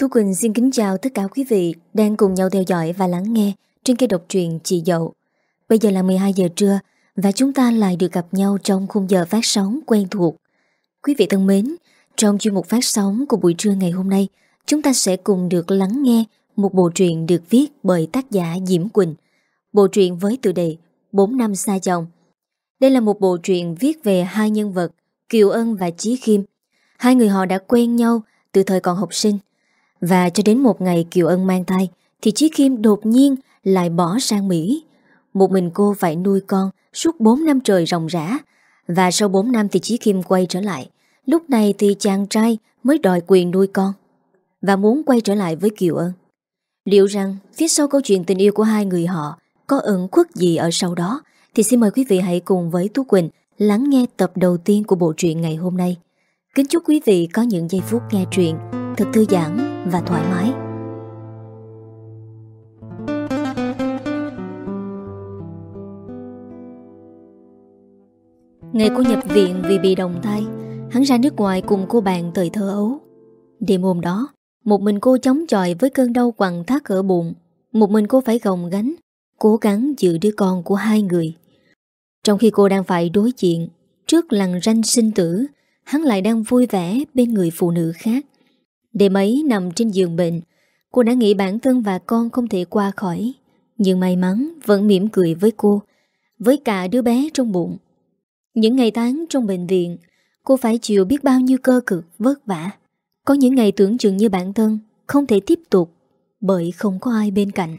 Thu Quỳnh xin kính chào tất cả quý vị đang cùng nhau theo dõi và lắng nghe trên kênh độc truyện Chị Dậu. Bây giờ là 12 giờ trưa và chúng ta lại được gặp nhau trong khung giờ phát sóng quen thuộc. Quý vị thân mến, trong chuyên mục phát sóng của buổi trưa ngày hôm nay, chúng ta sẽ cùng được lắng nghe một bộ truyện được viết bởi tác giả Diễm Quỳnh. Bộ truyện với tựa đề 4 năm xa chồng. Đây là một bộ truyện viết về hai nhân vật Kiều Ân và Chí Khiêm. Hai người họ đã quen nhau từ thời còn học sinh và cho đến một ngày Kiều Ân mang thai, thì Chí Kim đột nhiên lại bỏ sang Mỹ. Một mình cô phải nuôi con suốt 4 năm trời ròng rã và sau 4 năm thì Chí Kim quay trở lại. Lúc này thì chàng trai mới đòi quyền nuôi con và muốn quay trở lại với Kiều Ân. Liệu rằng phía sau câu chuyện tình yêu của hai người họ có ẩn khuất gì ở sau đó, thì xin mời quý vị hãy cùng với Tú Quỳnh lắng nghe tập đầu tiên của bộ truyện ngày hôm nay. Kính chúc quý vị có những giây phút nghe truyện thật thư giãn và thoải mái. Ngày cô nhập viện vì bị đồng thai, hắn ra nước ngoài cùng cô bạn thời thơ ấu. Đêm hôm đó, một mình cô chống chọi với cơn đau quằn thắt ở bụng, một mình cô phải gồng gánh, cố gắng giữ đứa con của hai người. Trong khi cô đang phải đối diện trước lằn ranh sinh tử, hắn lại đang vui vẻ bên người phụ nữ khác. Đêm ấy nằm trên giường bệnh. Cô đã nghĩ bản thân và con không thể qua khỏi. Nhưng may mắn, vẫn mỉm cười với cô, Với cả đứa bé trong bụng. Những ngày tháng trong bệnh viện, Cô phải chịu biết bao nhiêu cơ cực, vất vả. Có những ngày tưởng chừng như bản thân Không thể tiếp tục, Bởi không có ai bên cạnh.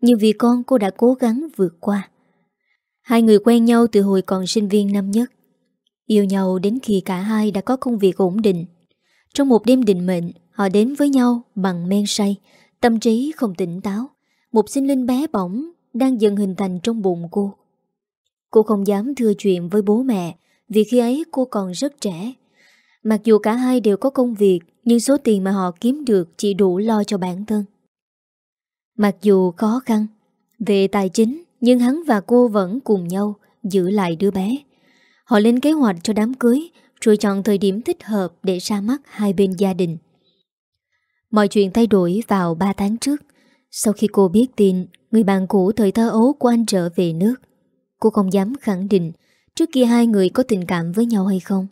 Nhưng vì con cô đã cố gắng vượt qua. Hai người quen nhau từ hồi còn sinh viên năm nhất. Yêu nhau đến khi cả hai đã có công việc ổn định. Trong một đêm định mệnh Họ đến với nhau bằng men say, Tâm trí không tỉnh táo. Một sinh linh bé bỏng Đang dần hình thành trong bụng cô. Cô không dám thưa chuyện với bố mẹ, Vì khi ấy cô còn rất trẻ. Mặc dù cả hai đều có công việc, Nhưng số tiền mà họ kiếm được Chỉ đủ lo cho bản thân. Mặc dù khó khăn Về tài chính, Nhưng hắn và cô vẫn cùng nhau Giữ lại đứa bé. Họ lên kế hoạch cho đám cưới, Rồi chọn thời điểm thích hợp Để ra mắt hai bên gia đình. Mọi chuyện thay đổi vào 3 tháng trước. Sau khi cô biết tin Người bạn cũ thời thơ ấu của anh trở về nước, Cô không dám khẳng định Trước kia hai người có tình cảm với nhau hay không.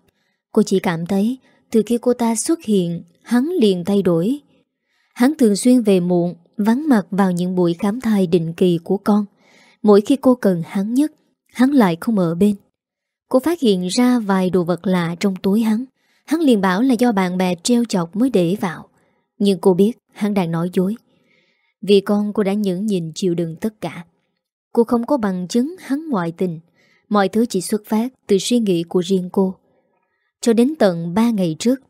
Cô chỉ cảm thấy Từ khi cô ta xuất hiện, Hắn liền thay đổi. Hắn thường xuyên về muộn, Vắng mặt vào những buổi khám thai định kỳ của con. Mỗi khi cô cần hắn nhất, Hắn lại không ở bên. Cô phát hiện ra vài đồ vật lạ trong túi hắn. Hắn liền bảo là do bạn bè treo chọc mới để vào nhưng cô biết, hắn đang nói dối. Vì con cô đã nhẫn nhìn chịu đựng tất cả. Cô không có bằng chứng hắn ngoại tình. Mọi thứ chỉ xuất phát từ suy nghĩ của riêng cô. Cho đến tận 3 ngày trước,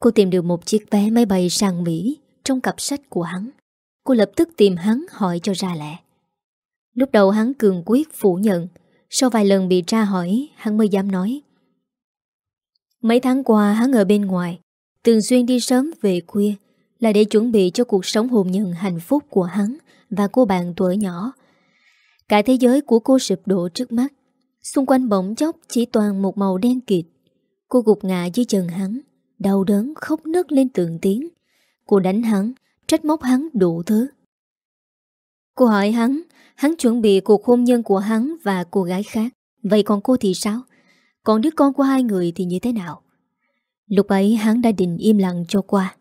Cô tìm được một chiếc vé máy bay sang Mỹ Trong cặp sách của hắn. Cô lập tức tìm hắn hỏi cho ra lẽ. Lúc đầu hắn cường quyết phủ nhận, Sau vài lần bị tra hỏi, Hắn mới dám nói. Mấy tháng qua hắn ở bên ngoài Thường xuyên đi sớm về khuya Là để chuẩn bị cho cuộc sống hôn nhân hạnh phúc của hắn Và cô bạn tuổi nhỏ. Cả thế giới của cô sụp đổ trước mắt. Xung quanh bỗng chốc chỉ toàn một màu đen kịt. Cô gục ngã dưới chân hắn, Đau đớn khóc nức lên tượng tiếng. Cô đánh hắn, Trách móc hắn đủ thứ. Cô hỏi hắn Hắn chuẩn bị cuộc hôn nhân của hắn và cô gái khác. Vậy còn cô thì sao? Còn đứa con của hai người thì như thế nào? Lúc ấy hắn đã định im lặng cho qua.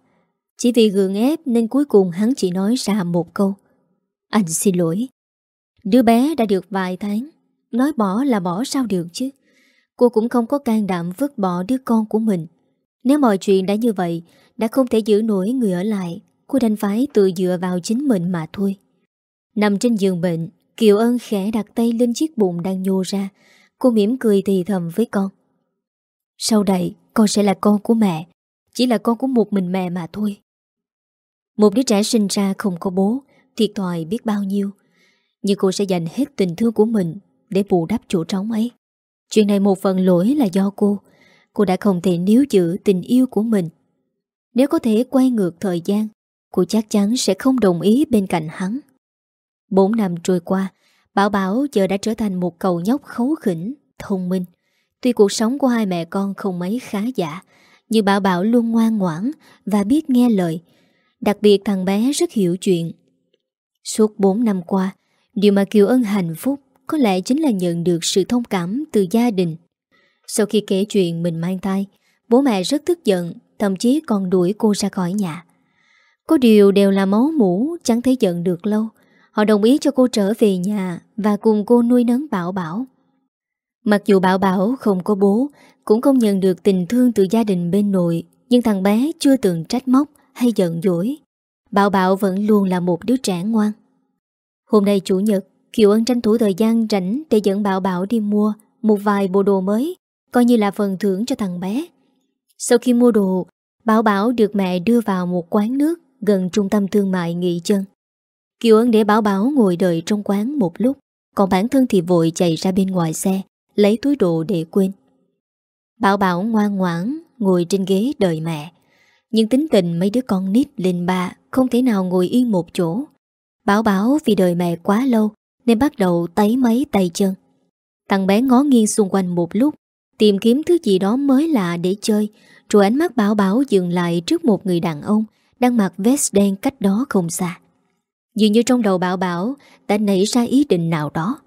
Chỉ vì gượng ép nên cuối cùng hắn chỉ nói ra một câu. Anh xin lỗi. Đứa bé đã được vài tháng. Nói bỏ là bỏ sao được chứ? Cô cũng không có can đảm vứt bỏ đứa con của mình. Nếu mọi chuyện đã như vậy, Đã không thể giữ nổi người ở lại, Cô đành phải tự dựa vào chính mình mà thôi. Nằm trên giường bệnh, Kiều ơn khẽ đặt tay lên chiếc bụng đang nhô ra. Cô mỉm cười thì thầm với con. Sau đây con sẽ là con của mẹ Chỉ là con của một mình mẹ mà thôi. Một đứa trẻ sinh ra không có bố Thiệt thòi biết bao nhiêu Nhưng cô sẽ dành hết tình thương của mình Để bù đắp chỗ trống ấy. Chuyện này một phần lỗi là do cô. Cô đã không thể níu giữ tình yêu của mình. Nếu có thể quay ngược thời gian Cô chắc chắn sẽ không đồng ý bên cạnh hắn. Bốn năm trôi qua Bảo Bảo giờ đã trở thành một cậu nhóc khấu khỉnh, thông minh. Tuy cuộc sống của hai mẹ con không mấy khá giả, Nhưng Bảo Bảo luôn ngoan ngoãn Và biết nghe lời. Đặc biệt thằng bé rất hiểu chuyện. Suốt 4 năm qua, Điều mà Kiều Ân hạnh phúc Có lẽ chính là nhận được sự thông cảm từ gia đình. Sau khi kể chuyện mình mang tay Bố mẹ rất tức giận, Thậm chí còn đuổi cô ra khỏi nhà. Có điều đều là máu mũ Chẳng thấy giận được lâu. Họ đồng ý cho cô trở về nhà Và cùng cô nuôi nấng Bảo Bảo. Mặc dù Bảo Bảo không có bố, Cũng không nhận được tình thương từ gia đình bên nội, Nhưng thằng bé chưa từng trách móc Hay giận dỗi. Bảo Bảo vẫn luôn là một đứa trẻ ngoan. Hôm nay chủ nhật, Kiều Ân tranh thủ thời gian rảnh Để dẫn Bảo Bảo đi mua Một vài bộ đồ mới, Coi như là phần thưởng cho thằng bé. Sau khi mua đồ, Bảo Bảo được mẹ đưa vào một quán nước Gần trung tâm thương mại nghỉ chân. Kiều Ân để Bảo Bảo ngồi đợi trong quán một lúc, Còn bản thân thì vội chạy ra bên ngoài xe. Lấy túi đồ để quên. Bảo Bảo ngoan ngoãn Ngồi trên ghế đợi mẹ. Nhưng tính tình mấy đứa con nít lên ba Không thể nào ngồi yên một chỗ. Bảo Bảo vì đợi mẹ quá lâu Nên bắt đầu tấy mấy tay chân. Thằng bé ngó nghiêng xung quanh một lúc, Tìm kiếm thứ gì đó mới lạ để chơi, Rồi ánh mắt Bảo Bảo dừng lại Trước một người đàn ông Đang mặc vest đen cách đó không xa. Dường như trong đầu Bảo Bảo Đã nảy ra ý định nào đó.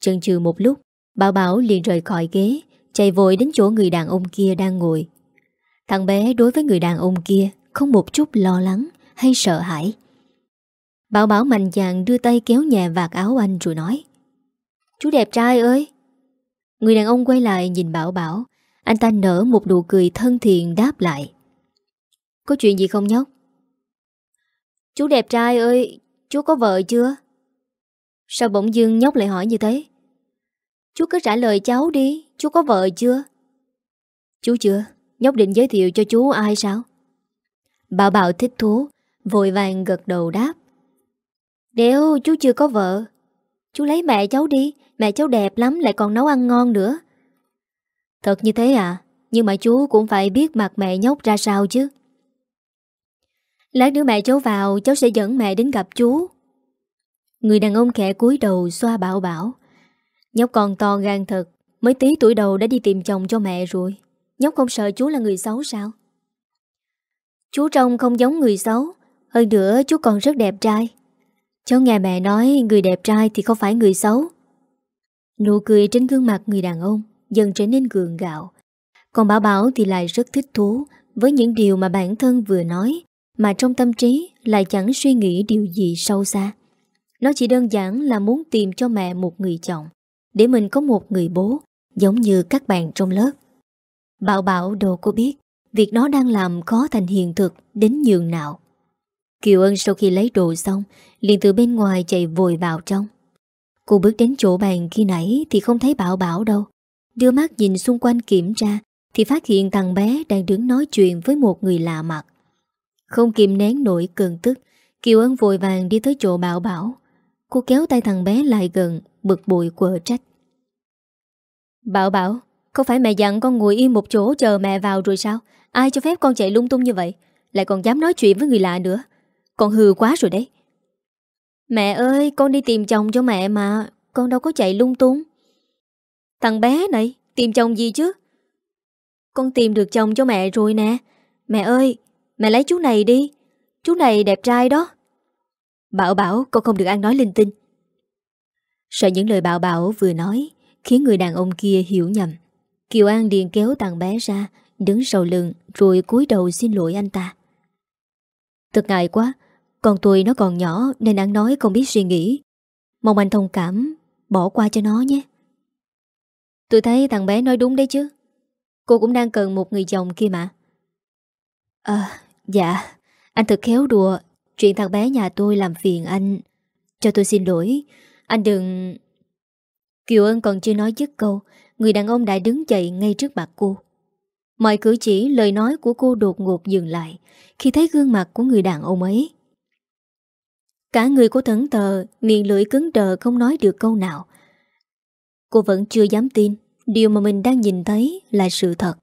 Chần chừ một lúc Bảo Bảo liền rời khỏi ghế, Chạy vội đến chỗ người đàn ông kia đang ngồi. Thằng bé đối với người đàn ông kia Không một chút lo lắng Hay sợ hãi. Bảo Bảo mạnh dạn đưa tay kéo nhẹ vạt áo anh rồi nói, Chú đẹp trai ơi! Người đàn ông quay lại nhìn Bảo Bảo, Anh ta nở một nụ cười thân thiện đáp lại, Có chuyện gì không nhóc? Chú đẹp trai ơi, Chú có vợ chưa? Sao bỗng dưng nhóc lại hỏi như thế? Chú cứ trả lời cháu đi. Chú có vợ chưa? Chú chưa? Nhóc định giới thiệu cho chú ai sao? Bảo bảo thích thú, Vội vàng gật đầu đáp. Nếu chú chưa có vợ. Chú lấy mẹ cháu đi. Mẹ cháu đẹp lắm, lại còn nấu ăn ngon nữa. Thật như thế à? Nhưng mà chú cũng phải biết mặt mẹ nhóc ra sao chứ. Lát nữa mẹ cháu vào, Cháu sẽ dẫn mẹ đến gặp chú. Người đàn ông khẽ cúi đầu xoa bảo bảo. Nhóc còn to gan thật Mới tí tuổi đầu đã đi tìm chồng cho mẹ rồi. Nhóc không sợ chú là người xấu sao? Chú trông không giống người xấu, Hơn nữa chú còn rất đẹp trai. Cháu nghe mẹ nói Người đẹp trai thì không phải người xấu. Nụ cười trên gương mặt người đàn ông Dần trở nên gượng gạo. Còn Bảo Bảo thì lại rất thích thú Với những điều mà bản thân vừa nói, Mà trong tâm trí lại chẳng suy nghĩ điều gì sâu xa. Nó chỉ đơn giản là muốn tìm cho mẹ một người chồng để mình có một người bố Giống như các bạn trong lớp. Bảo bảo đồ cô biết, Việc nó đang làm khó thành hiện thực Đến nhường nào. Kiều Ân sau khi lấy đồ xong, liền từ bên ngoài chạy vội vào trong. Cô bước đến chỗ bàn khi nãy Thì không thấy Bảo Bảo đâu. Đưa mắt nhìn xung quanh kiểm tra Thì phát hiện thằng bé đang đứng nói chuyện Với một người lạ mặt. Không kìm nén nổi cơn tức, Kiều Ân vội vàng đi tới chỗ Bảo Bảo. Cô kéo tay thằng bé lại gần Bực bội quở trách. Bảo bảo Không phải mẹ dặn con ngồi yên một chỗ chờ mẹ vào rồi sao? Ai cho phép con chạy lung tung như vậy? Lại còn dám nói chuyện với người lạ nữa. Con hư quá rồi đấy. Mẹ ơi con đi tìm chồng cho mẹ mà Con đâu có chạy lung tung. Thằng bé này Tìm chồng gì chứ? Con tìm được chồng cho mẹ rồi nè. Mẹ ơi Mẹ lấy chú này đi. Chú này đẹp trai đó Bảo bảo, con không được ăn nói linh tinh. Sợ những lời bảo bảo vừa nói, Khiến người đàn ông kia hiểu nhầm. Kiều An Điền kéo thằng bé ra, Đứng sau lưng, Rồi cúi đầu xin lỗi anh ta. Thật ngại quá Còn tôi nó còn nhỏ Nên ăn nói không biết suy nghĩ. Mong anh thông cảm, Bỏ qua cho nó nhé. Tôi thấy thằng bé nói đúng đấy chứ. Cô cũng đang cần một người chồng kia mà. À dạ Anh thật khéo đùa Chuyện thằng bé nhà tôi làm phiền anh. Cho tôi xin lỗi. Anh đừng... Kiều Ân còn chưa nói dứt câu Người đàn ông đã đứng dậy ngay trước mặt cô. Mọi cử chỉ, lời nói của cô đột ngột dừng lại Khi thấy gương mặt của người đàn ông ấy. Cả người cô thẫn tờ Miệng lưỡi cứng đờ không nói được câu nào. Cô vẫn chưa dám tin Điều mà mình đang nhìn thấy là sự thật.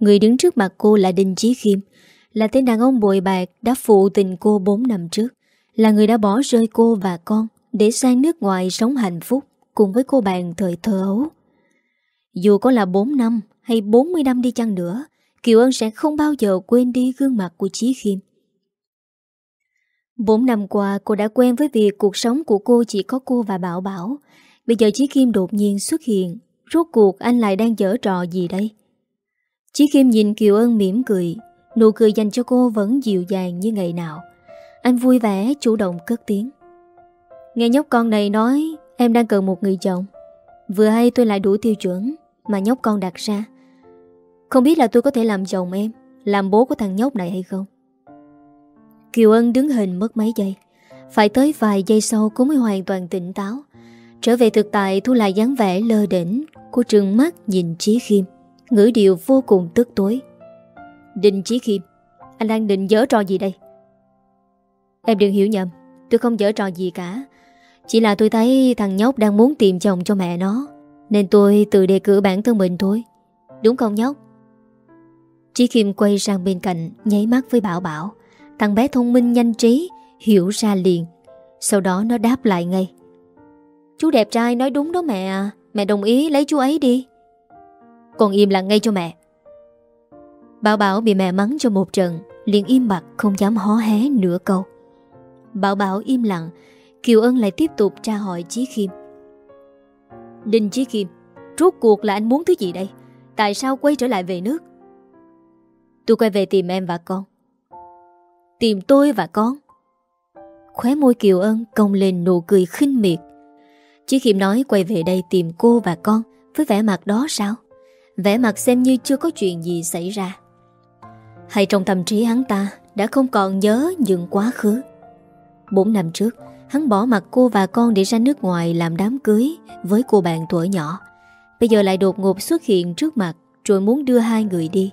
Người đứng trước mặt cô là Đinh Chí Khiêm. Là tên đàn ông bội bạc Đã phụ tình cô 4 năm trước Là người đã bỏ rơi cô và con Để sang nước ngoài sống hạnh phúc cùng với cô bạn thời thơ ấu. Dù có là 4 năm hay 40 năm đi chăng nữa, Kiều Ân sẽ không bao giờ quên đi gương mặt của Chí Khiêm. Bốn năm qua cô đã quen với việc cuộc sống của cô chỉ có cô và Bảo Bảo. Bây giờ Chí Kim đột nhiên xuất hiện. Rốt cuộc anh lại đang dở trò gì đây? Chí Kim nhìn Kiều Ân mỉm cười. Nụ cười dành cho cô vẫn dịu dàng như ngày nào. Anh vui vẻ chủ động cất tiếng. Nghe nhóc con này nói em đang cần một người chồng. Vừa hay tôi lại đủ tiêu chuẩn mà nhóc con đặt ra. Không biết là tôi có thể làm chồng em, làm bố của thằng nhóc này hay không? Kiều Ân đứng hình mất mấy giây Phải tới vài giây sau cô mới hoàn toàn tỉnh táo Trở về thực tại Thu lại dáng vẻ lơ đỉnh Cô trừng mắt nhìn trí Khiêm Ngữ điệu vô cùng tức tối Đinh Chí Khiêm. Anh đang định dở trò gì đây? Em đừng hiểu nhầm, Tôi không dở trò gì cả. Chỉ là tôi thấy thằng nhóc đang muốn tìm chồng cho mẹ nó, Nên tôi tự đề cử bản thân mình thôi. Đúng không nhóc? Chí Khiêm quay sang bên cạnh, Nháy mắt với Bảo Bảo. Thằng bé thông minh, nhanh trí, Hiểu ra liền. Sau đó nó đáp lại ngay. Chú đẹp trai nói đúng đó mẹ à Mẹ đồng ý lấy chú ấy đi. Con im lặng ngay cho mẹ. Bảo Bảo bị mẹ mắng cho một trận, liền im bặt không dám hó hé nửa câu. Bảo Bảo im lặng, Kiều Ân lại tiếp tục tra hỏi Chí Khiêm Đinh Chí Khiêm Rốt cuộc là anh muốn thứ gì đây? Tại sao quay trở lại về nước? Tôi quay về tìm em và con. Tìm tôi và con. Khóe môi Kiều Ân cong lên nụ cười khinh miệt. Chí Khiêm nói quay về đây tìm cô và con Với vẻ mặt đó sao? Vẻ mặt xem như chưa có chuyện gì xảy ra. Hay trong tâm trí hắn ta Đã không còn nhớ những quá khứ. Bốn năm trước, Hắn bỏ mặt cô và con để ra nước ngoài Làm đám cưới với cô bạn tuổi nhỏ. Bây giờ lại đột ngột xuất hiện trước mặt Rồi muốn đưa hai người đi.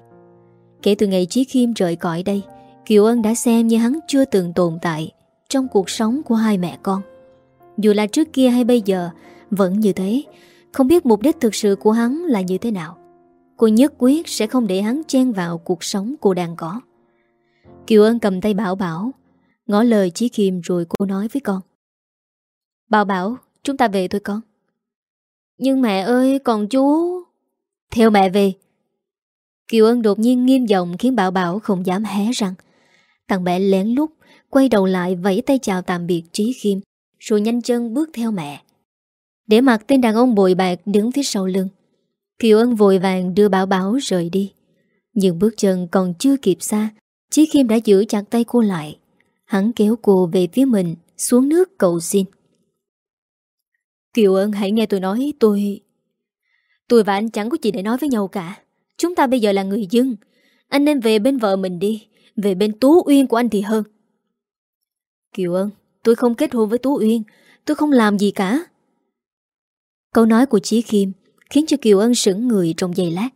Kể từ ngày Chí Khiêm rời cõi đây, Kiều Ân đã xem như hắn chưa từng tồn tại Trong cuộc sống của hai mẹ con. Dù là trước kia hay bây giờ, Vẫn như thế. Không biết mục đích thực sự của hắn là như thế nào. Cô nhất quyết sẽ không để hắn chen vào cuộc sống cô đang có. Kiều Ân cầm tay Bảo Bảo Ngỏ lời Chí Kim rồi cô nói với con. Bảo Bảo Chúng ta về thôi con. Nhưng mẹ ơi còn chú? Theo mẹ về. Kiều Ân đột nhiên nghiêm giọng khiến Bảo Bảo không dám hé răng. Thằng bé lén lút Quay đầu lại vẫy tay chào tạm biệt Trí Kim, Rồi nhanh chân bước theo mẹ. Để mặt tên đàn ông bồi bạc đứng phía sau lưng Kiều Ân vội vàng đưa Bảo Bảo rời đi. Nhưng bước chân còn chưa kịp xa Chí Khiêm đã giữ chặt tay cô lại. Hắn kéo cô về phía mình Xuống nước cầu xin. Kiều Ân hãy nghe tôi nói Tôi... Tôi và anh chẳng có gì để nói với nhau cả. Chúng ta bây giờ là người dân. Anh nên về bên vợ mình đi. Về bên Tú Uyên của anh thì hơn. Kiều ơn Tôi không kết hôn với Tú Uyên. Tôi không làm gì cả. Câu nói của Chí Khiêm Khiến cho Kiều Ân sững người trong giây lát.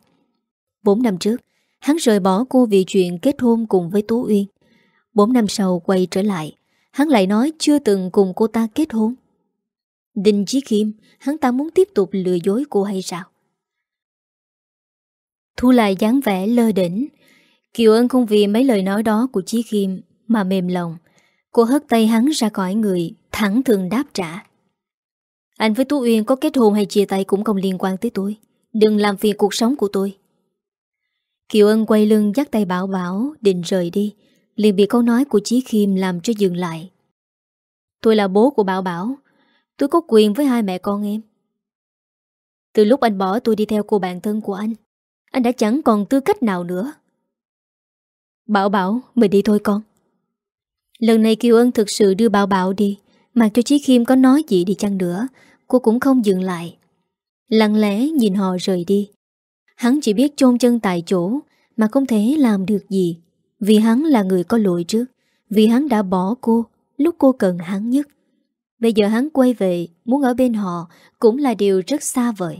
Bốn năm trước Hắn rời bỏ cô vì chuyện kết hôn cùng với Tú Uyên. Bốn năm sau quay trở lại Hắn lại nói chưa từng cùng cô ta kết hôn. Đinh Chí kim Hắn ta muốn tiếp tục lừa dối cô hay sao? Thu lại dáng vẻ lơ đỉnh. Kiều Ân không vì mấy lời nói đó của Chí kim mà mềm lòng. Cô hất tay hắn ra khỏi người, thẳng thường đáp trả. Anh với Tú Uyên có kết hôn hay chia tay cũng không liên quan tới tôi. Đừng làm phiền cuộc sống của tôi. Kiều Ân quay lưng dắt tay Bảo Bảo định rời đi. liền bị câu nói của Chí Khiêm làm cho dừng lại. Tôi là bố của Bảo Bảo. Tôi có quyền với hai mẹ con em. Từ lúc anh bỏ tôi đi theo cô bạn thân của anh, anh đã chẳng còn tư cách nào nữa. Bảo Bảo, mình đi thôi con. Lần này Kiều Ân thực sự đưa Bảo Bảo đi, mặc cho Chí Khiêm có nói gì đi chăng nữa, cô cũng không dừng lại. Lặng lẽ nhìn họ rời đi. Hắn chỉ biết chôn chân tại chỗ, mà không thể làm được gì, vì hắn là người có lỗi trước, vì hắn đã bỏ cô lúc cô cần hắn nhất. Bây giờ hắn quay về, muốn ở bên họ cũng là điều rất xa vời.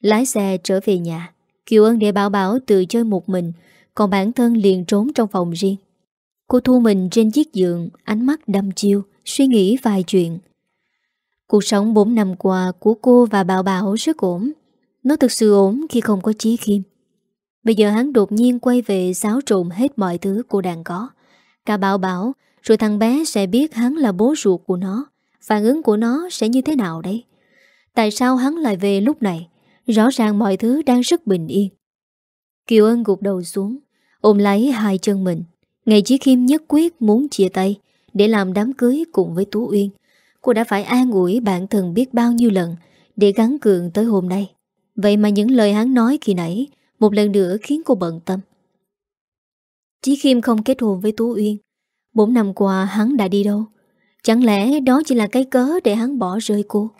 Lái xe trở về nhà, Kiều Ân để Bảo Bảo tự chơi một mình, còn bản thân liền trốn trong phòng riêng Cô thu mình trên chiếc giường Ánh mắt đâm chiêu Suy nghĩ vài chuyện Cuộc sống 4 năm qua của cô và Bảo Bảo rất ổn. Nó thực sự ổn khi không có Chí Khiêm. Bây giờ hắn đột nhiên quay về xáo trộn hết mọi thứ cô đang có. Cả Bảo Bảo, Rồi thằng bé sẽ biết hắn là bố ruột của nó. Phản ứng của nó sẽ như thế nào đấy Tại sao hắn lại về lúc này? Rõ ràng mọi thứ đang rất bình yên. Kiều Ân gục đầu xuống, Ôm lấy hai chân mình. Ngày Chí Khiêm nhất quyết muốn chia tay, để làm đám cưới cùng với Tú Uyên. Cô đã phải an ủi bản thân biết bao nhiêu lần để gắn cường tới hôm nay. Vậy mà những lời hắn nói khi nãy một lần nữa khiến cô bận tâm. Chí Khiêm không kết hôn với Tú Uyên. Bốn năm qua hắn đã đi đâu? Chẳng lẽ đó chỉ là cái cớ để hắn bỏ rơi cô?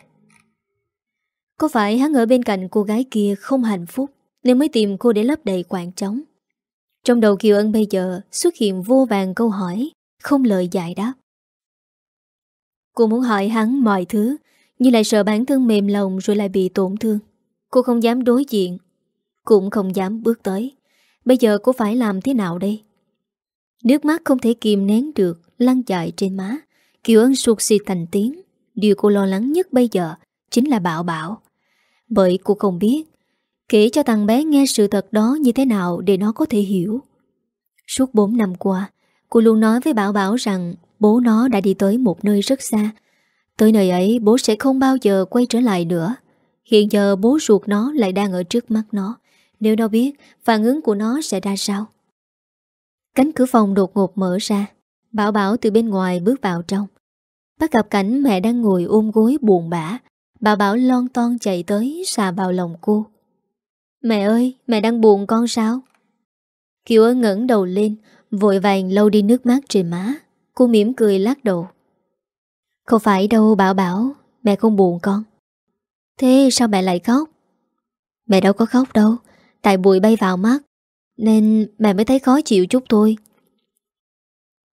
Có phải hắn ở bên cạnh cô gái kia không hạnh phúc nên mới tìm cô để lấp đầy quảng trống? Trong đầu Kiều Ân bây giờ xuất hiện vô vàng câu hỏi, không lời giải đáp. Cô muốn hỏi hắn mọi thứ, nhưng lại sợ bản thân mềm lòng rồi lại bị tổn thương. Cô không dám đối diện, cũng không dám bước tới. Bây giờ cô phải làm thế nào đây? Nước mắt không thể kìm nén được, lăn dài trên má. Kiều Ân suột xì thành tiếng. Điều cô lo lắng nhất bây giờ chính là Bảo Bảo. Bởi cô không biết Kể cho thằng bé nghe sự thật đó như thế nào để nó có thể hiểu. Suốt 4 năm qua, cô luôn nói với Bảo Bảo rằng bố nó đã đi tới một nơi rất xa. Tới nơi ấy bố sẽ không bao giờ quay trở lại nữa. Hiện giờ bố ruột nó lại đang ở trước mắt nó. Nếu nó biết, phản ứng của nó sẽ ra sao? Cánh cửa phòng đột ngột mở ra. Bảo Bảo từ bên ngoài bước vào trong. Bắt gặp cảnh mẹ đang ngồi ôm gối buồn bã. Bảo Bảo lon ton chạy tới xà vào lòng cô. Mẹ ơi, mẹ đang buồn con sao? Kiều ơi ngẩn đầu lên, vội vàng lâu đi nước mắt trên má. Cô mỉm cười lắc đầu. Không phải đâu Bảo Bảo, mẹ không buồn con. Thế sao mẹ lại khóc? Mẹ đâu có khóc đâu, tại bụi bay vào mắt, nên mẹ mới thấy khó chịu chút thôi.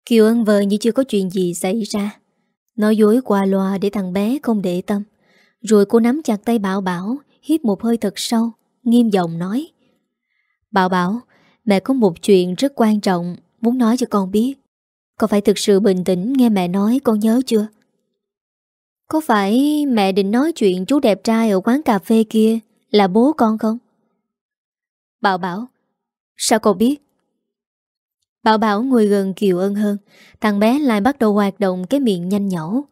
Kiều ân vờ như chưa có chuyện gì xảy ra. Nói dối qua loa để thằng bé không để tâm. Rồi cô nắm chặt tay Bảo Bảo, hít một hơi thật sâu, nghiêm giọng nói. Bảo Bảo, mẹ có một chuyện rất quan trọng muốn nói cho con biết. Con phải thực sự bình tĩnh nghe mẹ nói con nhớ chưa? Có phải mẹ định nói chuyện chú đẹp trai ở quán cà phê kia là bố con không? Bảo Bảo, sao con biết? Bảo Bảo ngồi gần Kiều Ân hơn, thằng bé lại bắt đầu hoạt động cái miệng nhanh nhẩu.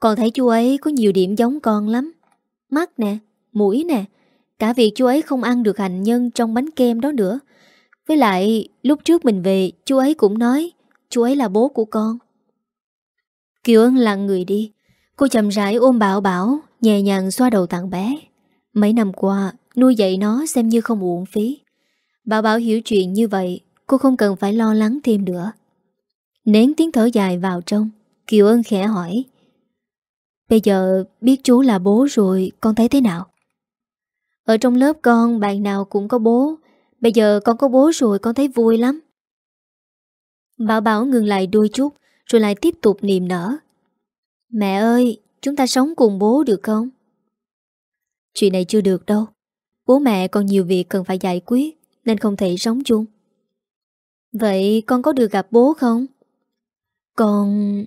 Con thấy chú ấy có nhiều điểm giống con lắm. Mắt nè, mũi nè, Cả việc chú ấy không ăn được hành nhân trong bánh kem đó nữa Với lại lúc trước mình về Chú ấy cũng nói Chú ấy là bố của con. Kiều Ân lặng người đi. Cô chậm rãi ôm bảo bảo, Nhẹ nhàng xoa đầu tặng bé. Mấy năm qua, nuôi dạy nó xem như không uổng phí. Bảo bảo hiểu chuyện như vậy, Cô không cần phải lo lắng thêm nữa. Nén tiếng thở dài vào trong, Kiều Ân khẽ hỏi. Bây giờ biết chú là bố rồi, Con thấy thế nào? Ở trong lớp con, bạn nào cũng có bố. Bây giờ con có bố rồi, con thấy vui lắm. Bảo Bảo ngừng lại đôi chút, Rồi lại tiếp tục niềm nở. Mẹ ơi, Chúng ta sống cùng bố được không? Chuyện này chưa được đâu. Bố mẹ còn nhiều việc cần phải giải quyết, Nên không thể sống chung. Vậy con có được gặp bố không? Con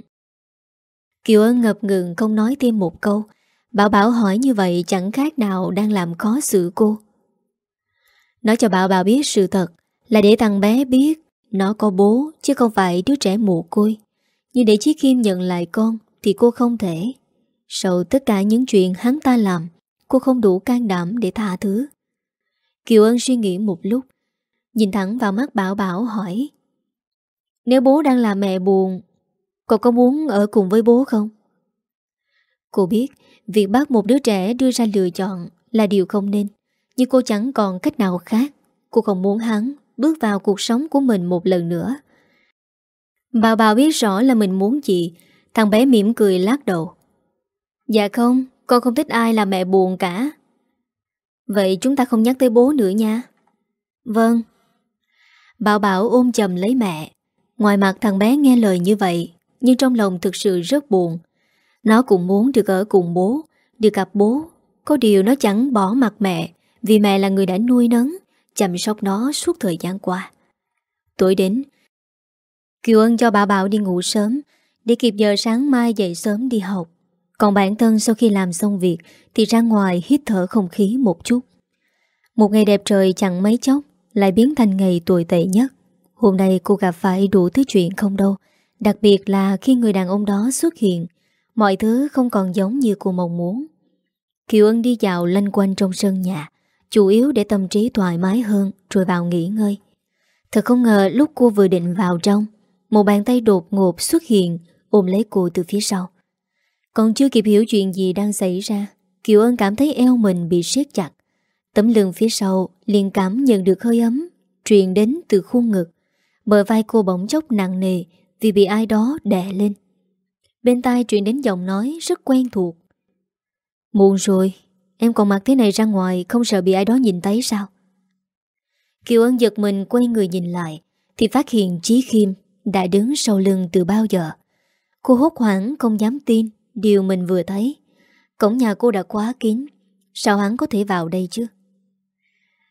Kiều Ân ngập ngừng không nói thêm một câu. Bảo Bảo hỏi như vậy chẳng khác nào đang làm khó xử cô. Nói cho Bảo Bảo biết sự thật, là để thằng bé biết nó có bố chứ không phải đứa trẻ mù côi. Nhưng để Chí Kim nhận lại con thì cô không thể. Sau tất cả những chuyện hắn ta làm, cô không đủ can đảm để tha thứ. Kiều Ân suy nghĩ một lúc, nhìn thẳng vào mắt Bảo Bảo hỏi Nếu bố đang làm mẹ buồn, cậu có muốn ở cùng với bố không? Cô biết Việc bắt một đứa trẻ đưa ra lựa chọn là điều không nên Nhưng cô chẳng còn cách nào khác Cô không muốn hắn bước vào cuộc sống của mình một lần nữa. Bà bà biết rõ là mình muốn gì. Thằng bé mỉm cười lát đầu. Dạ không, con không thích ai là mẹ buồn cả. Vậy chúng ta không nhắc tới bố nữa nha. Vâng. Bảo bảo ôm chầm lấy mẹ. Ngoài mặt thằng bé nghe lời như vậy Nhưng trong lòng thực sự rất buồn. Nó cũng muốn được ở cùng bố Được gặp bố. Có điều nó chẳng bỏ mặt mẹ Vì mẹ là người đã nuôi nấng. Chăm sóc nó suốt thời gian qua. Tuổi đến, Kiều Ân cho bà Bảo đi ngủ sớm Để kịp giờ sáng mai dậy sớm đi học. Còn bản thân sau khi làm xong việc Thì ra ngoài hít thở không khí một chút. Một ngày đẹp trời chẳng mấy chốc Lại biến thành ngày tồi tệ nhất. Hôm nay cô gặp phải đủ thứ chuyện không đâu, Đặc biệt là khi người đàn ông đó xuất hiện. Mọi thứ không còn giống như cô mong muốn. Kiều Ân đi dạo lanh quanh trong sân nhà Chủ yếu để tâm trí thoải mái hơn, Rồi vào nghỉ ngơi. Thật không ngờ lúc cô vừa định vào trong, Một bàn tay đột ngột xuất hiện, Ôm lấy cô từ phía sau. Còn chưa kịp hiểu chuyện gì đang xảy ra, Kiều Ân cảm thấy eo mình bị siết chặt. Tấm lưng phía sau liền cảm nhận được hơi ấm, Truyền đến từ khuôn ngực. Bờ vai cô bỗng chốc nặng nề Vì bị ai đó đè lên. Bên tai truyền đến giọng nói rất quen thuộc. Muộn rồi Em còn mặc thế này ra ngoài Không sợ bị ai đó nhìn thấy sao? Kiều Ân giật mình quay người nhìn lại Thì phát hiện Chí Khiêm Đã đứng sau lưng từ bao giờ. Cô hốt hoảng không dám tin Điều mình vừa thấy. Cổng nhà cô đã quá kín Sao hắn có thể vào đây chứ?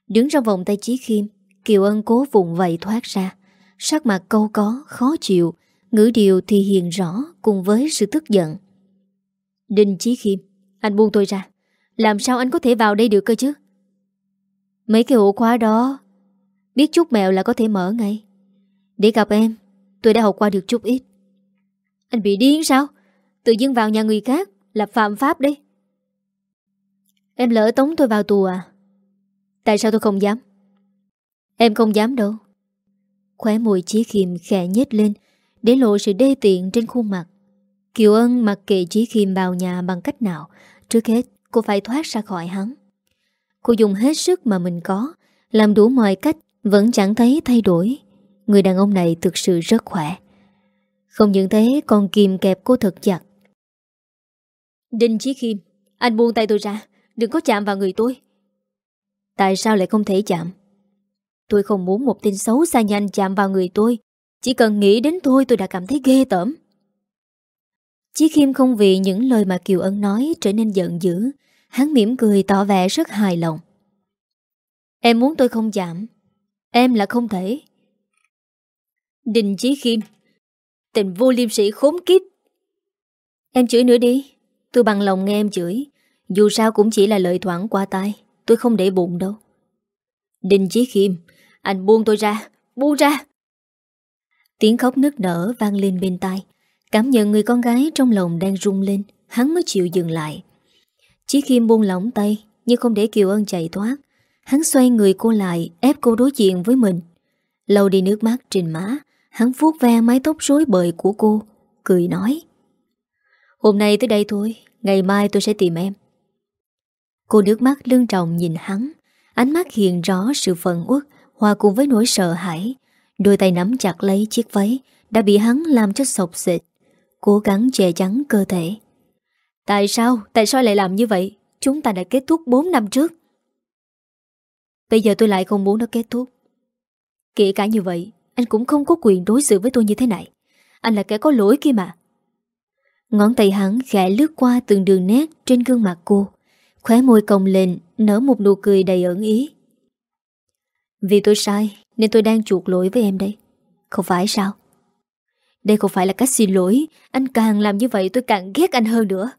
Đứng trong vòng tay Chí Khiêm Kiều Ân cố vùng vậy thoát ra. Sắc mặt câu có, khó chịu Ngữ điều thì hiền rõ Cùng với sự tức giận. Đinh Chí Khiêm Anh buông tôi ra. Làm sao anh có thể vào đây được cơ chứ? Mấy cái ổ khóa đó, Biết chút mẹo là có thể mở ngay. Để gặp em, Tôi đã học qua được chút ít. Anh bị điên sao? Tự dưng vào nhà người khác, Là phạm pháp đấy. Em lỡ tống tôi vào tù à? Tại sao tôi không dám? Em không dám đâu. Khóe mùi Chí Khiêm khẽ nhếch lên, Để lộ sự đê tiện trên khuôn mặt. Kiều Ân mặc kệ Chí Khiêm vào nhà bằng cách nào, Trước hết cô phải thoát ra khỏi hắn. Cô dùng hết sức mà mình có Làm đủ mọi cách Vẫn chẳng thấy thay đổi. Người đàn ông này thực sự rất khỏe. Không những thế còn kìm kẹp cô thật chặt. Đinh Chí Khiêm Anh buông tay tôi ra Đừng có chạm vào người tôi. Tại sao lại không thể chạm? Tôi không muốn một tin xấu xa nhanh chạm vào người tôi. Chỉ cần nghĩ đến tôi tôi đã cảm thấy ghê tởm. Chí Khiêm không vì những lời mà Kiều Ân nói trở nên giận dữ Hắn mỉm cười tỏ vẻ rất hài lòng. Em muốn tôi không chạm. Em là không thể. Đình Chí Khiêm Tình vô liêm sĩ khốn kiếp. Em chửi nữa đi. Tôi bằng lòng nghe em chửi. Dù sao cũng chỉ là lời thoảng qua tai. Tôi không để bụng đâu. Đình Chí Khiêm Anh buông tôi ra. Buông ra. Tiếng khóc nức nở vang lên bên tai. Cảm nhận người con gái trong lòng đang rung lên. Hắn mới chịu dừng lại Chí Khiêm buông lỏng tay, Nhưng không để Kiều Ân chạy thoát. Hắn xoay người cô lại, Ép cô đối diện với mình. Lâu đi nước mắt trên má, Hắn vuốt ve mái tóc rối bời của cô, Cười nói. Hôm nay tới đây thôi, Ngày mai tôi sẽ tìm em. Cô nước mắt lưng trọng nhìn hắn, Ánh mắt hiện rõ sự phận uất, Hòa cùng với nỗi sợ hãi. Đôi tay nắm chặt lấy chiếc váy, Đã bị hắn làm cho sọc xịt Cố gắng che chắn cơ thể. Tại sao? Tại sao lại làm như vậy? Chúng ta đã kết thúc 4 năm trước. Bây giờ tôi lại không muốn nó kết thúc. Kể cả như vậy, Anh cũng không có quyền đối xử với tôi như thế này. Anh là kẻ có lỗi kia mà. Ngón tay hắn khẽ lướt qua từng đường nét trên gương mặt cô. Khóe môi cong lên, Nở một nụ cười đầy ẩn ý. Vì tôi sai, Nên tôi đang chuộc lỗi với em đây. Không phải sao? Đây không phải là cách xin lỗi. Anh càng làm như vậy, tôi càng ghét anh hơn nữa.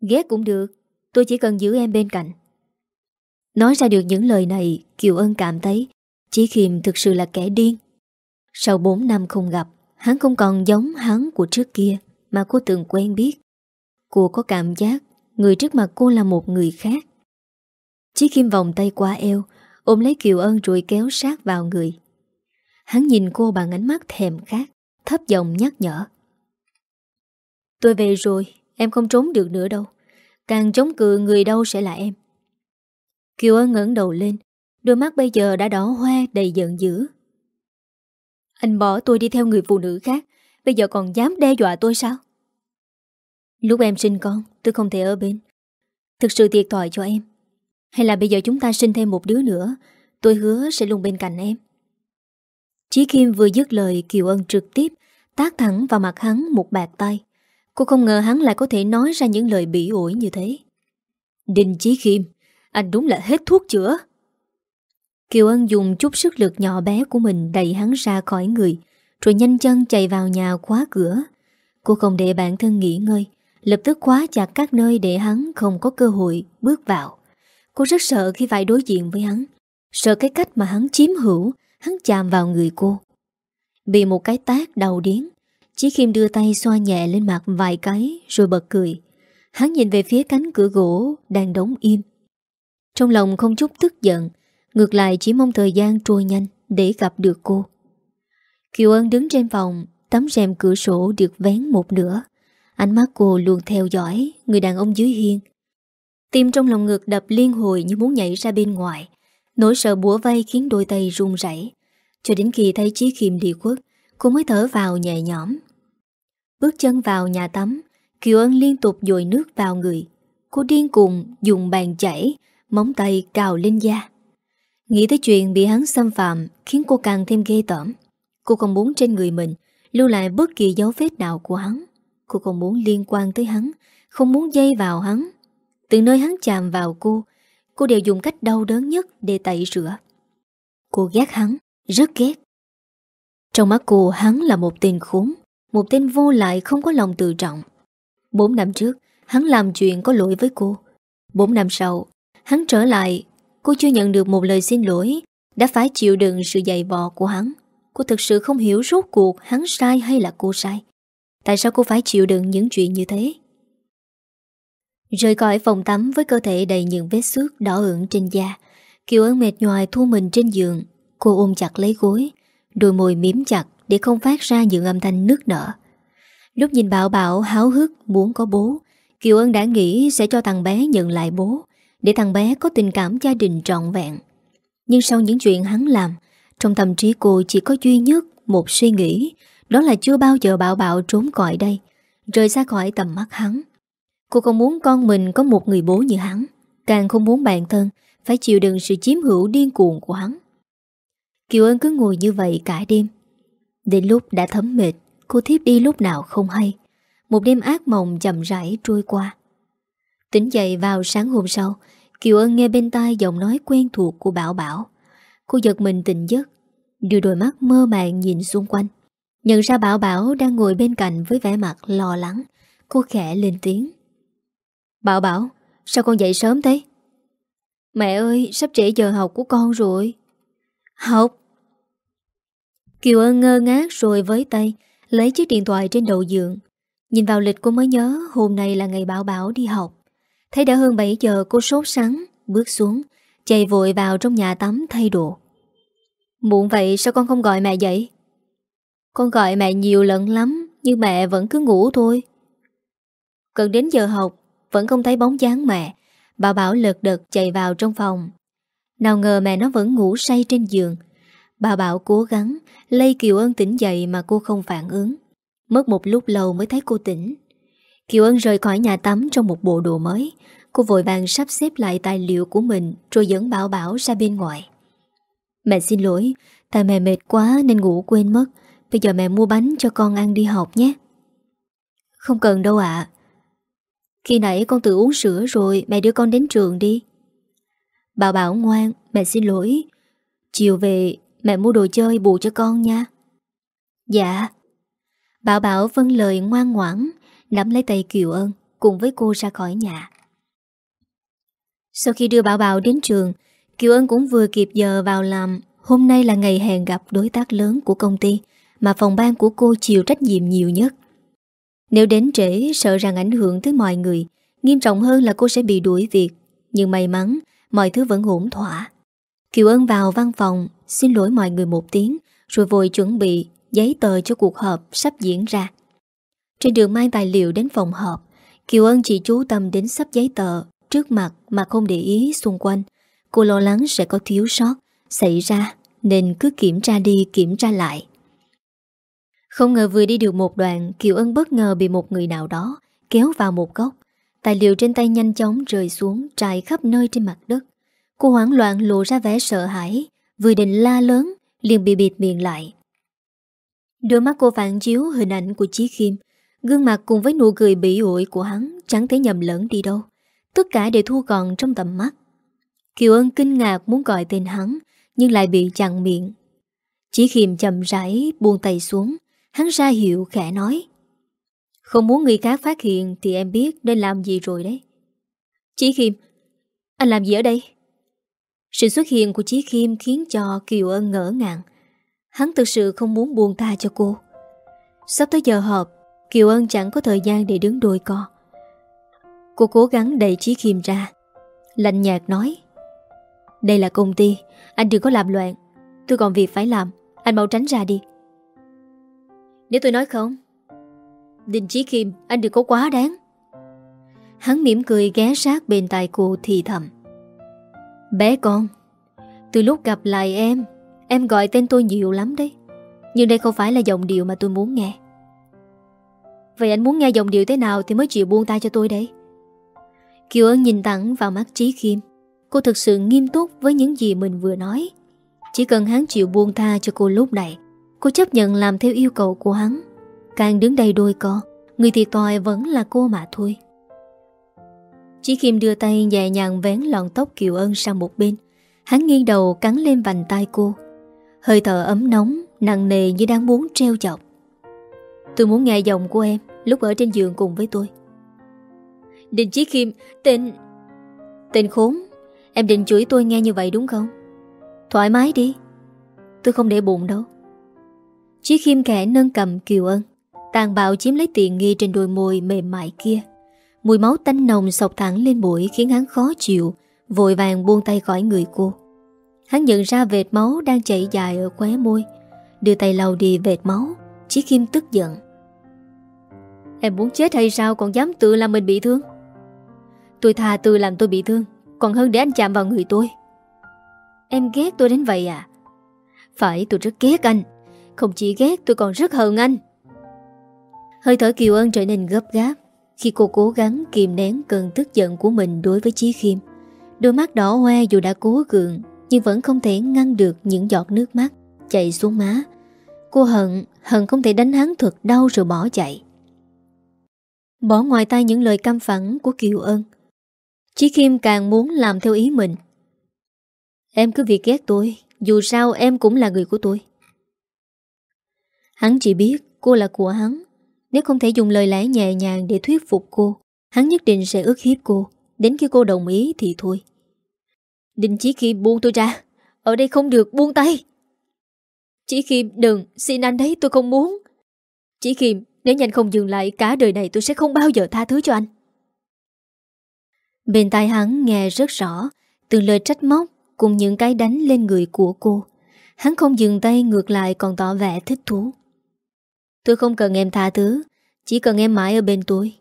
Ghét cũng được. Tôi chỉ cần giữ em bên cạnh. Nói ra được những lời này, Kiều Ân cảm thấy Chí Khiêm thực sự là kẻ điên. Sau 4 năm không gặp, Hắn không còn giống hắn của trước kia Mà cô từng quen biết. Cô có cảm giác Người trước mặt cô là một người khác. Chí Khiêm vòng tay qua eo, Ôm lấy Kiều Ân rồi kéo sát vào người. Hắn nhìn cô bằng ánh mắt thèm khát, Thấp giọng nhắc nhở. Tôi về rồi. Em không trốn được nữa đâu. Càng chống cự, người đâu sẽ là em? Kiều Ân ngẩng đầu lên, Đôi mắt bây giờ đã đỏ hoe, đầy giận dữ. Anh bỏ tôi đi theo người phụ nữ khác, Bây giờ còn dám đe dọa tôi sao? Lúc em sinh con, Tôi không thể ở bên. Thực sự thiệt thòi cho em. Hay là bây giờ chúng ta sinh thêm một đứa nữa, Tôi hứa sẽ luôn bên cạnh em. Chí Kim vừa dứt lời, Kiều Ân trực tiếp Tác thẳng vào mặt hắn một bạc tay. Cô không ngờ hắn lại có thể nói ra những lời bỉ ổi như thế. Đình Chí Kim Anh đúng là hết thuốc chữa. Kiều Ân dùng chút sức lực nhỏ bé của mình đẩy hắn ra khỏi người, Rồi nhanh chân chạy vào nhà khóa cửa. Cô không để bản thân nghỉ ngơi, Lập tức khóa chặt các nơi để hắn không có cơ hội bước vào. Cô rất sợ khi phải đối diện với hắn, Sợ cái cách mà hắn chiếm hữu, Hắn chạm vào người cô. Bị một cái tác đầu điến Chí Khiêm đưa tay xoa nhẹ lên mặt vài cái, Rồi bật cười. Hắn nhìn về phía cánh cửa gỗ Đang đóng im. Trong lòng không chút tức giận, Ngược lại chỉ mong thời gian trôi nhanh Để gặp được cô. Kiều Ân đứng trên phòng, Tấm rèm cửa sổ được vén một nửa. Ánh mắt cô luôn theo dõi Người đàn ông dưới hiên. Tim trong lòng ngực đập liên hồi như muốn nhảy ra bên ngoài. Nỗi sợ bủa vây khiến đôi tay run rẩy. Cho đến khi thấy Chí Khiêm đi khuất, Cô mới thở vào nhẹ nhõm. Bước chân vào nhà tắm, Kiều Ân liên tục dội nước vào người. Cô điên cuồng dùng bàn chảy Móng tay cào lên da. Nghĩ tới chuyện bị hắn xâm phạm Khiến cô càng thêm ghê tởm. Cô không muốn trên người mình Lưu lại bất kỳ dấu vết nào của hắn. Cô không muốn liên quan tới hắn, Không muốn dây vào hắn. Từ nơi hắn chạm vào cô Cô đều dùng cách đau đớn nhất để tẩy rửa. Cô ghét hắn, Rất ghét. Trong mắt cô hắn là một tên khốn. Một tên vô lại không có lòng tự trọng. Bốn năm trước, Hắn làm chuyện có lỗi với cô. Bốn năm sau, Hắn trở lại. Cô chưa nhận được một lời xin lỗi, Đã phải chịu đựng sự dày vò của hắn. Cô thực sự không hiểu rốt cuộc Hắn sai hay là cô sai. Tại sao cô phải chịu đựng những chuyện như thế? Rời khỏi phòng tắm Với cơ thể đầy những vết xước Đỏ ửng trên da, Kiều ơn mệt nhoài thu mình trên giường. Cô ôm chặt lấy gối, Đôi môi miếm chặt để không phát ra những âm thanh nước nở. Lúc nhìn Bảo Bảo háo hức muốn có bố, Kiều Ân đã nghĩ sẽ cho thằng bé nhận lại bố, Để thằng bé có tình cảm gia đình trọn vẹn. Nhưng sau những chuyện hắn làm, Trong tâm trí cô chỉ có duy nhất một suy nghĩ, Đó là chưa bao giờ Bảo Bảo trốn khỏi đây, Rời xa khỏi tầm mắt hắn. Cô không muốn con mình có một người bố như hắn, Càng không muốn bản thân Phải chịu đựng sự chiếm hữu điên cuồng của hắn. Kiều Ân cứ ngồi như vậy cả đêm Đến lúc đã thấm mệt, Cô thiếp đi lúc nào không hay. Một đêm ác mộng chậm rãi trôi qua. Tỉnh dậy vào sáng hôm sau, Kiều Ân nghe bên tai giọng nói quen thuộc của Bảo Bảo. Cô giật mình tỉnh giấc, Đưa đôi mắt mơ màng nhìn xung quanh. Nhận ra Bảo Bảo đang ngồi bên cạnh với vẻ mặt lo lắng, Cô khẽ lên tiếng. Bảo Bảo, Sao con dậy sớm thế? Mẹ ơi, sắp trễ giờ học của con rồi. Học? Kiều ơn ngơ ngác rồi với tay, Lấy chiếc điện thoại trên đầu giường. Nhìn vào lịch cô mới nhớ, Hôm nay là ngày Bảo Bảo đi học. Thấy đã hơn 7 giờ, cô sốt sắng, Bước xuống, Chạy vội vào trong nhà tắm thay đồ. Muộn vậy sao con không gọi mẹ dậy Con gọi mẹ nhiều lần lắm, Nhưng mẹ vẫn cứ ngủ thôi. Cần đến giờ học, Vẫn không thấy bóng dáng mẹ. Bảo Bảo lật đật chạy vào trong phòng. Nào ngờ mẹ nó vẫn ngủ say trên giường. Bà Bảo cố gắng Lây Kiều Ân tỉnh dậy mà cô không phản ứng. Mất một lúc lâu mới thấy cô tỉnh. Kiều Ân rời khỏi nhà tắm trong một bộ đồ mới. Cô vội vàng sắp xếp lại tài liệu của mình Rồi dẫn Bảo Bảo ra bên ngoài. Mẹ xin lỗi, Tại mẹ mệt quá nên ngủ quên mất. Bây giờ mẹ mua bánh cho con ăn đi học nhé. Không cần đâu ạ. Khi nãy con tự uống sữa rồi Mẹ đưa con đến trường đi. Bảo Bảo ngoan, Mẹ xin lỗi. Chiều về Mẹ mua đồ chơi bù cho con nha. Dạ. Bảo Bảo vâng lời ngoan ngoãn, Nắm lấy tay Kiều Ân, Cùng với cô ra khỏi nhà. Sau khi đưa Bảo Bảo đến trường, Kiều Ân cũng vừa kịp giờ vào làm, Hôm nay là ngày hẹn gặp đối tác lớn của công ty, Mà phòng ban của cô chịu trách nhiệm nhiều nhất. Nếu đến trễ, sợ rằng ảnh hưởng tới mọi người, Nghiêm trọng hơn là cô sẽ bị đuổi việc, Nhưng may mắn, Mọi thứ vẫn ổn thỏa. Kiều Ân vào văn phòng, Xin lỗi mọi người một tiếng, Rồi vội chuẩn bị giấy tờ cho cuộc họp sắp diễn ra. Trên đường mang tài liệu đến phòng họp, Kiều Ân chỉ chú tâm đến sắp giấy tờ Trước mặt mà không để ý xung quanh. Cô lo lắng sẽ có thiếu sót Xảy ra, Nên cứ kiểm tra đi, kiểm tra lại. Không ngờ vừa đi được một đoạn, Kiều Ân bất ngờ bị một người nào đó Kéo vào một góc. Tài liệu trên tay nhanh chóng rơi xuống, Trải khắp nơi trên mặt đất. Cô hoảng loạn lộ ra vẻ sợ hãi, Vừa định la lớn, liền bị bịt miệng lại. Đôi mắt cô phản chiếu hình ảnh của Chí Khiêm, Gương mặt cùng với nụ cười bị ủi của hắn Chẳng thể nhầm lẫn đi đâu, Tất cả đều thu gọn trong tầm mắt. Kiều Ân kinh ngạc muốn gọi tên hắn, Nhưng lại bị chặn miệng. Chí Khiêm chậm rãi buông tay xuống, Hắn ra hiệu khẽ nói, Không muốn người khác phát hiện Thì em biết nên làm gì rồi đấy. Chí Khiêm, Anh làm gì ở đây? Sự xuất hiện của Chí Khiêm khiến cho Kiều Ân ngỡ ngàng. Hắn thực sự không muốn buông tha cho cô. Sắp tới giờ họp, Kiều Ân chẳng có thời gian để đứng đôi co. Cô cố gắng đẩy Chí Khiêm ra. Lạnh nhạt nói. Đây là công ty, anh đừng có làm loạn. Tôi còn việc phải làm, anh mau tránh ra đi. Nếu tôi nói không Đình Chí khiêm Anh đừng có quá đáng Hắn mỉm cười ghé sát bên tai cô thì thầm Bé con Từ lúc gặp lại em Em gọi tên tôi nhiều lắm đấy. Nhưng đây không phải là giọng điệu mà tôi muốn nghe. Vậy anh muốn nghe giọng điệu thế nào Thì mới chịu buông tay cho tôi đấy. Kiều Ân nhìn thẳng vào mắt Trí Kim. Cô thực sự nghiêm túc với những gì mình vừa nói. Chỉ cần hắn chịu buông tha cho cô lúc này Cô chấp nhận làm theo yêu cầu của hắn. Càng đứng đây đôi co, Người thiệt tòi vẫn là cô mà thôi. Chí Kim đưa tay nhẹ nhàng vén lọn tóc Kiều Ân sang một bên. Hắn nghiêng đầu cắn lên vành tay cô. Hơi thở ấm nóng, Nặng nề như đang muốn treo chọc. Tôi muốn nghe giọng của em, Lúc ở trên giường cùng với tôi. Đình Chí Kim, Tên Tên khốn, Em định chửi tôi nghe như vậy đúng không? Thoải mái đi. Tôi không để bụng đâu. Chí Kim kẻ nâng cầm Kiều Ân, Tàn bạo chiếm lấy tiền nghi trên đôi môi mềm mại kia. Mùi máu tanh nồng sọc thẳng lên mũi khiến hắn khó chịu, Vội vàng buông tay khỏi người cô. Hắn nhận ra vệt máu đang chảy dài ở khóe môi, Đưa tay lau đi vệt máu, Chí Kim tức giận. Em muốn chết hay sao? Còn dám tự làm mình bị thương? Tôi thà tự làm tôi bị thương, Còn hơn để anh chạm vào người tôi. Em ghét tôi đến vậy à? Phải, tôi rất ghét anh. Không chỉ ghét, tôi còn rất hờn anh. Hơi thở Kiều Ân trở nên gấp gáp. Khi cô cố gắng kìm nén cơn tức giận của mình đối với Chí Khiêm. Đôi mắt đỏ hoe dù đã cố gượng Nhưng vẫn không thể ngăn được những giọt nước mắt Chạy xuống má. Cô hận, hận không thể đánh hắn thật đau rồi bỏ chạy. Bỏ ngoài tay những lời căm phẳng của Kiều Ân. Chí Khiêm càng muốn làm theo ý mình. Em cứ việc ghét tôi Dù sao em cũng là người của tôi. Hắn chỉ biết cô là của hắn nếu không thể dùng lời lẽ nhẹ nhàng để thuyết phục cô, Hắn nhất định sẽ ức hiếp cô. Đến khi cô đồng ý thì thôi. Đình chỉ khi buông tôi ra. Ở đây không được, buông tay. Chỉ khi đừng, Xin anh đấy, tôi không muốn. Chỉ khi nếu nhanh không dừng lại, Cả đời này tôi sẽ không bao giờ tha thứ cho anh. Bên tai hắn nghe rất rõ Từng lời trách móc Cùng những cái đánh lên người của cô. Hắn không dừng tay, ngược lại còn tỏ vẻ thích thú. Tôi không cần em tha thứ, Chỉ cần em mãi ở bên tôi.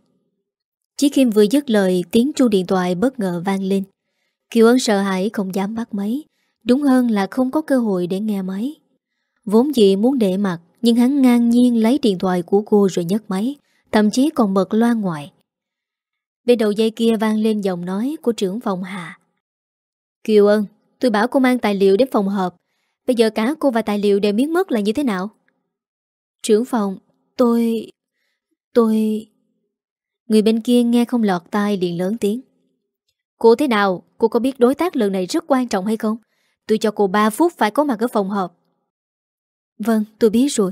Chí Kim vừa dứt lời, Tiếng chuông điện thoại bất ngờ vang lên. Kiều Ân sợ hãi không dám bắt máy, Đúng hơn là không có cơ hội để nghe máy. Vốn dĩ muốn để mặt, Nhưng hắn ngang nhiên lấy điện thoại của cô rồi nhấc máy, Thậm chí còn bật loa ngoài. Bên đầu dây kia vang lên giọng nói của trưởng phòng Hà Kiều Ân, Tôi bảo cô mang tài liệu đến phòng họp. Bây giờ cả cô và tài liệu đều biến mất là như thế nào? Trưởng phòng, Tôi... Tôi... Người bên kia nghe không lọt tai liền lớn tiếng. Cô thế nào? Cô có biết đối tác lần này rất quan trọng hay không? Tôi cho cô 3 phút phải có mặt ở phòng họp. Vâng tôi biết rồi.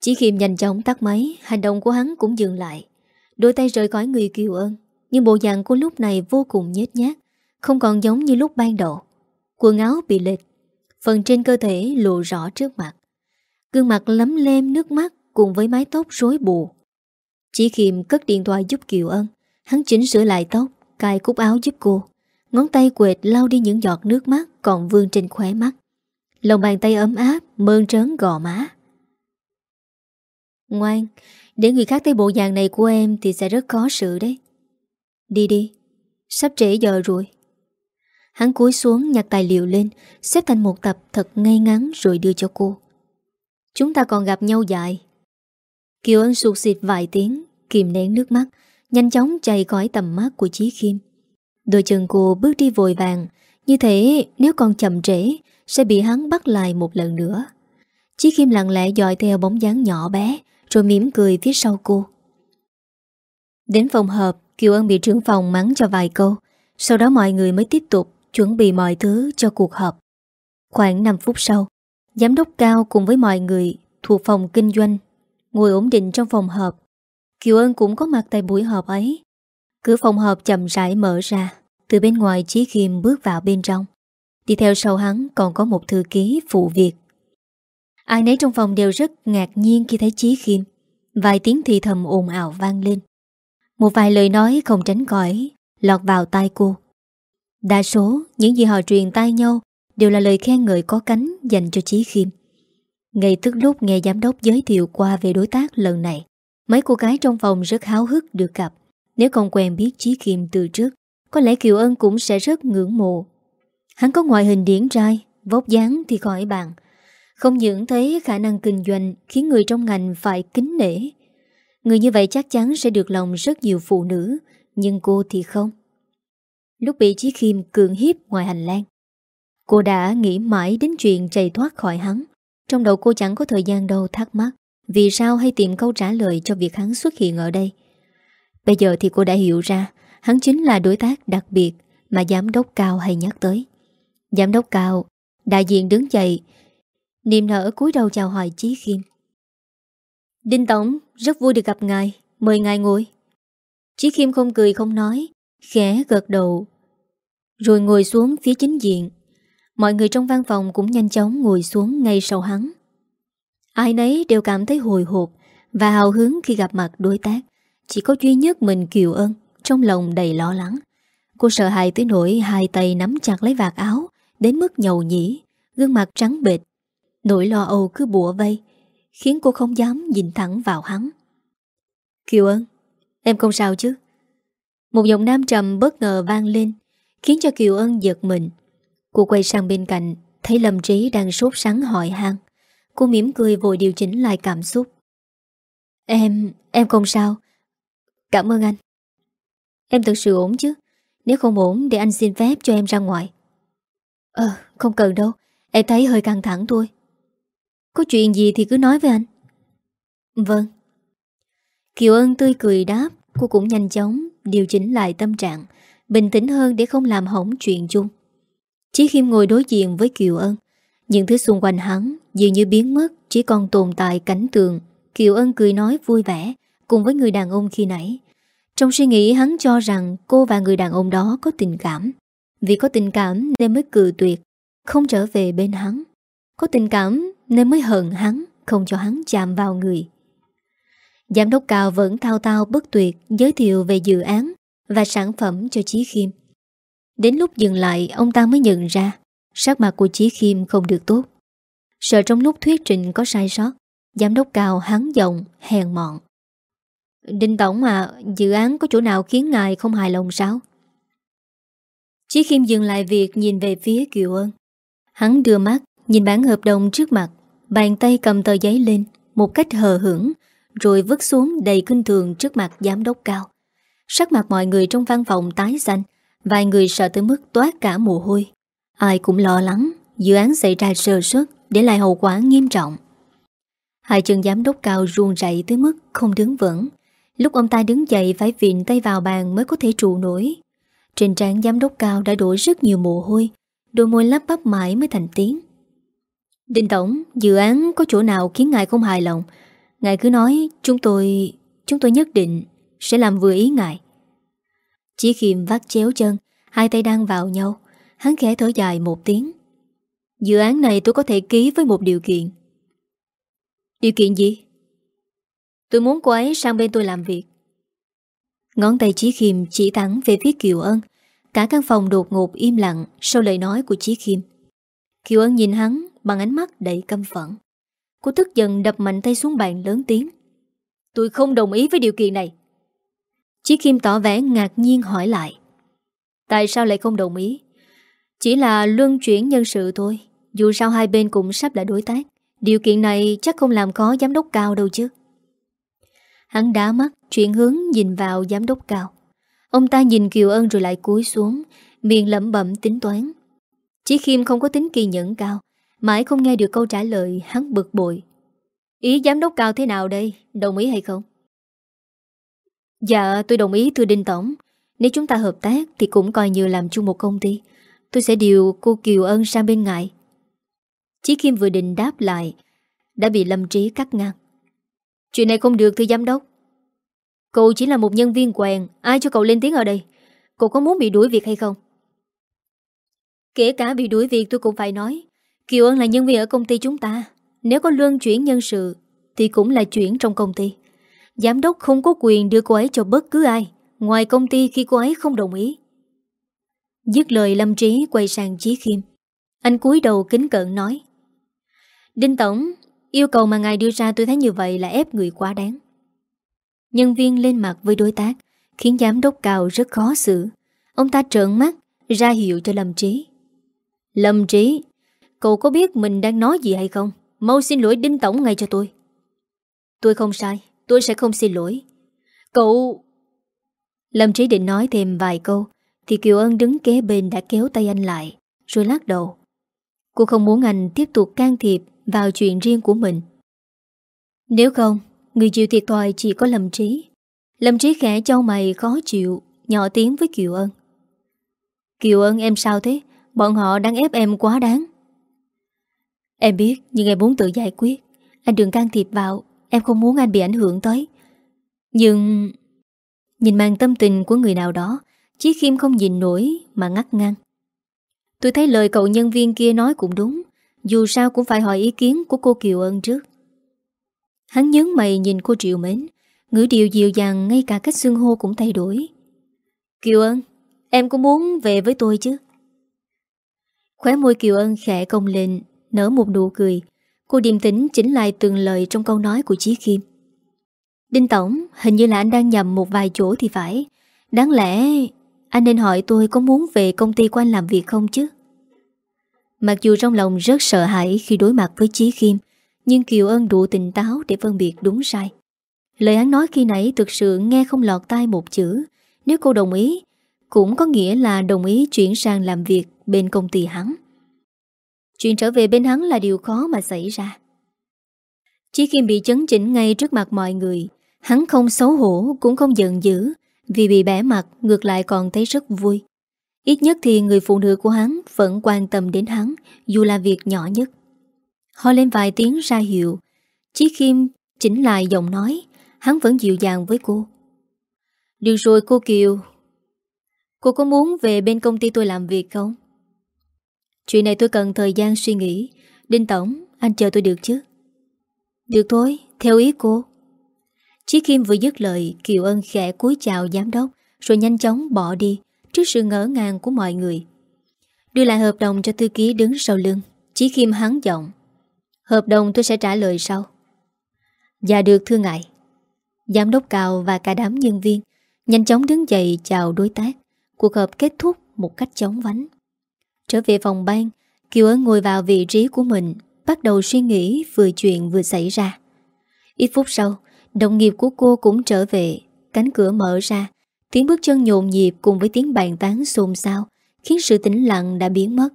Chỉ khiêm nhanh chóng tắt máy, Hành động của hắn cũng dừng lại. Đôi tay rời khỏi người Kiều ơn Nhưng bộ dạng của lúc này vô cùng nhét nhát Không còn giống như lúc ban đầu. Quần áo bị lệch, Phần trên cơ thể lộ rõ trước mặt. Gương mặt lấm lem nước mắt Cùng với mái tóc rối bù. Chỉ khiêm cất điện thoại giúp Kiều ân, Hắn chỉnh sửa lại tóc, Cài cúc áo giúp cô. Ngón tay quệt lau đi những giọt nước mắt Còn vương trên khóe mắt. Lòng bàn tay ấm áp, Mơn trớn gò má. Ngoan, Để người khác thấy bộ dạng này của em Thì sẽ rất khó xử đấy. Đi đi, Sắp trễ giờ rồi. Hắn cúi xuống nhặt tài liệu lên, Xếp thành một tập thật ngay ngắn Rồi đưa cho cô. Chúng ta còn gặp nhau dài. Kiều Ân sụt xịt vài tiếng, Kìm nén nước mắt, Nhanh chóng chạy khỏi tầm mắt của Chí Khiêm. Đôi chân cô bước đi vội vàng, Như thế nếu còn chậm trễ, Sẽ bị hắn bắt lại một lần nữa. Chí Khiêm lặng lẽ dòi theo bóng dáng nhỏ bé, Rồi mỉm cười phía sau cô. Đến phòng họp, Kiều Ân bị trưởng phòng mắng cho vài câu. Sau đó mọi người mới tiếp tục Chuẩn bị mọi thứ cho cuộc họp. Khoảng 5 phút sau Giám đốc cao cùng với mọi người Thuộc phòng kinh doanh, Ngồi ổn định trong phòng họp. Kiều Ân cũng có mặt tại buổi họp ấy. Cửa phòng họp chậm rãi mở ra, Từ bên ngoài Chí Khiêm bước vào bên trong. Đi theo sau hắn còn có một thư ký phụ việc. Ai nấy trong phòng đều rất ngạc nhiên khi thấy Chí Khiêm. Vài tiếng thì thầm ồn ào vang lên. Một vài lời nói không tránh khỏi Lọt vào tai cô. Đa số những gì họ truyền tai nhau Đều là lời khen ngợi có cánh dành cho Chí Khiêm Ngay tức lúc nghe giám đốc giới thiệu qua về đối tác lần này, mấy cô gái trong phòng rất háo hức được gặp. Nếu không quen biết Chí Kim từ trước, có lẽ Kiều Ân cũng sẽ rất ngưỡng mộ. Hắn có ngoại hình điển trai, vóc dáng thì khỏi bàn. Không những thấy khả năng kinh doanh khiến người trong ngành phải kính nể. Người như vậy chắc chắn sẽ được lòng rất nhiều phụ nữ, nhưng cô thì không. Lúc bị Chí Kim cường hiếp ngoài hành lang, cô đã nghĩ mãi đến chuyện chạy thoát khỏi hắn. Trong đầu cô chẳng có thời gian đâu thắc mắc vì sao hay tìm câu trả lời cho việc hắn xuất hiện ở đây. Bây giờ thì cô đã hiểu ra hắn chính là đối tác đặc biệt mà giám đốc cao hay nhắc tới. Giám đốc cao, đại diện đứng dậy, niềm nở cúi đầu chào hỏi Chí Khiêm. Đinh Tổng, rất vui được gặp ngài, mời ngài ngồi. Chí Khiêm không cười không nói, khẽ gật đầu, rồi ngồi xuống phía chính diện. Mọi người trong văn phòng cũng nhanh chóng ngồi xuống ngay sau hắn. Ai nấy đều cảm thấy hồi hộp và hào hứng khi gặp mặt đối tác. Chỉ có duy nhất mình Kiều Ân trong lòng đầy lo lắng. Cô sợ hãi tới nỗi hai tay nắm chặt lấy vạt áo đến mức nhầu nhĩ, gương mặt trắng bệt. Nỗi lo âu cứ bùa vây, khiến cô không dám nhìn thẳng vào hắn. Kiều Ân, em không sao chứ? Một giọng nam trầm bất ngờ vang lên, khiến cho Kiều Ân giật mình. Cô quay sang bên cạnh, thấy Lâm Trí đang sốt sắng hỏi han. Cô mỉm cười vội điều chỉnh lại cảm xúc. Em, em không sao. Cảm ơn anh. Em thật sự ổn chứ? Nếu không ổn để anh xin phép cho em ra ngoài. Ờ, không cần đâu. Em thấy hơi căng thẳng thôi. Có chuyện gì thì cứ nói với anh. Vâng. Kiều Ân tươi cười đáp, cô cũng nhanh chóng điều chỉnh lại tâm trạng, bình tĩnh hơn để không làm hỏng chuyện chung. Chí Khiêm ngồi đối diện với Kiều Ân, những thứ xung quanh hắn dường như biến mất, chỉ còn tồn tại cảnh tượng. Kiều Ân cười nói vui vẻ, cùng với người đàn ông khi nãy. Trong suy nghĩ hắn cho rằng cô và người đàn ông đó có tình cảm. Vì có tình cảm nên mới cự tuyệt, không trở về bên hắn. Có tình cảm nên mới hận hắn, không cho hắn chạm vào người. Giám đốc cao vẫn thao thao bất tuyệt giới thiệu về dự án và sản phẩm cho Chí Khiêm. Đến lúc dừng lại, ông ta mới nhận ra sắc mặt của Chí Khiêm không được tốt. Sợ trong lúc thuyết trình có sai sót, giám đốc cao hắn giọng, hèn mọn. Đinh Tổng à, dự án có chỗ nào khiến ngài không hài lòng sao? Chí Khiêm dừng lại việc nhìn về phía Kiều Ân. Hắn đưa mắt, nhìn bản hợp đồng trước mặt, bàn tay cầm tờ giấy lên, một cách hờ hững, rồi vứt xuống đầy kinh thường trước mặt giám đốc cao. Sắc mặt mọi người trong văn phòng tái xanh, vài người sợ tới mức toát cả mồ hôi. Ai cũng lo lắng, dự án xảy ra sơ suất để lại hậu quả nghiêm trọng. Hai chân giám đốc cao ruông rậy tới mức không đứng vững. Lúc ông ta đứng dậy phải viện tay vào bàn mới có thể trụ nổi. Trên trán giám đốc cao đã đổ rất nhiều mồ hôi, đôi môi lắp bắp mãi mới thành tiếng. Đinh Tổng, dự án có chỗ nào khiến ngài không hài lòng? Ngài cứ nói, chúng tôi... chúng tôi nhất định sẽ làm vừa ý ngài. Chỉ khiêm vắt chéo chân, hai tay đang vào nhau. Hắn khẽ thở dài một tiếng. Dự án này tôi có thể ký với một điều kiện. Điều kiện gì? Tôi muốn cô ấy sang bên tôi làm việc. Ngón tay Chí Khiêm chỉ thẳng về phía Kiều Ân. Cả căn phòng đột ngột im lặng sau lời nói của Chí Khiêm. Kiều Ân nhìn hắn bằng ánh mắt đầy căm phẫn. Cô tức giận đập mạnh tay xuống bàn lớn tiếng. Tôi không đồng ý với điều kiện này. Chí Kim tỏ vẻ ngạc nhiên hỏi lại. Tại sao lại không đồng ý? Chỉ là luân chuyển nhân sự thôi. Dù sao hai bên cũng sắp là đối tác. Điều kiện này chắc không làm khó giám đốc cao đâu chứ. Hắn đá mắt, chuyển hướng nhìn vào giám đốc cao. Ông ta nhìn Kiều Ân rồi lại cúi xuống, miệng lẩm bẩm tính toán. Chí Khiêm không có tính kỳ nhẫn cao, mãi không nghe được câu trả lời hắn bực bội. Ý giám đốc cao thế nào đây, đồng ý hay không? Dạ, tôi đồng ý thưa Đinh Tổng. Nếu chúng ta hợp tác thì cũng coi như làm chung một công ty. Tôi sẽ điều cô Kiều Ân sang bên ngại. Chí Kim vừa định đáp lại, đã bị Lâm Trí cắt ngang. Chuyện này không được thưa giám đốc Cậu chỉ là một nhân viên quen Ai cho cậu lên tiếng ở đây Cậu có muốn bị đuổi việc hay không Kể cả bị đuổi việc tôi cũng phải nói Kiều Ân là nhân viên ở công ty chúng ta Nếu có luân chuyển nhân sự Thì cũng là chuyển trong công ty Giám đốc không có quyền đưa cô ấy cho bất cứ ai Ngoài công ty khi cô ấy không đồng ý Dứt lời Lâm Trí quay sang Chí Khiêm Anh cúi đầu kính cận nói Đinh Tổng Yêu cầu mà ngài đưa ra tôi thấy như vậy là ép người quá đáng. Nhân viên lên mặt với đối tác khiến giám đốc cao rất khó xử. Ông ta trợn mắt ra hiệu cho Lâm Trí. Lâm Trí, cậu có biết mình đang nói gì hay không? Mau xin lỗi Đinh Tổng ngay cho tôi. Tôi không sai, tôi sẽ không xin lỗi. Cậu... Lâm Trí định nói thêm vài câu thì Kiều Ân đứng kế bên đã kéo tay anh lại rồi lắc đầu. Cô không muốn anh tiếp tục can thiệp vào chuyện riêng của mình. Nếu không, người chịu thiệt thòi chỉ có Lâm Trí. Lâm Trí khẽ cho mày khó chịu, nhỏ tiếng với Kiều Ân. Kiều Ân em sao thế? Bọn họ đang ép em quá đáng. Em biết, nhưng em muốn tự giải quyết. Anh đừng can thiệp vào, em không muốn anh bị ảnh hưởng tới. Nhưng... Nhìn mang tâm tình của người nào đó, Chí Khiêm không nhìn nổi mà ngắt ngang. Tôi thấy lời cậu nhân viên kia nói cũng đúng Dù sao cũng phải hỏi ý kiến của cô Kiều Ân trước Hắn nhớ mày nhìn cô Triệu Mến Ngữ điệu dịu dàng ngay cả cách xương hô cũng thay đổi Kiều Ân Em cũng muốn về với tôi chứ Khóe môi Kiều Ân khẽ cong lên Nở một nụ cười Cô điềm tĩnh chỉnh lại từng lời trong câu nói của Chí Kim Đinh Tổng Hình như là anh đang nhầm một vài chỗ thì phải Đáng lẽ anh nên hỏi tôi có muốn về công ty của anh làm việc không chứ? Mặc dù trong lòng rất sợ hãi khi đối mặt với Chí Khiêm, nhưng Kiều Ân đủ tỉnh táo để phân biệt đúng sai. Lời hắn nói khi nãy thực sự nghe không lọt tai một chữ. Nếu cô đồng ý, cũng có nghĩa là đồng ý chuyển sang làm việc bên công ty hắn. Chuyện trở về bên hắn là điều khó mà xảy ra. Chí Khiêm bị chấn chỉnh ngay trước mặt mọi người, hắn không xấu hổ cũng không giận dữ, vì bị bẻ mặt ngược lại còn thấy rất vui Ít nhất thì người phụ nữ của hắn Vẫn quan tâm đến hắn Dù là việc nhỏ nhất Họ lên vài tiếng ra hiệu Chí Khiêm chỉnh lại giọng nói Hắn vẫn dịu dàng với cô Được rồi cô Kiều Cô có muốn về bên công ty tôi làm việc không? Chuyện này tôi cần thời gian suy nghĩ. Đinh Tổng, anh chờ tôi được chứ? Được thôi, theo ý cô. Chí Kim vừa dứt lời Kiều Ân khẽ cúi chào giám đốc Rồi nhanh chóng bỏ đi Trước sự ngỡ ngàng của mọi người. Đưa lại hợp đồng cho thư ký đứng sau lưng. Chí Kim hắn giọng. Hợp đồng tôi sẽ trả lời sau. Dạ được thưa ngài. Giám đốc cao và cả đám nhân viên Nhanh chóng đứng dậy chào đối tác. Cuộc họp kết thúc một cách chóng vánh. Trở về phòng ban, Kiều ấn ngồi vào vị trí của mình, Bắt đầu suy nghĩ vừa chuyện vừa xảy ra. Ít phút sau, Đồng nghiệp của cô cũng trở về, Cánh cửa mở ra, Tiếng bước chân nhộn nhịp cùng với tiếng bàn tán xôn xao Khiến sự tĩnh lặng đã biến mất.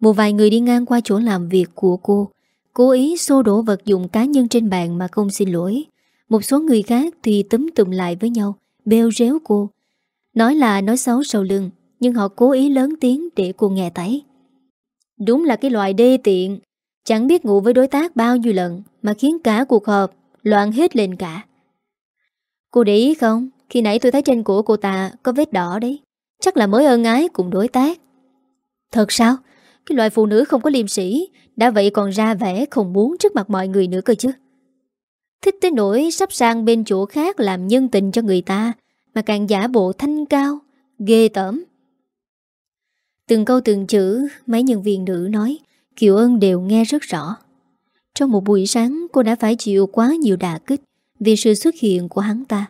Một vài người đi ngang qua chỗ làm việc của cô, Cố ý xô đổ vật dụng cá nhân trên bàn mà không xin lỗi. Một số người khác thì tấm tụm lại với nhau, Bêu réo cô. Nói là nói xấu sau lưng nhưng họ cố ý lớn tiếng để cô nghe thấy. Đúng là cái loại đê tiện. Chẳng biết ngủ với đối tác bao nhiêu lần Mà khiến cả cuộc họp Loạn hết lên cả. Cô để ý không? Khi nãy tôi thấy trên cổ cô ta có vết đỏ đấy. Chắc là mới ân ái cùng đối tác. Thật sao? Cái loại phụ nữ không có liêm sĩ Đã vậy còn ra vẻ không muốn trước mặt mọi người nữa cơ chứ. Thích tới nỗi sắp sang bên chỗ khác Làm nhân tình cho người ta Mà càng giả bộ thanh cao, Ghê tởm. Từng câu từng chữ Mấy nhân viên nữ nói Kiều Ân đều nghe rất rõ trong một buổi sáng cô đã phải chịu quá nhiều đả kích vì sự xuất hiện của hắn ta.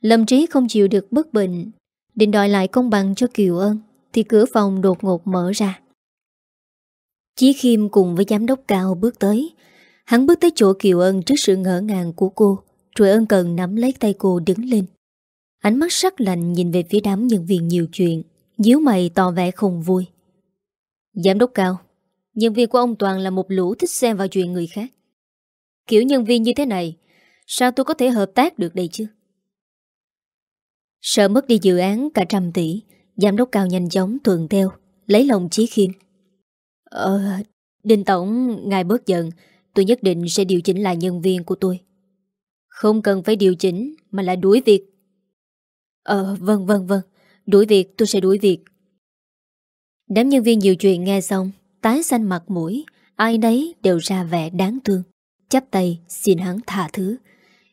Lâm Trí không chịu được bất bình, định đòi lại công bằng cho Kiều Ân, thì cửa phòng đột ngột mở ra. Chí Khiêm cùng với giám đốc cao bước tới. Hắn bước tới chỗ Kiều Ân trước sự ngỡ ngàng của cô, rồi ân cần nắm lấy tay cô đứng lên. Ánh mắt sắc lạnh nhìn về phía đám nhân viên nhiều chuyện, díu mày tỏ vẻ không vui. Giám đốc cao, Nhân viên của ông Toàn là một lũ thích xem vào chuyện người khác. Kiểu nhân viên như thế này Sao tôi có thể hợp tác được đây chứ? Sợ mất đi dự án cả trăm tỷ Giám đốc cao nhanh chóng thuận theo Lấy lòng Chí Khiêm. Ờ Đinh Tổng Ngài bớt giận Tôi nhất định sẽ điều chỉnh lại nhân viên của tôi. Không cần phải điều chỉnh Mà là đuổi việc. Ờ vâng vâng vâng Đuổi việc, tôi sẽ đuổi việc. Đám nhân viên nhiều chuyện nghe xong, Tái xanh mặt mũi. Ai nấy đều ra vẻ đáng thương. Chắp tay xin hắn tha thứ.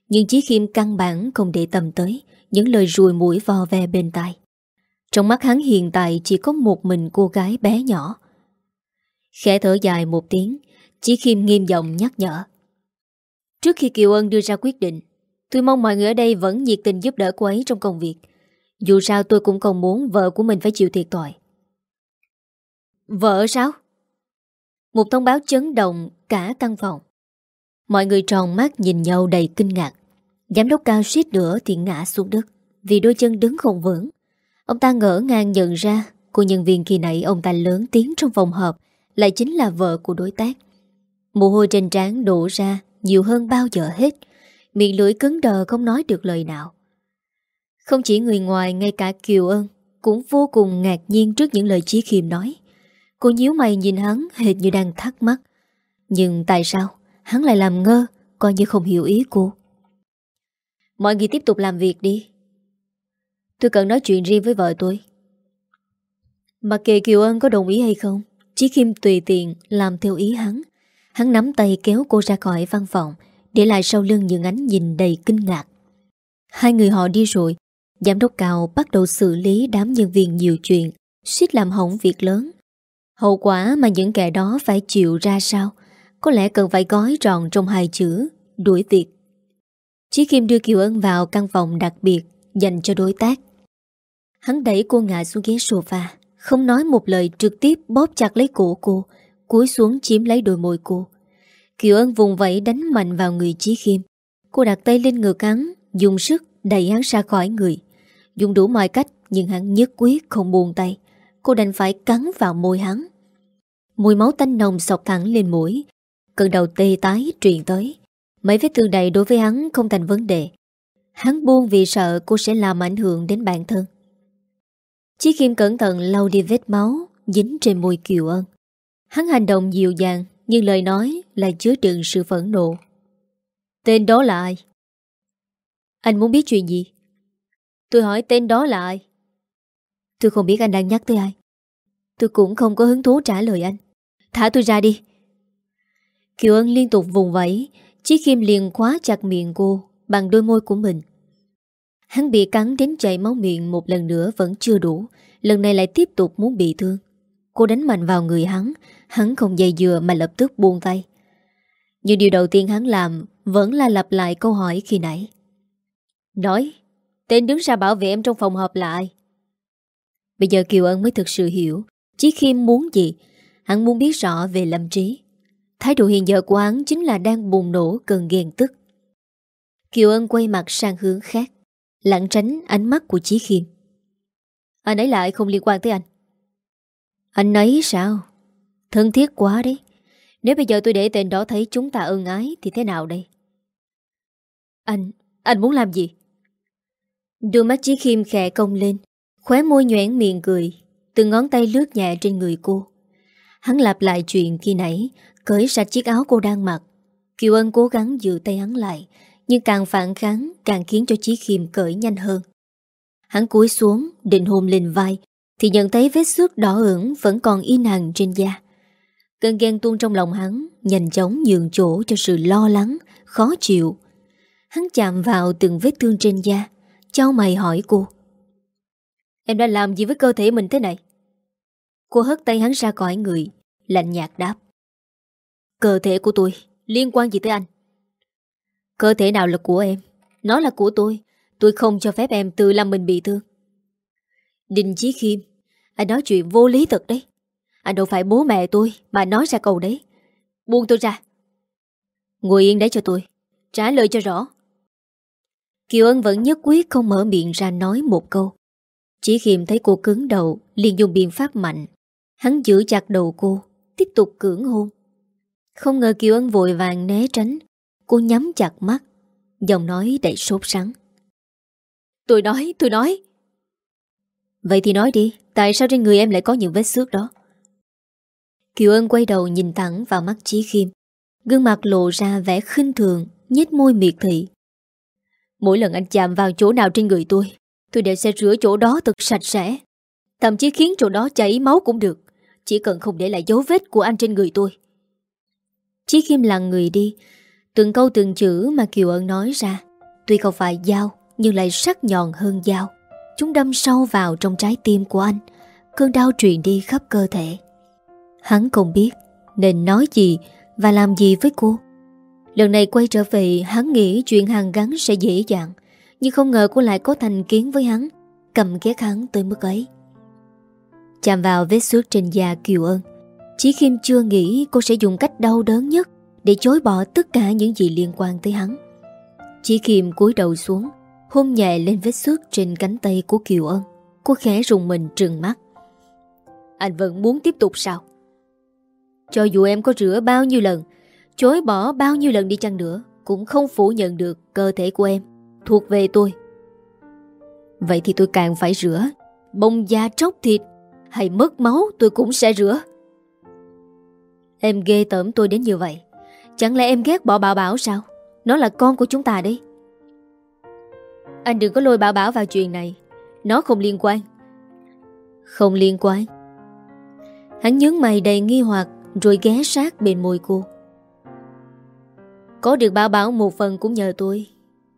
Nhưng Chí Khiêm căn bản không để tâm tới Những lời rùi mũi vò ve bên tai. Trong mắt hắn hiện tại Chỉ có một mình cô gái bé nhỏ. Khẽ thở dài một tiếng, Chí Khiêm nghiêm giọng nhắc nhở. Trước khi Kiều Ân đưa ra quyết định, Tôi mong mọi người ở đây vẫn nhiệt tình giúp đỡ cô ấy trong công việc. Dù sao tôi cũng không muốn vợ của mình phải chịu thiệt tội Vợ sao? Một thông báo chấn động cả căn phòng. Mọi người tròn mắt nhìn nhau đầy kinh ngạc. Giám đốc cao suýt nữa thì ngã xuống đất, Vì đôi chân đứng không vững. Ông ta ngỡ ngàng nhận ra, Cô nhân viên khi nãy ông ta lớn tiếng trong phòng họp, Lại chính là vợ của đối tác. Mồ hôi trên trán đổ ra Nhiều hơn bao giờ hết. Miệng lưỡi cứng đờ không nói được lời nào. Không chỉ người ngoài, Ngay cả Kiều Ân Cũng vô cùng ngạc nhiên trước những lời Chí Khiêm nói. Cô nhíu mày nhìn hắn, Hệt như đang thắc mắc. Nhưng tại sao? Hắn lại làm ngơ, Coi như không hiểu ý cô. Mọi người tiếp tục làm việc đi. Tôi cần nói chuyện riêng với vợ tôi. Mặc kệ Kiều Ân có đồng ý hay không, Chí Kim tùy tiện làm theo ý hắn. Hắn nắm tay kéo cô ra khỏi văn phòng, Để lại sau lưng những ánh nhìn đầy kinh ngạc. Hai người họ đi rồi Giám đốc cao bắt đầu xử lý đám nhân viên nhiều chuyện, suýt làm hỏng việc lớn. Hậu quả mà những kẻ đó phải chịu ra sao? Có lẽ cần phải gói tròn trong hai chữ, Đuổi việc. Chí Kim đưa Kiều Ân vào căn phòng đặc biệt, Dành cho đối tác. Hắn đẩy cô ngã xuống ghế sofa, Không nói một lời trực tiếp bóp chặt lấy cổ cô, Cúi xuống chiếm lấy đôi môi cô. Kiều Ân vùng vẫy đánh mạnh vào người Chí Kim. Cô đặt tay lên ngực hắn, Dùng sức đẩy hắn ra khỏi người. Dùng đủ mọi cách, Nhưng hắn nhất quyết không buông tay. Cô đành phải cắn vào môi hắn. Mùi máu tanh nồng sọc thẳng lên mũi. Cơn đầu tê tái truyền tới. Mấy vết thương đầy đối với hắn không thành vấn đề. Hắn buông vì sợ cô sẽ làm ảnh hưởng đến bản thân. Chí Kim cẩn thận lau đi vết máu, Dính trên môi Kiều Ân. Hắn hành động dịu dàng, Nhưng lời nói lại chứa đựng sự phẫn nộ. Tên đó là ai? Anh muốn biết chuyện gì? Tôi hỏi tên đó là ai? Tôi không biết anh đang nhắc tới ai. Tôi cũng không có hứng thú trả lời anh. Thả tôi ra đi. Kiều Ân liên tục vùng vẫy, chiếc Kim liền khóa chặt miệng cô Bằng đôi môi của mình. Hắn bị cắn đến chảy máu miệng Một lần nữa vẫn chưa đủ, Lần này lại tiếp tục muốn bị thương. Cô đánh mạnh vào người hắn Hắn không dây dừa mà lập tức buông tay. Nhưng điều đầu tiên hắn làm Vẫn là lặp lại câu hỏi khi nãy. Nói Tên đứng ra bảo vệ em trong phòng họp là ai Bây giờ Kiều Ân mới thực sự hiểu Chí Khiêm muốn gì. Hắn muốn biết rõ về Lâm Trí. Thái độ hiện giờ của hắn chính là đang bùng nổ cơn ghen tức. Kiều Ân quay mặt sang hướng khác Lặng tránh ánh mắt của Chí Khiêm. Anh ấy lại không liên quan tới anh. Anh ấy sao? Thân thiết quá đấy. Nếu bây giờ tôi để tên đó thấy chúng ta ân ái Thì thế nào đây? Anh, anh muốn làm gì? Đôi mắt Chí Khiêm khẽ cong lên, Khóe môi nhoảng miệng cười, Từng ngón tay lướt nhẹ trên người cô. Hắn lặp lại chuyện khi nãy, Cởi sạch chiếc áo cô đang mặc. Kiều Ân cố gắng giữ tay hắn lại, Nhưng càng phản kháng, Càng khiến cho Chí Khiêm cởi nhanh hơn. Hắn cúi xuống, định hôn lên vai, Thì nhận thấy vết xước đỏ ửng Vẫn còn in hằng trên da. Cơn ghen tuôn trong lòng hắn Nhanh chóng nhường chỗ cho sự lo lắng, Khó chịu. Hắn chạm vào từng vết thương trên da Cháu mày hỏi cô. Em đã làm gì với cơ thể mình thế này? Cô hất tay hắn ra khỏi người Lạnh nhạt đáp. Cơ thể của tôi liên quan gì tới anh? Cơ thể nào là của em? Nó là của tôi. Tôi không cho phép em tự làm mình bị thương. Đình Chí Khiêm Anh nói chuyện vô lý thật đấy. Anh đâu phải bố mẹ tôi Mà nói ra câu đấy. Buông tôi ra. Ngồi yên đấy cho tôi. Trả lời cho rõ Kiều Ân vẫn nhất quyết không mở miệng ra nói một câu. Chỉ khiêm thấy cô cứng đầu liền dùng biện pháp mạnh. Hắn giữ chặt đầu cô Tiếp tục cưỡng hôn. Không ngờ Kiều Ân vội vàng né tránh. Cô nhắm chặt mắt Giọng nói đầy sốt sắng. Tôi nói, tôi nói. Vậy thì nói đi Tại sao trên người em lại có những vết xước đó? Kiều Ân quay đầu nhìn thẳng vào mắt Chí Khiêm. Gương mặt lộ ra vẻ khinh thường nhếch môi miệt thị. Mỗi lần anh chạm vào chỗ nào trên người tôi Tôi đều sẽ rửa chỗ đó thật sạch sẽ. Thậm chí khiến chỗ đó chảy máu cũng được, Chỉ cần không để lại dấu vết của anh trên người tôi. Chí Kim lặng người đi, Từng câu từng chữ mà Kiều Ân nói ra, Tuy không phải dao, Nhưng lại sắc nhọn hơn dao. Chúng đâm sâu vào trong trái tim của anh, Cơn đau truyền đi khắp cơ thể. Hắn không biết Nên nói gì Và làm gì với cô. Lần này quay trở về, Hắn nghĩ chuyện hàng gắn sẽ dễ dàng, Nhưng không ngờ cô lại có thành kiến với hắn, Cầm ghét hắn tới mức ấy. Chạm vào vết xước trên da Kiều ơn Chí Khiêm chưa nghĩ cô sẽ dùng cách đau đớn nhất Để chối bỏ tất cả những gì liên quan tới hắn. Chí Khiêm cúi đầu xuống, Hôn nhẹ lên vết xước trên cánh tay của Kiều ân. Cô khẽ rùng mình trừng mắt. Anh vẫn muốn tiếp tục sao? Cho dù em có rửa bao nhiêu lần Chối bỏ bao nhiêu lần đi chăng nữa Cũng không phủ nhận được cơ thể của em, Thuộc về tôi. Vậy thì tôi càng phải rửa. Bông da tróc thịt Hay mất máu tôi cũng sẽ rửa. Em ghê tởm tôi đến như vậy. Chẳng lẽ em ghét bỏ Bảo Bảo sao? Nó là con của chúng ta đấy. Anh đừng có lôi Bảo Bảo vào chuyện này. Nó không liên quan. Không liên quan. Hắn nhướng mày đầy nghi hoặc Rồi ghé sát bên môi cô. Có được Bảo Bảo một phần cũng nhờ tôi.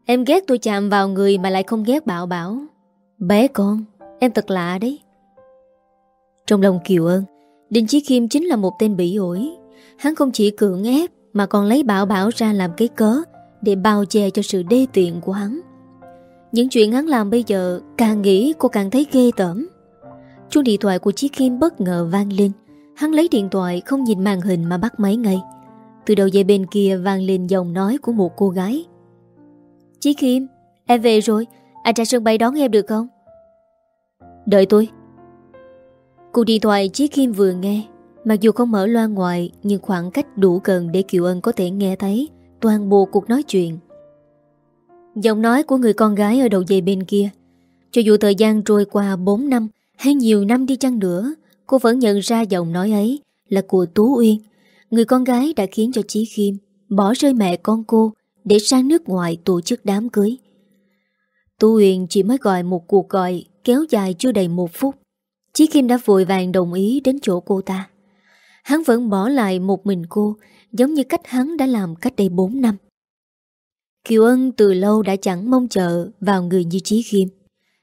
Em ghét tôi chạm vào người Mà lại không ghét Bảo Bảo. Bé con, Em thật lạ đấy. Trong lòng Kiều ơn Đinh Chí Khiêm chính là một tên bỉ ổi. Hắn không chỉ cưỡng ép Mà còn lấy bảo bảo ra làm cái cớ Để bao che cho sự đê tiện của hắn. Những chuyện hắn làm bây giờ Càng nghĩ cô càng thấy ghê tởm. Chuông điện thoại của Chí Khiêm bất ngờ vang lên. Hắn lấy điện thoại không nhìn màn hình mà bắt máy ngay. Từ đầu dây bên kia vang lên giọng nói của một cô gái. Chí kim, Em về rồi. Anh ra sân bay đón em được không? Đợi tôi. Cuộc điện thoại Chí Kim vừa nghe, Mặc dù không mở loa ngoài, Nhưng khoảng cách đủ gần để Kiều Ân có thể nghe thấy Toàn bộ cuộc nói chuyện. Giọng nói của người con gái ở đầu dây bên kia, Cho dù thời gian trôi qua 4 năm Hay nhiều năm đi chăng nữa, Cô vẫn nhận ra giọng nói ấy Là của Tú Uyên. Người con gái đã khiến cho Chí Kim Bỏ rơi mẹ con cô Để sang nước ngoài tổ chức đám cưới. Tu Huyền chỉ mới gọi một cuộc gọi Kéo dài chưa đầy một phút. Chí Kim đã vội vàng đồng ý đến chỗ cô ta. Hắn vẫn bỏ lại một mình cô, Giống như cách hắn đã làm cách đây 4 năm. Kiều Ân từ lâu đã chẳng mong chờ vào người như Chí Kim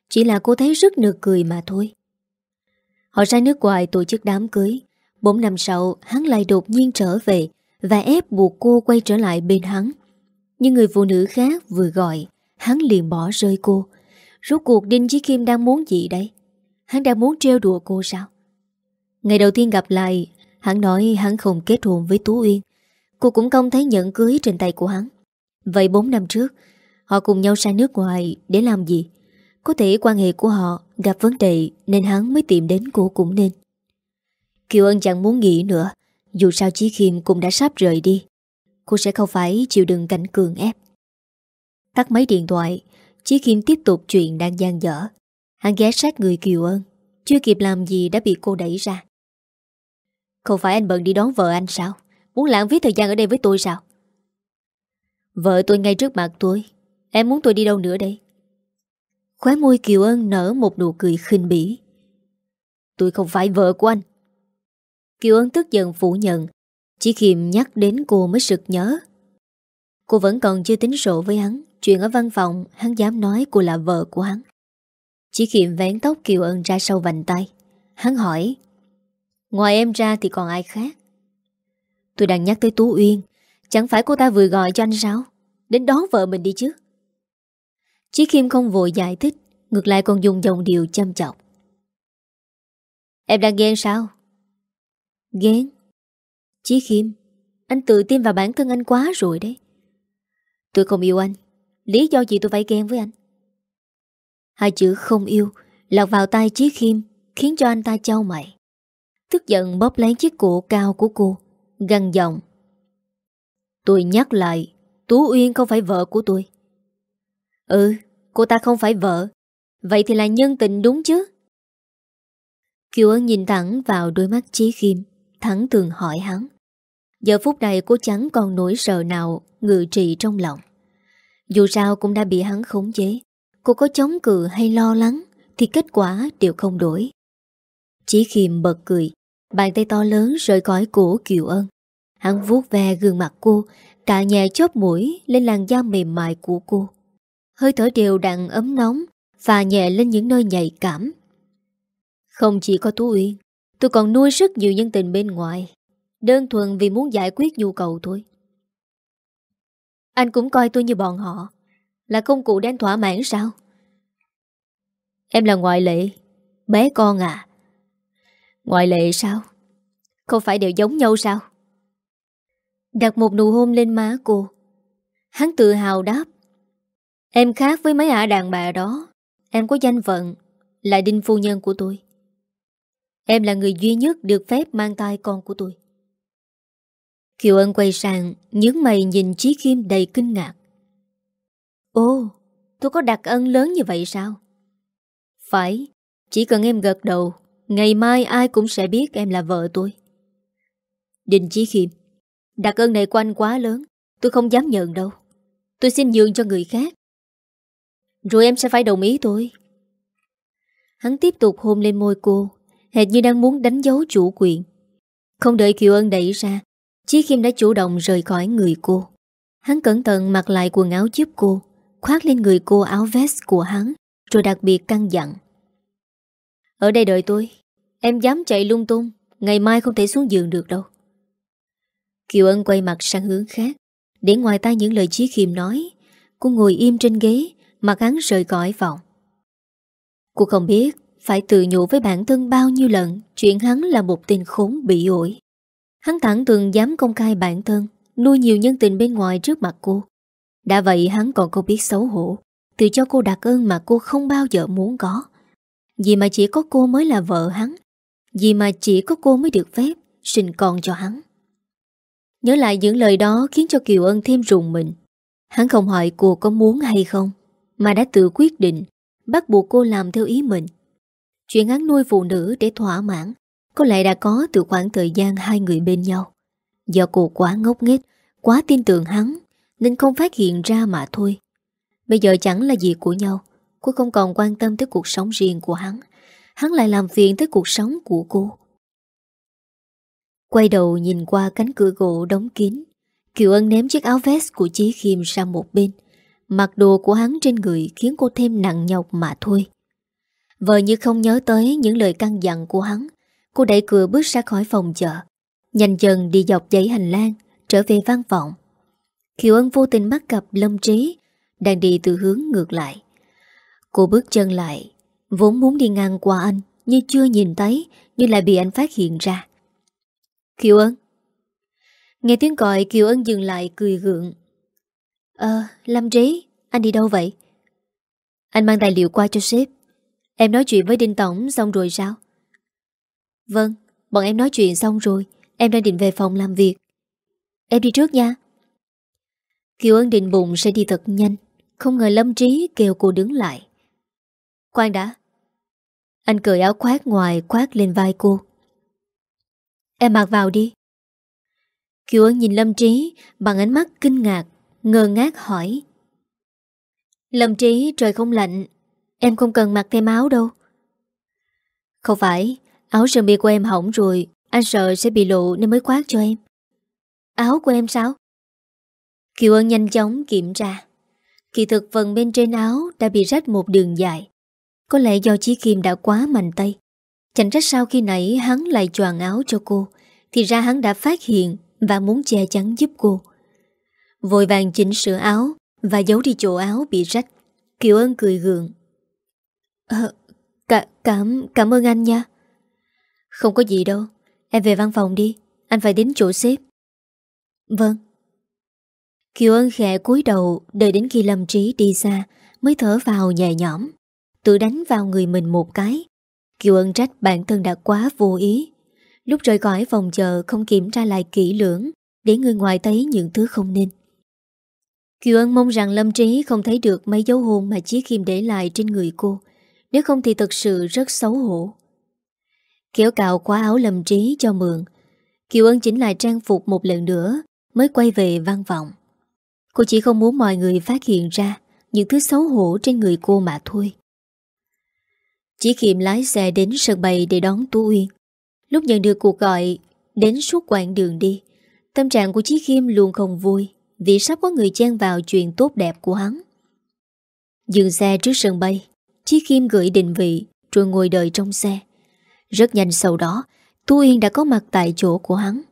Chỉ là cô thấy rất nực cười mà thôi. Họ ra nước ngoài tổ chức đám cưới 4 năm sau, hắn lại đột nhiên trở về Và ép buộc cô quay trở lại bên hắn. Nhưng người phụ nữ khác vừa gọi, Hắn liền bỏ rơi cô. Rốt cuộc Đinh Chí Kim đang muốn gì đây? Hắn đang muốn trêu đùa cô sao? Ngày đầu tiên gặp lại, Hắn nói hắn không kết hôn với Tú Uyên. Cô cũng không thấy nhận cưới trên tay của hắn. Vậy 4 năm trước, Họ cùng nhau sang nước ngoài để làm gì? Có thể quan hệ của họ gặp vấn đề Nên hắn mới tìm đến cô cũng nên. Kiều Ân chẳng muốn nghĩ nữa Dù sao Chí Khiêm cũng đã sắp rời đi. Cô sẽ không phải chịu đựng cảnh cường ép. Tắt máy điện thoại Chí Khiêm tiếp tục chuyện đang gian dở. Hắn ghé sát người Kiều Ân, Chưa kịp làm gì đã bị cô đẩy ra. Không phải anh bận đi đón vợ anh sao? Muốn lãng phí thời gian ở đây với tôi sao? Vợ tôi ngay trước mặt tôi Em muốn tôi đi đâu nữa đây? Khóe môi Kiều Ân nở một nụ cười khinh bỉ. Tôi không phải vợ của anh Kiều Ân tức giận phủ nhận, Chỉ khiêm nhắc đến cô mới sực nhớ. Cô vẫn còn chưa tính sổ với hắn, Chuyện ở văn phòng, Hắn dám nói cô là vợ của hắn. Chỉ khiêm vén tóc Kiều Ân ra sau vành tay. Hắn hỏi, Ngoài em ra thì còn ai khác? Tôi đang nhắc tới Tú Uyên, Chẳng phải cô ta vừa gọi cho anh sao? Đến đón vợ mình đi chứ. Chí Kim không vội giải thích, Ngược lại còn dùng dòng điều chăm chọc. Em đang ghen sao? Ghen Chí Kim Anh tự tin vào bản thân anh quá rồi đấy Tôi không yêu anh Lý do gì tôi phải ghen với anh Hai chữ không yêu lọt vào tay Chí Khiêm khiến cho anh ta trao mày. Tức giận bóp lấy chiếc cổ cao của cô, găng giọng. Tôi nhắc lại, Tú Uyên không phải vợ của tôi. Ừ, cô ta không phải vợ. Vậy thì là nhân tình đúng chứ? Kiều Ân nhìn thẳng vào đôi mắt Chí Khiêm, thẳng thường hỏi hắn. Giờ phút này cô chẳng còn nỗi sợ nào ngự trị trong lòng. Dù sao cũng đã bị hắn khống chế. Cô có chống cự hay lo lắng Thì kết quả đều không đổi Chí khiêm bật cười, Bàn tay to lớn rời khỏi cổ Kiều Ân Hắn vuốt ve gương mặt cô Cả nhà chóp mũi lên làn da mềm mại của cô Hơi thở đều đặn ấm nóng Và nhẹ lên những nơi nhạy cảm Không chỉ có Tú Uyên Tôi còn nuôi rất nhiều nhân tình bên ngoài. Đơn thuần vì muốn giải quyết nhu cầu thôi. Anh cũng coi tôi như bọn họ. Là công cụ đang thỏa mãn sao? Em là ngoại lệ. Bé con à. Ngoại lệ sao? Không phải đều giống nhau sao? Đặt một nụ hôn lên má cô. Hắn tự hào đáp. Em khác với mấy ả đàn bà đó. Em có danh phận Là đinh phu nhân của tôi. Em là người duy nhất được phép mang tay con của tôi. Kiều Ân quay sang, Nhướng mày nhìn Chí Kim đầy kinh ngạc. Ồ, Tôi có đặc ân lớn như vậy sao? Phải, Chỉ cần em gật đầu, Ngày mai ai cũng sẽ biết em là vợ tôi. Đình Chí Kim, Đặc ân này của anh quá lớn, Tôi không dám nhận đâu. Tôi xin nhường cho người khác. Rồi em sẽ phải đồng ý tôi. Hắn tiếp tục hôn lên môi cô Hệt như đang muốn đánh dấu chủ quyền. Không đợi Kiều Ân đẩy ra, Chí khiêm đã chủ động rời khỏi người cô. Hắn cẩn thận mặc lại quần áo giúp cô, Khoác lên người cô áo vest của hắn, Rồi đặc biệt căng dặn. Ở đây đợi tôi, Em dám chạy lung tung, Ngày mai không thể xuống giường được đâu. Kiều Ân quay mặt sang hướng khác, Để ngoài tai những lời Chí khiêm nói, Cô ngồi im trên ghế, Mặt hắn rời khỏi vọng. Cô không biết phải tự nhủ với bản thân bao nhiêu lần Chuyện hắn là một tên khốn bị ổi. Hắn thẳng thường dám công khai bản thân, Nuôi nhiều nhân tình bên ngoài trước mặt cô. Đã vậy hắn còn không biết xấu hổ Tự cho cô đặc ơn mà cô không bao giờ muốn có. Vì mà chỉ có cô mới là vợ hắn, Vì mà chỉ có cô mới được phép Sinh con cho hắn. Nhớ lại những lời đó khiến cho Kiều Ân thêm rùng mình. Hắn không hỏi cô có muốn hay không, Mà đã tự quyết định Bắt buộc cô làm theo ý mình. Chuyện án nuôi phụ nữ để thỏa mãn, Có lẽ đã có từ khoảng thời gian hai người bên nhau. Do cô quá ngốc nghếch, Quá tin tưởng hắn, Nên không phát hiện ra mà thôi. Bây giờ chẳng là gì của nhau, Cô không còn quan tâm tới cuộc sống riêng của hắn Hắn lại làm phiền tới cuộc sống của cô. Quay đầu nhìn qua cánh cửa gỗ đóng kín, Kiều Ân ném chiếc áo vest của Chí Khiêm sang một bên. Mặc đồ của hắn trên người khiến cô thêm nặng nhọc mà thôi. Vợ như không nhớ tới những lời căn dặn của hắn Cô đẩy cửa bước ra khỏi phòng chợ Nhanh chân đi dọc dãy hành lang Trở về văn phòng. Kiều Ân vô tình bắt gặp Lâm Trí Đang đi từ hướng ngược lại. Cô bước chân lại Vốn muốn đi ngang qua anh Nhưng chưa nhìn thấy Nhưng lại bị anh phát hiện ra. Kiều Ân. Nghe tiếng gọi Kiều Ân dừng lại cười gượng. Ờ, Lâm Trí Anh đi đâu vậy? Anh mang tài liệu qua cho sếp. Em nói chuyện với Đinh Tổng xong rồi sao? Vâng, bọn em nói chuyện xong rồi. Em đang định về phòng làm việc. Em đi trước nha. Kiều Ân định bụng sẽ đi thật nhanh. Không ngờ Lâm Trí kêu cô đứng lại. Khoan đã. Anh cởi áo khoác ngoài khoác lên vai cô. Em mặc vào đi. Kiều Ân nhìn Lâm Trí Bằng ánh mắt kinh ngạc Ngơ ngác hỏi. Lâm Trí trời không lạnh Em không cần mặc thêm áo đâu. Không phải, Áo sơ mi của em hỏng rồi, Anh sợ sẽ bị lộ nên mới khoác cho em. Áo của em sao? Kiều Ân nhanh chóng kiểm tra. Kỳ thực phần bên trên áo Đã bị rách một đường dài. Có lẽ do Chí Kim đã quá mạnh tay. Chẳng trách sau khi nãy hắn lại choàng áo cho cô, Thì ra hắn đã phát hiện Và muốn che chắn giúp cô. Vội vàng chỉnh sửa áo Và giấu đi chỗ áo bị rách. Kiều Ân cười gượng. Ờ, cả, cảm, cảm ơn anh nha. Không có gì đâu Em về văn phòng đi Anh phải đến chỗ xếp Vâng. Kiều Ân khẽ cúi đầu Đợi đến khi Lâm Trí đi xa Mới thở vào nhẹ nhõm Tự đánh vào người mình một cái. Kiều Ân trách bản thân đã quá vô ý. Lúc rời khỏi phòng chờ Không kiểm tra lại kỹ lưỡng Để người ngoài thấy những thứ không nên. Kiều Ân mong rằng Lâm Trí không thấy được mấy dấu hôn mà Chí Kim để lại trên người cô. Nếu không thì thật sự rất xấu hổ. Kéo cạo quá áo lầm Trí cho mượn. Kiều Ân chỉnh lại trang phục một lần nữa mới quay về văn vọng. Cô chỉ không muốn mọi người phát hiện ra những thứ xấu hổ trên người cô mà thôi. Chỉ Kim lái xe đến sân bay để đón Tú Uyên. Lúc nhận được cuộc gọi đến suốt quãng đường đi, tâm trạng của Chí Kim luôn không vui vì sắp có người chen vào chuyện tốt đẹp của hắn. Dừng xe trước sân bay, Chí Kim gửi định vị rồi ngồi đợi trong xe. Rất nhanh sau đó, Tu Yên đã có mặt tại chỗ của hắn.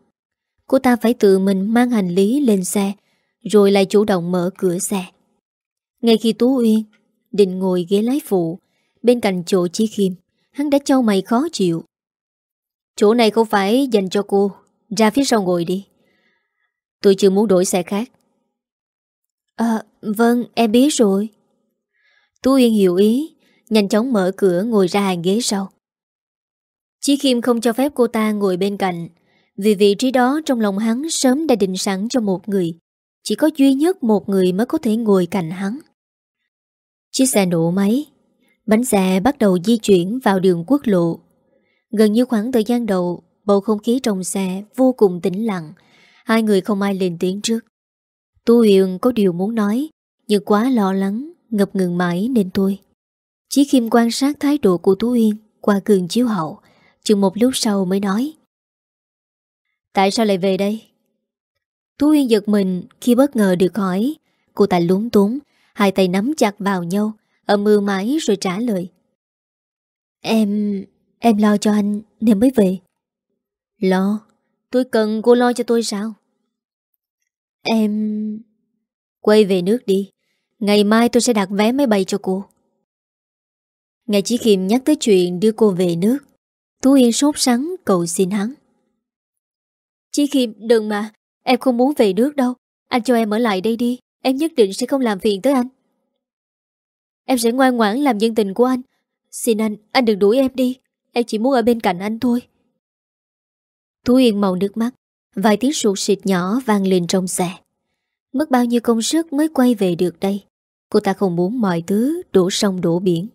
Cô ta phải tự mình mang hành lý lên xe Rồi lại chủ động mở cửa xe. Ngay khi Tú Uyên Định ngồi ghế lái phụ Bên cạnh chỗ Chí Khiêm Hắn đã cho mày khó chịu. Chỗ này không phải dành cho cô Ra phía sau ngồi đi. Tôi chưa muốn đổi xe khác. À vâng em biết rồi. Tú Uyên hiểu ý. Nhanh chóng mở cửa ngồi ra hàng ghế sau. Chí Khiêm không cho phép cô ta ngồi bên cạnh, Vì vị trí đó trong lòng hắn sớm đã định sẵn cho một người, Chỉ có duy nhất một người mới có thể ngồi cạnh hắn. Chiếc xe nổ máy, Bánh xe bắt đầu di chuyển vào đường quốc lộ. Gần như khoảng thời gian đầu, Bầu không khí trong xe vô cùng tĩnh lặng, Hai người không ai lên tiếng trước. Tu Huyền có điều muốn nói, Nhưng quá lo lắng, Ngập ngừng mãi nên tôi Chí khiêm quan sát thái độ của Tú Uyên Qua cường chiếu hậu, Chừng một lúc sau mới nói Tại sao lại về đây? Tú Uyên giật mình khi bất ngờ được hỏi Cô ta lúng túng, Hai tay nắm chặt vào nhau Ở mưa mãi rồi trả lời Em... em lo cho anh nên mới về Lo? Tôi cần cô lo cho tôi sao? Em... Quay về nước đi Ngày mai tôi sẽ đặt vé máy bay cho cô Ngày chỉ khiêm nhắc tới chuyện đưa cô về nước. Tú Yên sốt sắng cầu xin hắn. Chí Khiêm đừng mà Em không muốn về nước đâu. Anh cho em ở lại đây đi Em nhất định sẽ không làm phiền tới anh. Em sẽ ngoan ngoãn làm nhân tình của anh. Xin anh, anh đừng đuổi em đi Em chỉ muốn ở bên cạnh anh thôi. Tú Yên màu nước mắt Vài tiếng sụt xịt nhỏ vang lên trong xe. Mất bao nhiêu công sức mới quay về được đây? Cô ta không muốn mọi thứ đổ sông đổ biển.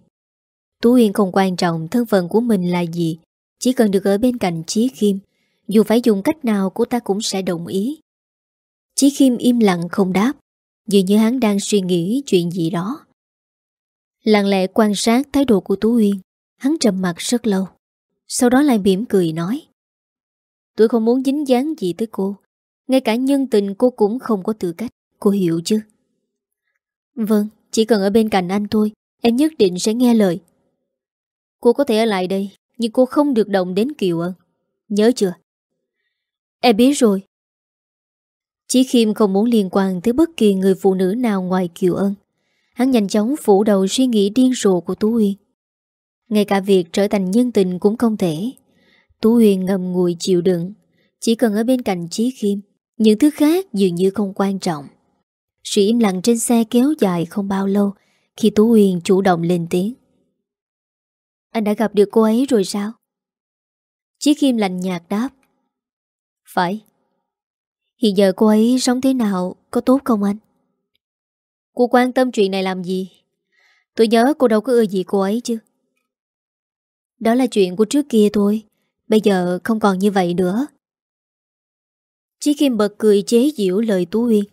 Tú Uyên không quan trọng thân phận của mình là gì Chỉ cần được ở bên cạnh Chí Khiêm Dù phải dùng cách nào cô ta cũng sẽ đồng ý. Chí Khiêm im lặng không đáp Dường như hắn đang suy nghĩ chuyện gì đó. Lặng lẽ quan sát thái độ của Tú Uyên Hắn trầm mặt rất lâu Sau đó lại mỉm cười nói Tôi không muốn dính dáng gì tới cô Ngay cả nhân tình cô cũng không có tư cách Cô hiểu chứ? Vâng, chỉ cần ở bên cạnh anh thôi Em nhất định sẽ nghe lời. Cô có thể ở lại đây, Nhưng cô không được động đến Kiều ân. Nhớ chưa? Em biết rồi. Chí Khiêm không muốn liên quan tới bất kỳ người phụ nữ nào ngoài Kiều Ân. Hắn nhanh chóng phủ đầu suy nghĩ điên rồ của Tú Uyên. Ngay cả việc trở thành nhân tình cũng không thể. Tú Uyên ngầm ngùi chịu đựng. Chỉ cần ở bên cạnh Chí Khiêm, Những thứ khác dường như không quan trọng. Sự im lặng trên xe kéo dài không bao lâu, Khi Tú Uyên chủ động lên tiếng. Anh đã gặp được cô ấy rồi sao? Chí Kim lạnh nhạt đáp. Phải. Hiện giờ cô ấy sống thế nào, Có tốt không anh? Cô quan tâm chuyện này làm gì? Tôi nhớ cô đâu có ưa gì cô ấy chứ. Đó là chuyện của trước kia thôi, Bây giờ không còn như vậy nữa. Chí Kim bật cười chế giễu lời Tú Uyên.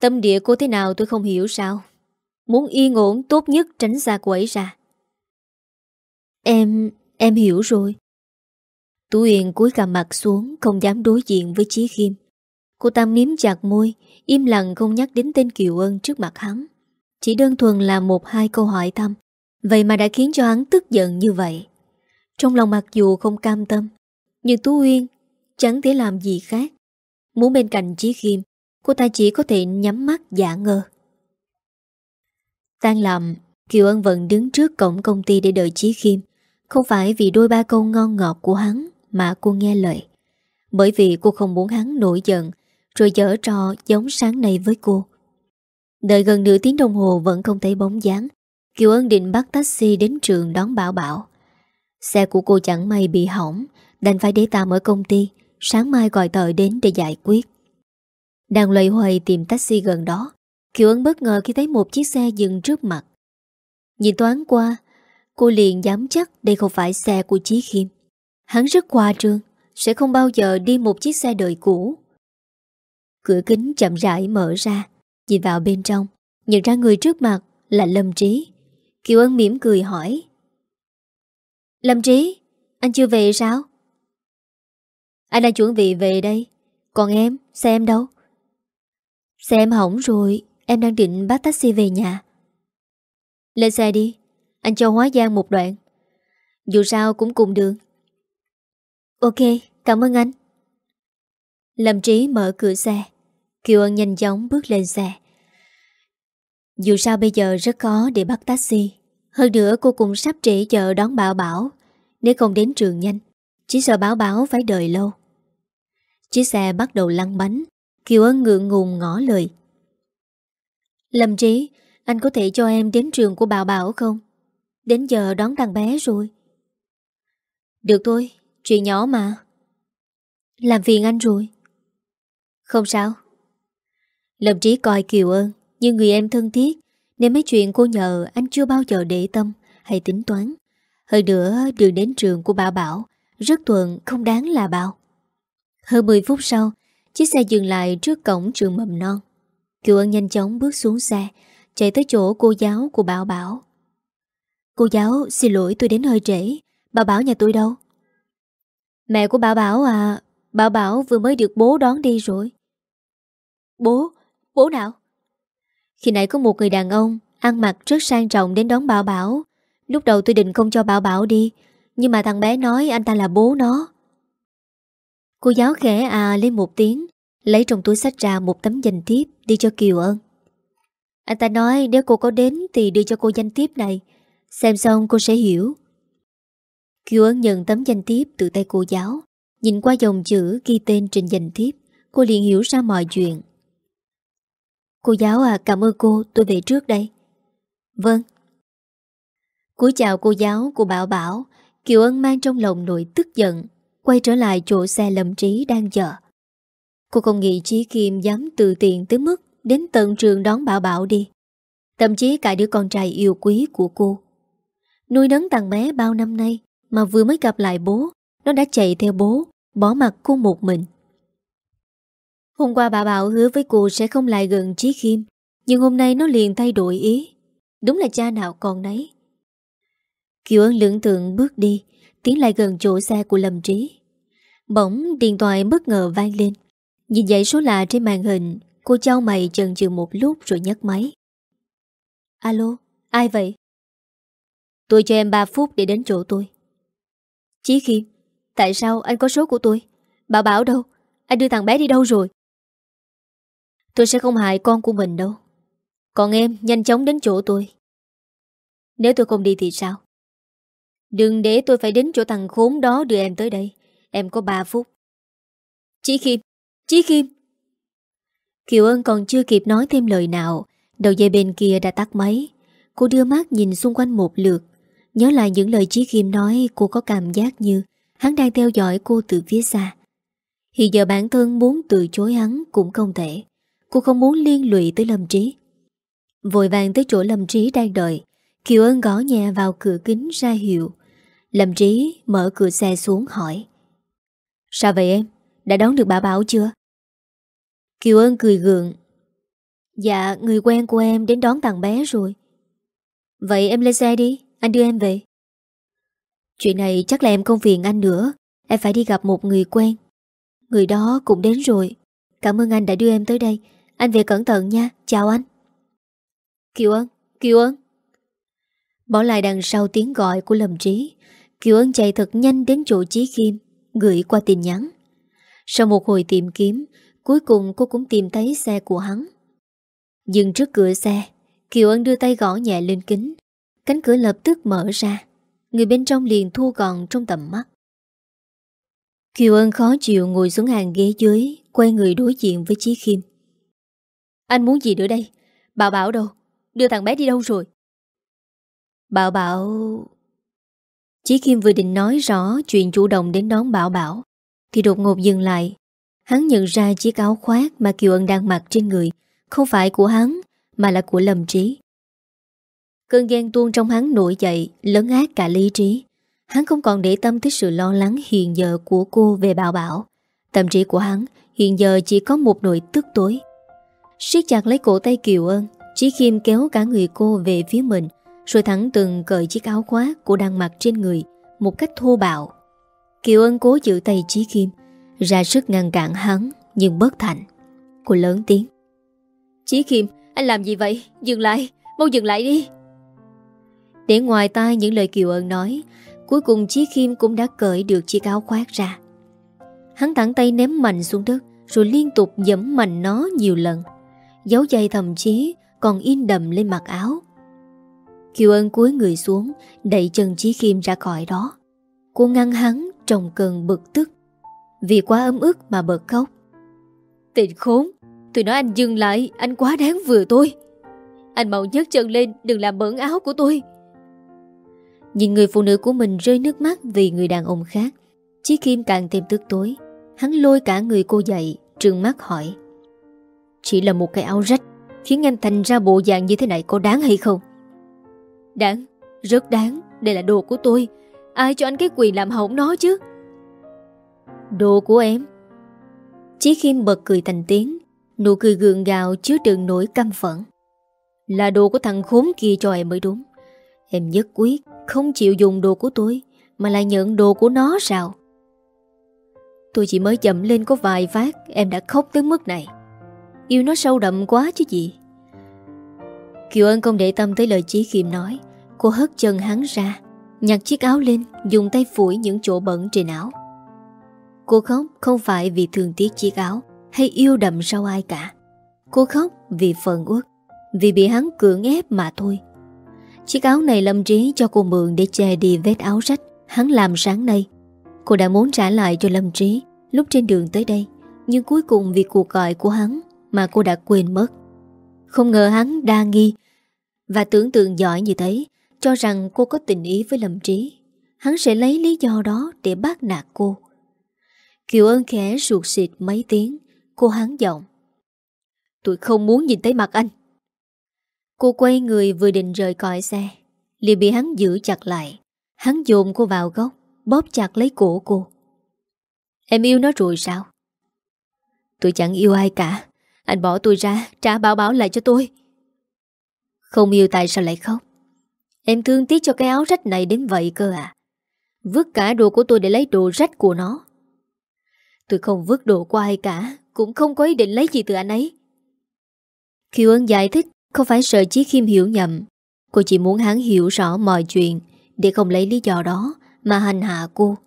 Tâm địa cô thế nào tôi không hiểu sao. Muốn yên ổn, tốt nhất tránh xa cô ấy ra. Em, em hiểu rồi. Tú Uyên cúi cả mặt xuống Không dám đối diện với Chí Khiêm. Cô ta miếm chặt môi Im lặng không nhắc đến tên Kiều Ân trước mặt hắn. Chỉ đơn thuần là một hai câu hỏi thăm. Vậy mà đã khiến cho hắn tức giận như vậy. Trong lòng mặc dù không cam tâm Nhưng Tú Uyên Chẳng thể làm gì khác. Muốn bên cạnh Chí Khiêm Cô ta chỉ có thể nhắm mắt giả ngơ. Tan làm Kiều Ân vẫn đứng trước cổng công ty để đợi Chí Khiêm. Không phải vì đôi ba câu ngon ngọt của hắn Mà cô nghe lời. Bởi vì cô không muốn hắn nổi giận, rồi dở trò giống sáng nay với cô. Đợi gần nửa tiếng đồng hồ Vẫn không thấy bóng dáng, Kiều Ân định bắt taxi đến trường đón Bảo Bảo. Xe của cô chẳng may bị hỏng, Đành phải để tạm ở công ty, Sáng mai gọi tờ đến để giải quyết. Đang loay hoay tìm taxi gần đó, Kiều Ân bất ngờ khi thấy một chiếc xe dừng trước mặt. Nhìn toán qua Cô liền dám chắc đây không phải xe của Chí Khiêm. Hắn rất qua trương Sẽ không bao giờ đi một chiếc xe đời cũ. Cửa kính chậm rãi mở ra Nhìn vào bên trong Nhận ra người trước mặt là Lâm Trí. Kiều Ân mỉm cười hỏi. Lâm Trí Anh chưa về sao? Anh đang chuẩn bị về đây. Còn em, xe em đâu? Xe em hỏng rồi Em đang định bắt taxi về nhà. Lên xe đi. Anh cho Hóa Giang một đoạn. Dù sao cũng cùng đường. Ok, cảm ơn anh. Lâm Trí mở cửa xe. Kiều Ân nhanh chóng bước lên xe. Dù sao bây giờ rất khó để bắt taxi. Hơn nữa cô cũng sắp trễ chờ đón Bảo Bảo. Nếu không đến trường nhanh Chỉ sợ Bảo Bảo phải đợi lâu. Chiếc xe bắt đầu lăn bánh. Kiều Ân ngượng ngùng ngỏ lời. Lâm Trí Anh có thể cho em đến trường của Bảo Bảo không? Đến giờ đón thằng bé rồi. Được thôi, Chuyện nhỏ mà. Làm phiền anh rồi. Không sao. Lâm Trí coi Kiều ơn Như người em thân thiết, Nên mấy chuyện cô nhờ anh chưa bao giờ để tâm Hay tính toán. Hơn nữa, đường đến trường của Bảo Bảo Rất thuận, không đáng là bao. Hơn 10 phút sau, Chiếc xe dừng lại trước cổng trường mầm non. Kiều ơn nhanh chóng bước xuống xe, Chạy tới chỗ cô giáo của Bảo Bảo. Cô giáo, xin lỗi tôi đến hơi trễ. Bảo Bảo nhà tôi đâu? Mẹ của Bảo Bảo à Bảo Bảo vừa mới được bố đón đi rồi. Bố Bố nào? Khi nãy có một người đàn ông, Ăn mặc rất sang trọng đến đón Bảo Bảo. Lúc đầu tôi định không cho Bảo Bảo đi, Nhưng mà thằng bé nói anh ta là bố nó. Cô giáo khẽ à lên một tiếng, Lấy trong túi sách ra một tấm danh thiếp Đi cho Kiều ơn Anh ta nói nếu cô có đến Thì đưa cho cô danh thiếp này. Xem xong cô sẽ hiểu. Kiều Ấn nhận tấm danh thiếp từ tay cô giáo. Nhìn qua dòng chữ ghi tên trên danh thiếp, Cô liền hiểu ra mọi chuyện. Cô giáo à cảm ơn cô, Tôi về trước đây. Vâng. Cúi chào cô giáo của Bảo Bảo, Kiều Ân mang trong lòng nỗi tức giận, Quay trở lại chỗ xe lâm trí đang chờ. Cô không nghĩ Chí Kim dám từ tiện tới mức Đến tận trường đón Bảo Bảo đi. Thậm chí cả đứa con trai yêu quý của cô. Nuôi nấng thằng bé bao năm nay Mà vừa mới gặp lại bố Nó đã chạy theo bố Bỏ mặt cô một mình. Hôm qua bà Bảo hứa với cô sẽ không lại gần Chí khiêm, Nhưng hôm nay nó liền thay đổi ý. Đúng là cha nào còn nấy. Kiều Ân lưỡng tượng bước đi Tiến lại gần chỗ xe của Lâm Trí. Bỗng điện thoại bất ngờ vang lên. Nhìn dãy số lạ trên màn hình Cô trao mày chần chừ một lúc rồi nhấc máy. Alo, ai vậy? Tôi cho em 3 phút để đến chỗ tôi. Chí Kim Tại sao anh có số của tôi? Bảo Bảo đâu? Anh đưa thằng bé đi đâu rồi? Tôi sẽ không hại con của mình đâu. Còn em, nhanh chóng đến chỗ tôi. Nếu tôi không đi thì sao? Đừng để tôi phải đến chỗ thằng khốn đó đưa em tới đây. Em có 3 phút. Chí Khiêm Chí Khiêm! Kiều Ân còn chưa kịp nói thêm lời nào, Đầu dây bên kia đã tắt máy. Cô đưa mắt nhìn xung quanh một lượt Nhớ lại những lời Chí Khiêm nói Cô có cảm giác như Hắn đang theo dõi cô từ phía xa. Hiện giờ bản thân muốn từ chối hắn Cũng không thể. Cô không muốn liên lụy tới Lâm Trí. Vội vàng tới chỗ Lâm Trí đang đợi. Kiều Ân gõ nhẹ vào cửa kính ra hiệu. Lâm Trí mở cửa xe xuống hỏi. Sao vậy em? Đã đón được bà Bảo chưa? Kiều Ân cười gượng. Dạ, người quen của em đến đón thằng bé rồi. Vậy em lên xe đi. Anh đưa em về. Chuyện này chắc là em không phiền anh nữa. Em phải đi gặp một người quen. Người đó cũng đến rồi. Cảm ơn anh đã đưa em tới đây. Anh về cẩn thận nha, chào anh. Kiều Ân, Kiều Ân. Bỏ lại đằng sau tiếng gọi của Lâm Trí. Kiều Ân chạy thật nhanh đến chỗ Trí Kim Gửi qua tin nhắn. Sau một hồi tìm kiếm Cuối cùng cô cũng tìm thấy xe của hắn. Dừng trước cửa xe Kiều Ân đưa tay gõ nhẹ lên kính. Cánh cửa lập tức mở ra Người bên trong liền thu gọn trong tầm mắt Kiều Ân khó chịu ngồi xuống hàng ghế dưới, Quay người đối diện với Chí Khiêm anh muốn gì nữa đây? Bảo Bảo đâu? Đưa thằng bé đi đâu rồi? Bảo Bảo... Chí Kim vừa định nói rõ chuyện chủ động đến đón Bảo Bảo, Thì đột ngột dừng lại Hắn nhận ra chiếc áo khoác mà Kiều Ân đang mặc trên người Không phải của hắn, Mà là của Lâm Trí Cơn ghen tuôn trong hắn nổi dậy Lớn ác cả lý trí. Hắn không còn để tâm tới sự lo lắng hiện giờ của cô về Bảo Bảo. Tâm trí của hắn hiện giờ chỉ có một nỗi tức tối. Siết chặt lấy cổ tay Kiều Ân Trí Khiêm kéo cả người cô về phía mình, Rồi thẳng từng cởi chiếc áo khoác Cô đang mặc trên người Một cách thô bạo. Kiều Ân cố giữ tay Trí Khiêm, Ra sức ngăn cản hắn Nhưng bất thành. Cô lớn tiếng. Trí Khiêm, anh làm gì vậy? Dừng lại, Mau dừng lại đi. Để ngoài tai những lời Kiều Ân nói, Cuối cùng Chí Khiêm cũng đã cởi được chiếc áo khoác ra. Hắn thẳng tay ném mạnh xuống đất, Rồi liên tục dẫm mạnh nó nhiều lần. Dấu dây thậm chí còn in đầm lên mặt áo. Kiều Ân cúi người xuống, Đẩy chân Chí Kim ra khỏi đó. Cô ngăn hắn trong cơn bực tức. Vì quá ấm ức mà bật khóc. Tịnh khốn, Tôi nói anh dừng lại, Anh quá đáng vừa tôi. Anh mau nhấc chân lên, Đừng làm bẩn áo của tôi. Nhìn người phụ nữ của mình rơi nước mắt Vì người đàn ông khác, Chí Kim càng thêm tức tối. Hắn lôi cả người cô dậy, Trừng mắt hỏi. Chỉ là một cái áo rách, Khiến em thành ra bộ dạng như thế này có đáng hay không? Đáng, Rất đáng, Đây là đồ của tôi. Ai cho anh cái quyền làm hỏng nó chứ? Đồ của em. Chí Kim bật cười thành tiếng, Nụ cười gượng gạo chứa đựng nỗi căm phẫn. Là đồ của thằng khốn kia cho em mới đúng. Em nhất quyết không chịu dùng đồ của tôi, Mà lại nhận đồ của nó sao? Tôi chỉ mới chậm lên có vài phát Em đã khóc tới mức này. Yêu nó sâu đậm quá chứ gì. Kiều Ân không để tâm tới lời Chí Khiêm nói. Cô hất chân hắn ra, Nhặt chiếc áo lên, Dùng tay phủi những chỗ bẩn trên áo. Cô khóc không phải vì thương tiếc chiếc áo Hay yêu đậm sau ai cả. Cô khóc vì phần uất, Vì bị hắn cưỡng ép mà thôi. Chiếc áo này lâm trí cho cô mượn Để che đi vết áo rách. Hắn làm sáng nay. Cô đã muốn trả lại cho Lâm Trí Lúc trên đường tới đây, Nhưng cuối cùng vì cuộc gọi của hắn Mà cô đã quên mất. Không ngờ hắn đa nghi Và tưởng tượng giỏi như thế, Cho rằng cô có tình ý với Lâm Trí. Hắn sẽ lấy lý do đó Để bắt nạt cô. Kiều ơn khẽ ruột xịt mấy tiếng, Cô hắn giọng. Tôi không muốn nhìn thấy mặt anh. Cô quay người vừa định rời còi xe, liền bị hắn giữ chặt lại. Hắn dồn cô vào góc, Bóp chặt lấy cổ cô. Em yêu nó rồi sao? Tôi chẳng yêu ai cả. Anh bỏ tôi ra, Trả bảo bảo lại cho tôi. Không yêu tại sao lại khóc? Em thương tiếc cho cái áo rách này đến vậy cơ à? Vứt cả đồ của tôi để lấy đồ rách của nó. Tôi không vứt đồ của ai cả, Cũng không có ý định lấy gì từ anh ấy. Kiều Ân giải thích không phải sợ Chí Khiêm hiểu nhầm. Cô chỉ muốn hắn hiểu rõ mọi chuyện Để không lấy lý do đó Mà hành hạ cô.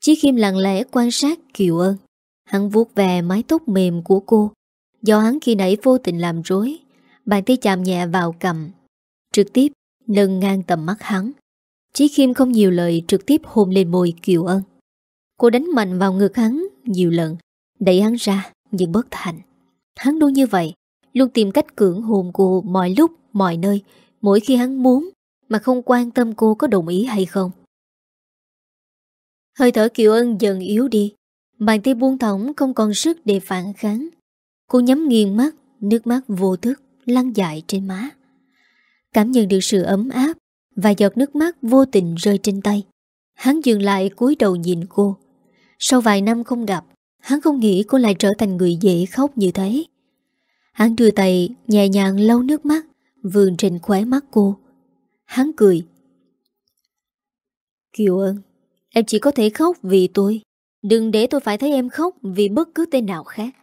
Chí Khiêm lặng lẽ quan sát Kiều Ân. Hắn vuốt về mái tóc mềm của cô. Do hắn khi nãy vô tình làm rối, Bàn tay chạm nhẹ vào cầm Trực tiếp, nâng ngang tầm mắt hắn. Chí Khiêm không nhiều lời Trực tiếp hôn lên môi Kiều Ân. Cô đánh mạnh vào ngực hắn Nhiều lần, Đẩy hắn ra, nhưng bất thành. Hắn luôn như vậy. Luôn tìm cách cưỡng hôn cô mọi lúc, mọi nơi, Mỗi khi hắn muốn Mà không quan tâm cô có đồng ý hay không. Hơi thở Kiều Ân dần yếu đi, Bàn tay buông thõng không còn sức để phản kháng. Cô nhắm nghiền mắt, Nước mắt vô thức Lăn dài trên má. Cảm nhận được sự ấm áp Và giọt nước mắt vô tình rơi trên tay, Hắn dừng lại cúi đầu nhìn cô. Sau vài năm không gặp, Hắn không nghĩ cô lại trở thành người dễ khóc như thế. Hắn đưa tay nhẹ nhàng lau nước mắt, Vườn trên khóe mắt cô. Hắn cười. Kiều ơn Em chỉ có thể khóc vì tôi. Đừng để tôi phải thấy em khóc Vì bất cứ tên nào khác.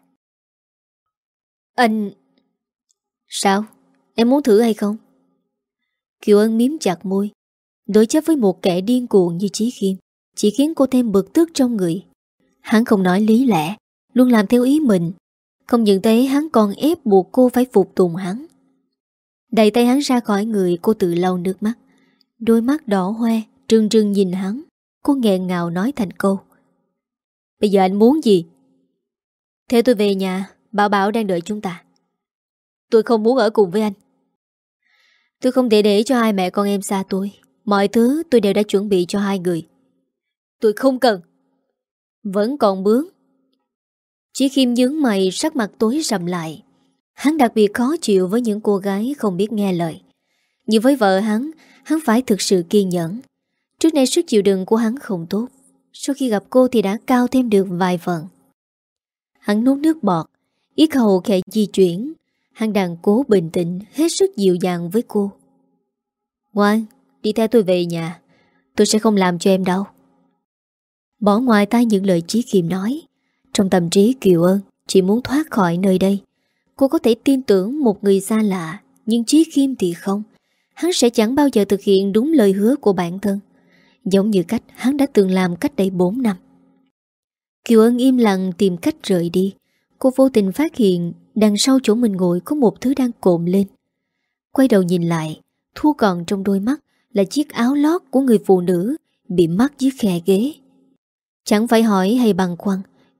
Anh, Sao? Em muốn thử hay không? Kiều Ân miếm chặt môi. Đối chấp với một kẻ điên cuồng như Chí Khiêm, Chỉ khiến cô thêm bực tức trong người. Hắn không nói lý lẽ, Luôn làm theo ý mình. Không những thế, hắn còn ép buộc cô phải phục tùng hắn. Đẩy tay hắn ra khỏi người, cô tự lau nước mắt. Đôi mắt đỏ hoe, Trừng trừng nhìn hắn. Cô nghẹn ngào nói thành câu. Bây giờ anh muốn gì? Thế tôi về nhà, Bảo Bảo đang đợi chúng ta. Tôi không muốn ở cùng với anh. Tôi không thể để cho hai mẹ con em xa tôi. Mọi thứ tôi đều đã chuẩn bị cho hai người. Tôi không cần. Vẫn còn bướng. Chỉ khiêm nhướng mày, sắc mặt tối sầm lại. Hắn đặc biệt khó chịu với những cô gái không biết nghe lời. Như với vợ hắn Hắn phải thực sự kiên nhẫn. Trước nay sức chịu đựng của hắn không tốt. Sau khi gặp cô thì đã cao thêm được vài phần. Hắn nuốt nước bọt ý hầu khẽ di chuyển. Hắn đang cố bình tĩnh, Hết sức dịu dàng với cô. Ngoan, Đi theo tôi về nhà. Tôi sẽ không làm cho em đâu Bỏ ngoài tay những lời Chí Kiệm nói. Trong tâm trí Kiều ơn Chỉ muốn thoát khỏi nơi đây Cô có thể tin tưởng một người xa lạ Nhưng trí Kim thì không Hắn sẽ chẳng bao giờ thực hiện đúng lời hứa của bản thân Giống như cách hắn đã từng làm cách đây 4 năm Kiều Ân im lặng tìm cách rời đi. Cô vô tình phát hiện đằng sau chỗ mình ngồi có một thứ đang cộm lên. Quay đầu nhìn lại, thu còn trong đôi mắt là chiếc áo lót của người phụ nữ bị mắc dưới khe ghế. Chẳng phải hỏi hay bằng khoăn,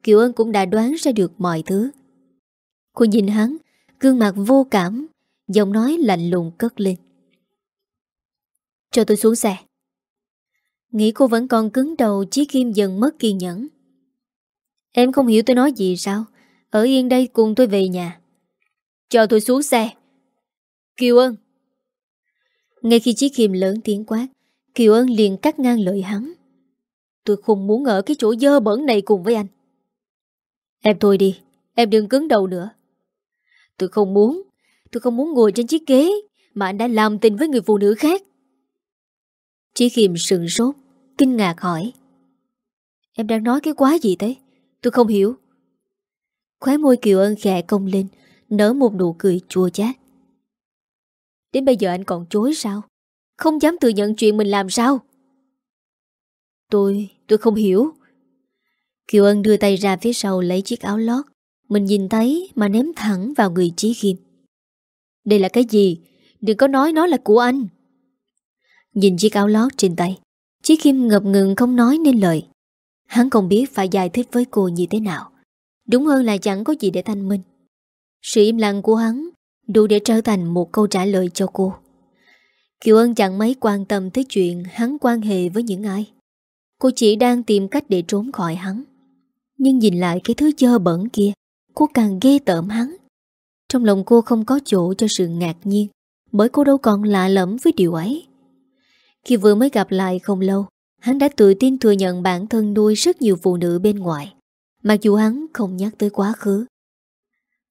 Kiều Ân cũng đã đoán ra được mọi thứ. Cô nhìn hắn, gương mặt vô cảm, giọng nói lạnh lùng cất lên. Cho tôi xuống xe. Nghĩ cô vẫn còn cứng đầu Chí Kim dần mất kiên nhẫn Em không hiểu tôi nói gì sao Ở yên đây cùng tôi về nhà Cho tôi xuống xe Kiều Ân. Ngay khi Chí Kim lớn tiếng quát Kiều Ân liền cắt ngang lời hắn Tôi không muốn ở cái chỗ dơ bẩn này cùng với anh Em thôi đi Em đừng cứng đầu nữa. Tôi không muốn Tôi không muốn ngồi trên chiếc ghế Mà anh đã làm tình với người phụ nữ khác. Chí Khiêm sừng sốt Kinh ngạc hỏi. Em đang nói cái quá gì thế? Tôi không hiểu. Khóe môi Kiều Ân khẽ công lên Nở một nụ cười chua chát. Đến bây giờ anh còn chối sao? Không dám thừa nhận chuyện mình làm sao? Tôi, tôi không hiểu. Kiều Ân đưa tay ra phía sau lấy chiếc áo lót. Mình nhìn thấy mà ném thẳng vào người Chí Kim Đây là cái gì? Đừng có nói nó là của anh. Nhìn chiếc áo lót trên tay, Chí Kim ngập ngừng không nói nên lời. Hắn không biết phải giải thích với cô như thế nào. Đúng hơn là chẳng có gì để thanh minh. Sự im lặng của hắn Đủ để trở thành một câu trả lời cho cô. Kiều Ân chẳng mấy quan tâm tới chuyện Hắn quan hệ với những ai. Cô chỉ đang tìm cách để trốn khỏi hắn. Nhưng nhìn lại cái thứ dơ bẩn kia, Cô càng ghê tởm hắn. Trong lòng cô không có chỗ cho sự ngạc nhiên, Bởi cô đâu còn lạ lẫm với điều ấy. Khi vừa mới gặp lại không lâu, Hắn đã tự tin thừa nhận bản thân nuôi rất nhiều phụ nữ bên ngoài, Mặc dù hắn không nhắc tới quá khứ.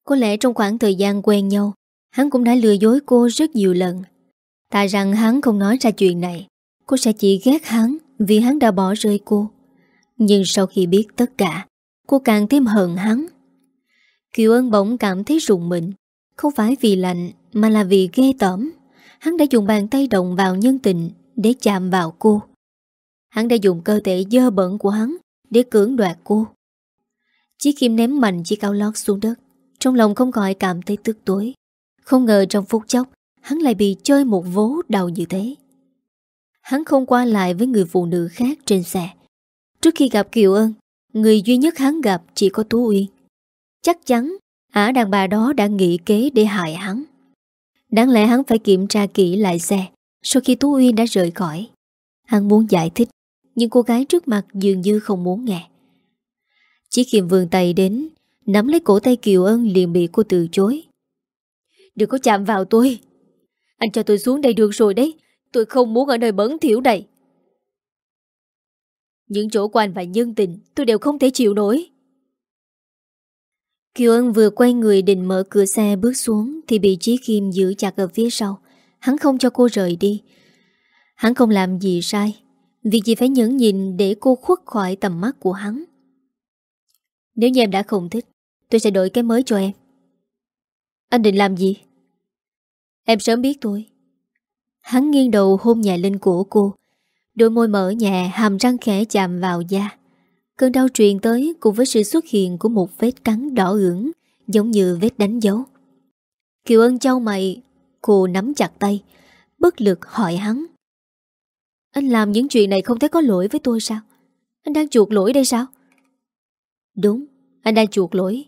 Có lẽ trong khoảng thời gian quen nhau, Hắn cũng đã lừa dối cô rất nhiều lần. Tại rằng hắn không nói ra chuyện này, Cô sẽ chỉ ghét hắn Vì hắn đã bỏ rơi cô. Nhưng sau khi biết tất cả Cô càng thêm hận hắn Kiều ân bỗng cảm thấy rùng mình Không phải vì lạnh Mà là vì ghê tởm Hắn đã dùng bàn tay động vào nhân tình để chạm vào cô. Hắn đã dùng cơ thể dơ bẩn của hắn để cưỡng đoạt cô. Chiếc kim ném mạnh chiếc áo lót xuống đất. Trong lòng không khỏi cảm thấy tức tối. Không ngờ trong phút chốc, hắn lại bị chơi một vố đầu như thế. Hắn không qua lại với người phụ nữ khác trên xe. Trước khi gặp Kiều Ân, người duy nhất hắn gặp chỉ có Tú Uyên. Chắc chắn, ả đàn bà đó đã nghĩ kế để hại hắn. Đáng lẽ hắn phải kiểm tra kỹ lại xe sau khi Tú Uyên đã rời khỏi. Hắn muốn giải thích Nhưng cô gái trước mặt dường như không muốn nghe. Chỉ kiềm vườn tay đến Nắm lấy cổ tay Kiều Ân liền bị cô từ chối. Đừng có chạm vào tôi. Anh cho tôi xuống đây được rồi đấy. Tôi không muốn ở nơi bẩn thiểu này. Những chỗ quan và nhân tình Tôi đều không thể chịu nổi. Kiều Ân vừa quay người định mở cửa xe bước xuống Thì bị Chí Kim giữ chặt ở phía sau. Hắn không cho cô rời đi. Hắn không làm gì sai Việc gì phải nhẫn nhìn để cô khuất khỏi tầm mắt của hắn. Nếu như em đã không thích, Tôi sẽ đổi cái mới cho em. Anh định làm gì? Em sớm biết tôi. Hắn nghiêng đầu hôn nhẹ lên cổ cô. Đôi môi mở nhẹ, Hàm răng khẽ chạm vào da. Cơn đau truyền tới cùng với sự xuất hiện Của một vết cắn đỏ ửng, Giống như vết đánh dấu. Kiều ân châu mày, Cô nắm chặt tay, Bất lực hỏi hắn. Anh làm những chuyện này không thấy có lỗi với tôi sao? Anh đang chuộc lỗi đây sao? Đúng, Anh đang chuộc lỗi.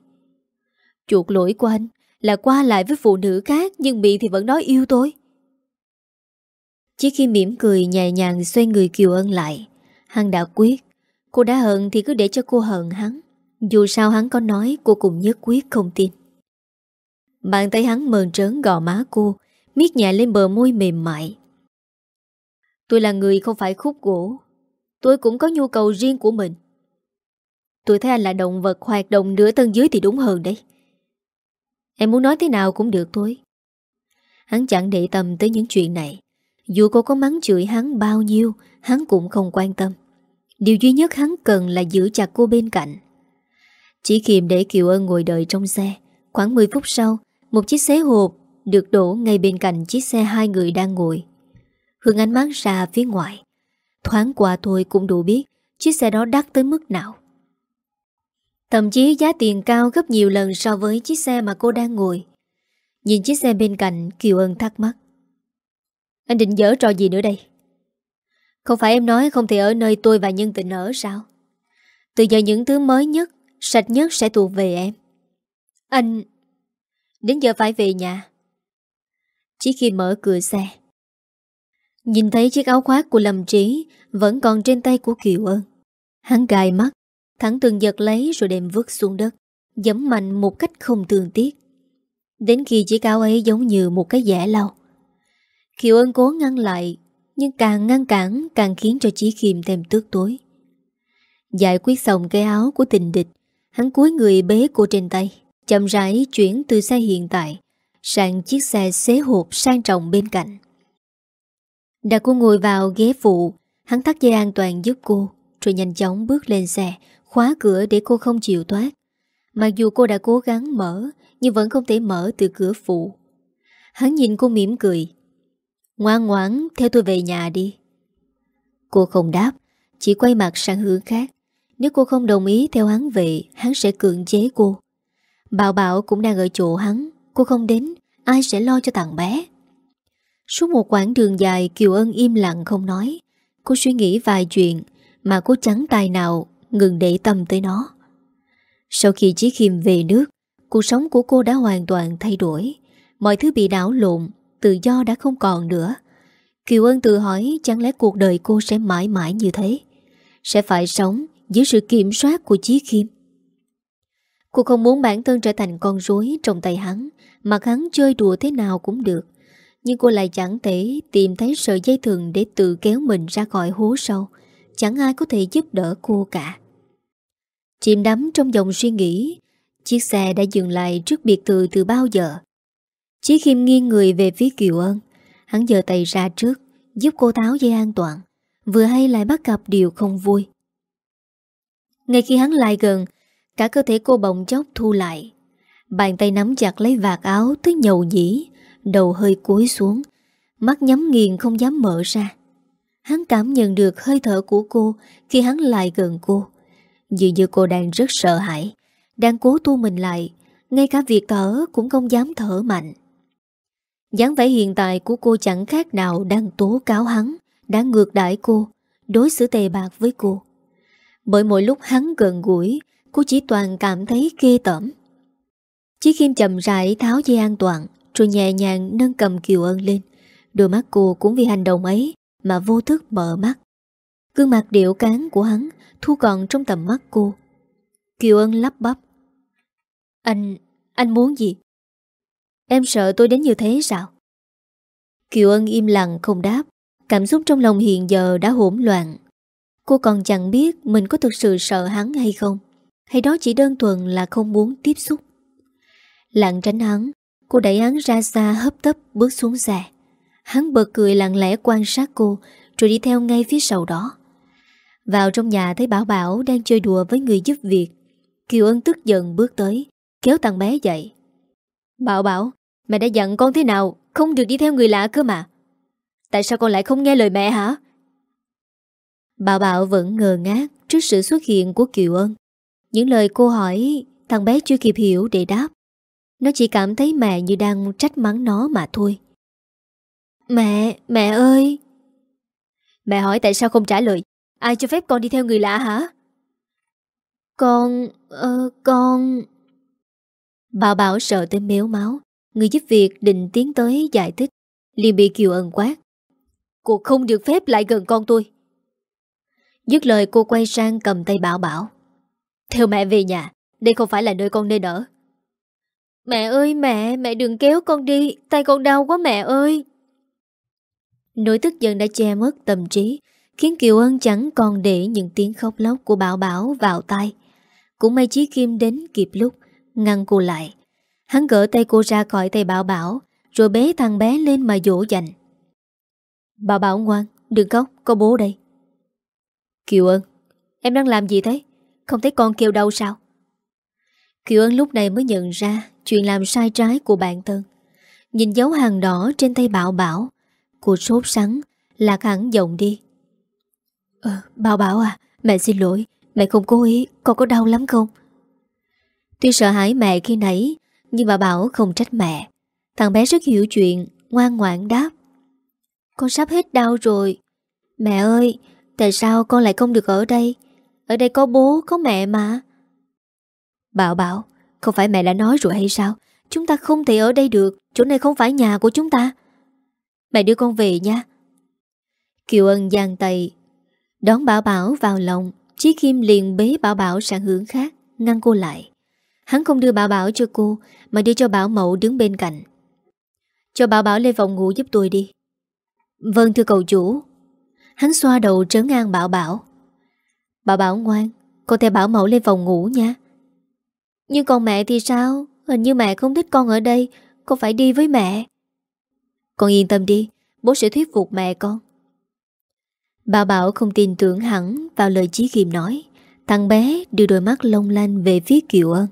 Chuộc lỗi của anh Là qua lại với phụ nữ khác Nhưng bị thì vẫn nói yêu tôi. Chỉ khi mỉm cười nhẹ nhàng Xoay người Kiều Ân lại, Hắn đã quyết. Cô đã hận thì cứ để cho cô hận hắn. Dù sao hắn có nói, cô cũng nhất quyết không tin. Bàn tay hắn mờn trớn gò má cô, Miết nhẹ lên bờ môi mềm mại. Tôi là người không phải khúc gỗ. Tôi cũng có nhu cầu riêng của mình. Tôi thấy anh là động vật hoạt động nửa thân dưới thì đúng hơn đấy. Em muốn nói thế nào cũng được thôi. Hắn chẳng để tâm tới những chuyện này. Dù cô có mắng chửi hắn bao nhiêu Hắn cũng không quan tâm Điều duy nhất hắn cần là giữ chặt cô bên cạnh Chỉ kiềm để Kiều Ân ngồi đợi trong xe Khoảng 10 phút sau Một chiếc xế hộp được đổ ngay bên cạnh chiếc xe hai người đang ngồi. Hương ánh mắt ra phía ngoài. Thoáng qua thôi cũng đủ biết chiếc xe đó đắt tới mức nào. Thậm chí giá tiền cao gấp nhiều lần so với chiếc xe mà cô đang ngồi. Nhìn chiếc xe bên cạnh, Kiều Ân thắc mắc. Anh định dở trò gì nữa đây? Không phải em nói không thể ở nơi tôi và nhân tình ở sao? Từ giờ những thứ mới nhất, sạch nhất sẽ thuộc về em. Anh... Đến giờ phải về nhà. Chỉ khi mở cửa xe. Nhìn thấy chiếc áo khoác của Lâm Trí vẫn còn trên tay của Kiều Ân. Hắn gài mắt, thẳng từng giật lấy rồi đem vứt xuống đất, giấm mạnh một cách không thường tiếc. Đến khi chiếc áo ấy giống như một cái dẻ lau. Kiều Ân cố ngăn lại, nhưng càng ngăn cản càng khiến cho Chí Khiêm thêm tức tối. Giải quyết xong cái áo của tình địch, hắn cúi người bế cô trên tay, chậm rãi chuyển từ xe hiện tại sang chiếc xe xế hộp sang trọng bên cạnh. đã cô ngồi vào ghế phụ, hắn thắt dây an toàn giúp cô, rồi nhanh chóng bước lên xe, khóa cửa để cô không chịu thoát. Mặc dù cô đã cố gắng mở, nhưng vẫn không thể mở từ cửa phụ. Hắn nhìn cô mỉm cười. Ngoan ngoãn, theo tôi về nhà đi. Cô không đáp, chỉ quay mặt sang hướng khác. Nếu cô không đồng ý theo hắn về, hắn sẽ cưỡng chế cô. Bảo Bảo cũng đang ở chỗ hắn, cô không đến, ai sẽ lo cho thằng bé? Suốt một quãng đường dài Kiều Ân im lặng không nói Cô suy nghĩ vài chuyện Mà cô chẳng tài nào ngừng để tâm tới nó Sau khi Chí Khiêm về nước Cuộc sống của cô đã hoàn toàn thay đổi Mọi thứ bị đảo lộn Tự do đã không còn nữa. Kiều Ân tự hỏi chẳng lẽ cuộc đời cô sẽ mãi mãi như thế? Sẽ phải sống dưới sự kiểm soát của Chí Kim. Cô không muốn bản thân trở thành con rối trong tay hắn Mặc hắn chơi đùa thế nào cũng được. Nhưng cô lại chẳng thể tìm thấy sợi dây thừng Để tự kéo mình ra khỏi hố sâu. Chẳng ai có thể giúp đỡ cô cả. Chìm đắm trong dòng suy nghĩ, Chiếc xe đã dừng lại trước biệt thự từ bao giờ? Chí khiêm nghiêng người về phía Kiều Ân. Hắn giơ tay ra trước, Giúp cô tháo dây an toàn. Vừa hay lại bắt gặp điều không vui. Ngay khi hắn lại gần, Cả cơ thể cô bỗng chốc thu lại. Bàn tay nắm chặt lấy vạt áo Tới nhầu nhĩ, Đầu hơi cúi xuống, Mắt nhắm nghiền không dám mở ra. Hắn cảm nhận được hơi thở của cô Khi hắn lại gần cô. Dường như cô đang rất sợ hãi, Đang cố tu mình lại, Ngay cả việc thở cũng không dám thở mạnh dáng vẻ hiện tại của cô chẳng khác nào Đang tố cáo hắn Đang ngược đãi cô Đối xử tề bạc với cô. Bởi mỗi lúc hắn gần gũi Cô chỉ toàn cảm thấy ghê tởm. Chí Kim chậm rãi tháo dây an toàn Rồi nhẹ nhàng nâng cầm Kiều Ân lên. Đôi mắt cô cũng vì hành động ấy Mà vô thức mở mắt. Gương mặt điệu cán của hắn Thu gọn trong tầm mắt cô. Kiều Ân lắp bắp. Anh, anh muốn gì? Em sợ tôi đến như thế sao? Kiều Ân im lặng không đáp. Cảm xúc trong lòng hiện giờ đã hỗn loạn. Cô còn chẳng biết Mình có thực sự sợ hắn hay không. Hay đó chỉ đơn thuần là không muốn tiếp xúc. Lặng tránh hắn, Cô đẩy hắn ra xa hấp tấp bước xuống xe. Hắn bật cười lặng lẽ quan sát cô, Rồi đi theo ngay phía sau đó. Vào trong nhà thấy Bảo Bảo Đang chơi đùa với người giúp việc. Kiều Ân tức giận bước tới, Kéo thằng bé dậy. Bảo Bảo Mẹ đã dặn con thế nào? Không được đi theo người lạ cơ mà. Tại sao con lại không nghe lời mẹ hả? Bảo Bảo vẫn ngờ ngác Trước sự xuất hiện của Kiều Ân. Những lời cô hỏi Thằng bé chưa kịp hiểu để đáp. Nó chỉ cảm thấy mẹ như đang trách mắng nó mà thôi. Mẹ, mẹ ơi! Mẹ hỏi tại sao không trả lời? Ai cho phép con đi theo người lạ hả? Con, uh, con Bảo bảo sợ tới méo máu. Người giúp việc định tiến tới giải thích. Liền bị Kiều Ân quát. Cô không được phép lại gần con tôi. Dứt lời, cô quay sang cầm tay Bảo Bảo. Theo mẹ về nhà, Đây không phải là nơi con nên ở. Mẹ ơi, mẹ Mẹ đừng kéo con đi. Tay con đau quá, mẹ ơi. Nỗi tức giận đã che mất tâm trí, Khiến Kiều Ân chẳng còn để những tiếng khóc lóc của Bảo Bảo vào tay Cũng may Chí Kim đến kịp lúc, Ngăn cô lại. Hắn gỡ tay cô ra khỏi tay Bảo Bảo Rồi bế thằng bé lên mà dỗ dành. Bảo Bảo ngoan Đừng khóc, có bố đây. Kiều Ân Em đang làm gì thế? Không thấy con kêu đâu sao? Kiều Ân lúc này mới nhận ra Chuyện làm sai trái của bạn thân Nhìn dấu hàng đỏ trên tay Bảo Bảo Cô sốt sắng Lạc hẳn giọng đi. Ờ Bảo Bảo à Mẹ xin lỗi Mẹ không cố ý Con có đau lắm không? Tuy sợ hãi mẹ khi nãy nhưng bà Bảo không trách mẹ. Thằng bé rất hiểu chuyện, Ngoan ngoãn đáp. Con sắp hết đau rồi. Mẹ ơi, Tại sao con lại không được ở đây? Ở đây có bố, có mẹ mà. Bảo bảo, Không phải mẹ đã nói rồi hay sao? Chúng ta không thể ở đây được. Chỗ này không phải nhà của chúng ta. Mẹ đưa con về nha. Kiều Ân giang tay. Đón Bảo Bảo vào lòng, Chí Kim liền bế Bảo Bảo sang hướng khác, Ngăn cô lại. Hắn không đưa Bảo Bảo cho cô, Mà đưa cho Bảo mẫu đứng bên cạnh. Cho Bảo Bảo lên phòng ngủ giúp tôi đi. Vâng thưa cậu chủ. Hắn xoa đầu trấn an Bảo Bảo. Bảo Bảo ngoan, Con theo Bảo mẫu lên phòng ngủ nha. Nhưng còn mẹ thì sao? Hình như mẹ không thích con ở đây, Con phải đi với mẹ. Con yên tâm đi, Bố sẽ thuyết phục mẹ con. Bảo Bảo không tin tưởng hẳn vào lời Chí kìm nói. Thằng bé đưa đôi mắt long lanh về phía Kiều Ân.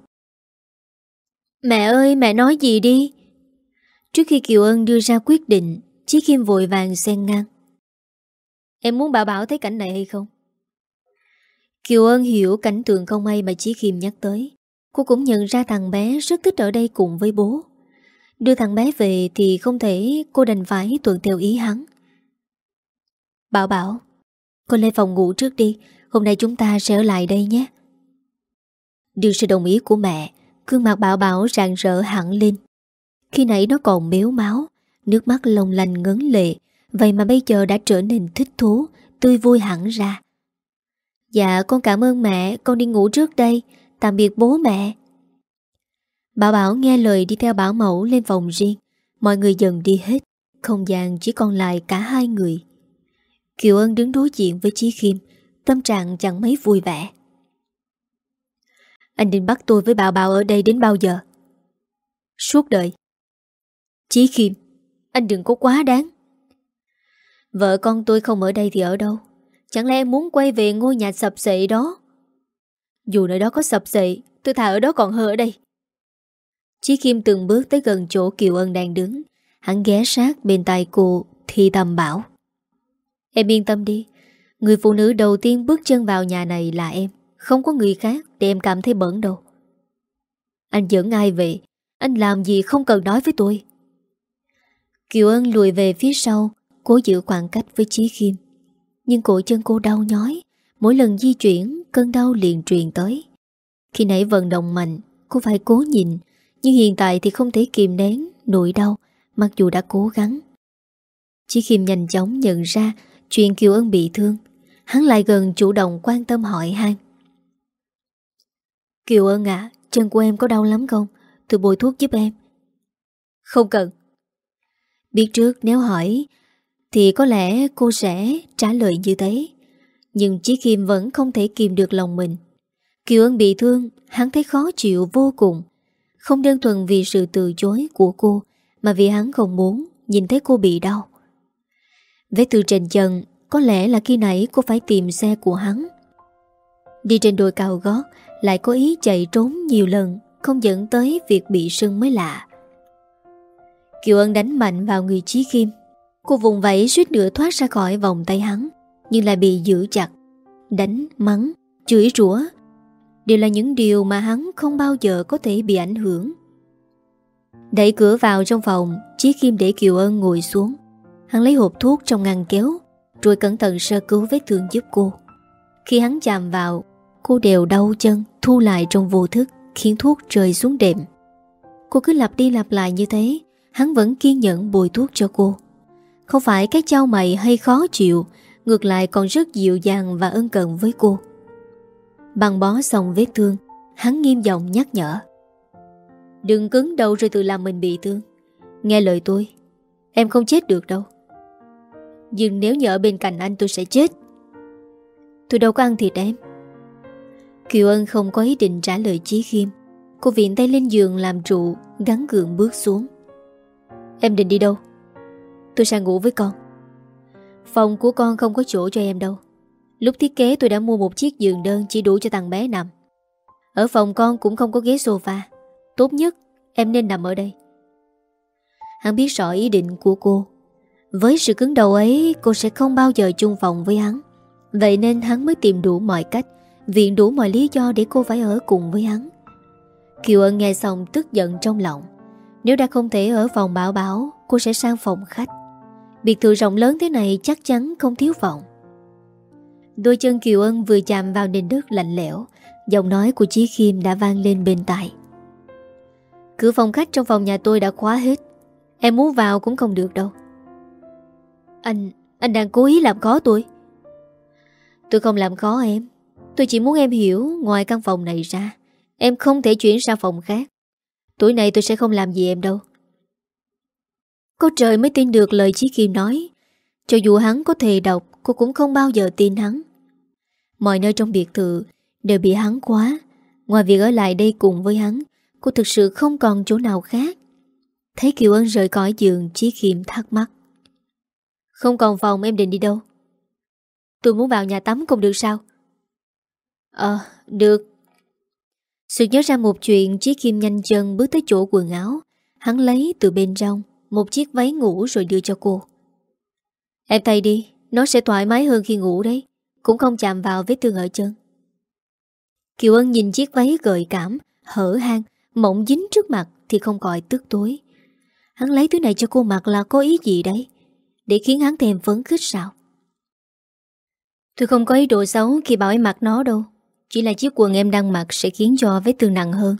Mẹ ơi, mẹ nói gì đi? Trước khi Kiều Ân đưa ra quyết định, Chí Kim vội vàng xen ngang. Em muốn bà Bảo thấy cảnh này hay không? Kiều Ân hiểu cảnh tượng không may mà Chí Kim nhắc tới. Cô cũng nhận ra thằng bé rất thích ở đây cùng với bố. Đưa thằng bé về thì không thể cô đành phải tuần theo ý hắn. Bảo Bảo Con lên phòng ngủ trước đi Hôm nay chúng ta sẽ ở lại đây nhé Được sự đồng ý của mẹ Cương mặt Bảo Bảo rạng rỡ hẳn lên. Khi nãy nó còn méo máu, Nước mắt lồng lành ngấn lệ, Vậy mà bây giờ đã trở nên thích thú, Tươi vui hẳn ra. Dạ con cảm ơn mẹ, Con đi ngủ trước đây, Tạm biệt bố mẹ. Bảo Bảo nghe lời đi theo Bảo Mẫu lên phòng riêng, Mọi người dần đi hết, Không gian chỉ còn lại cả hai người. Kiều Ân đứng đối diện với Chí Khiêm, Tâm trạng chẳng mấy vui vẻ. Anh định bắt tôi với Bảo Bảo ở đây đến bao giờ? Suốt đời. Chí Khiêm, Anh đừng có quá đáng. Vợ con tôi không ở đây thì ở đâu? Chẳng lẽ em muốn quay về ngôi nhà sập sệ đó? Dù nơi đó có sập sệ, Tôi thà ở đó còn hơn ở đây. Chí Kim từng bước tới gần chỗ Kiều Ân đang đứng. Hắn ghé sát bên tay cô Thì tầm bảo. Em yên tâm đi, Người phụ nữ đầu tiên bước chân vào nhà này là em. Không có người khác để em cảm thấy bẩn đâu. Anh giỡn ai vậy? Anh làm gì không cần nói với tôi? Kiều Ân lùi về phía sau, Cố giữ khoảng cách với Chí Khiêm. Nhưng cổ chân cô đau nhói, Mỗi lần di chuyển, Cơn đau liền truyền tới. Khi nãy vận động mạnh, Cô phải cố nhìn Nhưng hiện tại thì không thể kìm nén nỗi đau, Mặc dù đã cố gắng. Chí Khiêm nhanh chóng nhận ra Chuyện Kiều Ân bị thương. Hắn lại gần chủ động quan tâm hỏi han. Kiều Ân ạ Chân của em có đau lắm không? Tôi bồi thuốc giúp em. Không cần. Biết trước nếu hỏi Thì có lẽ cô sẽ trả lời như thế. Nhưng Chí Kim vẫn không thể kìm được lòng mình. Kiều Ân bị thương Hắn thấy khó chịu vô cùng. Không đơn thuần vì sự từ chối của cô Mà vì hắn không muốn Nhìn thấy cô bị đau. Vết từ trên chân Có lẽ là khi nãy cô phải tìm xe của hắn. Đi trên đồi cao gót lại có ý chạy trốn nhiều lần Không dẫn tới việc bị sưng mới lạ. Kiều Ân đánh mạnh vào người Chí Kim. Cô vùng vẫy suýt nữa thoát ra khỏi vòng tay hắn Nhưng lại bị giữ chặt. Đánh, mắng, chửi rủa Đều là những điều mà hắn không bao giờ có thể bị ảnh hưởng. Đẩy cửa vào trong phòng Chí Kim để Kiều Ân ngồi xuống. Hắn lấy hộp thuốc trong ngăn kéo Rồi cẩn thận sơ cứu vết thương giúp cô. Khi hắn chạm vào Cô đều đau chân, Thu lại trong vô thức, Khiến thuốc rơi xuống đệm. Cô cứ lặp đi lặp lại như thế, Hắn vẫn kiên nhẫn bồi thuốc cho cô. Không phải cái trao mày hay khó chịu, Ngược lại còn rất dịu dàng Và ân cần với cô. Bằng bó xong vết thương, Hắn nghiêm giọng nhắc nhở. Đừng cứng đầu rồi tự làm mình bị thương. Nghe lời tôi, Em không chết được đâu. Nhưng nếu nhỡ bên cạnh anh tôi sẽ chết. Tôi đâu có ăn thịt em. Kiều Ân không có ý định trả lời Chí Khiêm. Cô viện tay lên giường làm trụ Gắn gượng bước xuống. Em định đi đâu? Tôi sang ngủ với con. Phòng của con không có chỗ cho em đâu. Lúc thiết kế tôi đã mua một chiếc giường đơn Chỉ đủ cho thằng bé nằm. Ở phòng con cũng không có ghế sofa. Tốt nhất, em nên nằm ở đây. Hắn biết rõ ý định của cô. Với sự cứng đầu ấy, cô sẽ không bao giờ chung phòng với hắn. Vậy nên hắn mới tìm đủ mọi cách. Viện đủ mọi lý do để cô phải ở cùng với hắn. Kiều Ân nghe xong tức giận trong lòng. Nếu đã không thể ở phòng bảo bảo Cô sẽ sang phòng khách. Biệt thự rộng lớn thế này chắc chắn không thiếu phòng. Đôi chân Kiều Ân vừa chạm vào nền đất lạnh lẽo Giọng nói của Chí Khiêm đã vang lên bên tai. Cửa phòng khách trong phòng nhà tôi đã khóa hết. Em muốn vào cũng không được đâu. Anh, anh đang cố ý làm khó tôi. Tôi không làm khó em. Tôi chỉ muốn em hiểu Ngoài căn phòng này ra, Em không thể chuyển sang phòng khác. Tuổi này tôi sẽ không làm gì em đâu. Có trời mới tin được lời Chí Kim nói. Cho dù hắn có thể đọc Cô cũng không bao giờ tin hắn. Mọi nơi trong biệt thự Đều bị hắn quá. Ngoài việc ở lại đây cùng với hắn, Cô thực sự không còn chỗ nào khác. Thấy Kiều Ân rời khỏi giường, Chí Kim thắc mắc. Không còn phòng, em định đi đâu? Tôi muốn vào nhà tắm cũng được sao? Ờ được. Sự nhớ ra một chuyện, Chí Kim nhanh chân bước tới chỗ quần áo. Hắn lấy từ bên trong Một chiếc váy ngủ rồi đưa cho cô. Em thay đi, Nó sẽ thoải mái hơn khi ngủ đấy. Cũng không chạm vào vết thương ở chân. Kiều Ân nhìn chiếc váy gợi cảm, Hở hang Mộng dính trước mặt thì không còi tức tối. Hắn lấy thứ này cho cô mặc là có ý gì đấy, Để khiến hắn thèm phấn khích sao? Tôi không có ý đồ xấu khi bảo em mặc nó đâu. Chỉ là chiếc quần em đang mặc sẽ khiến cho vết thương nặng hơn.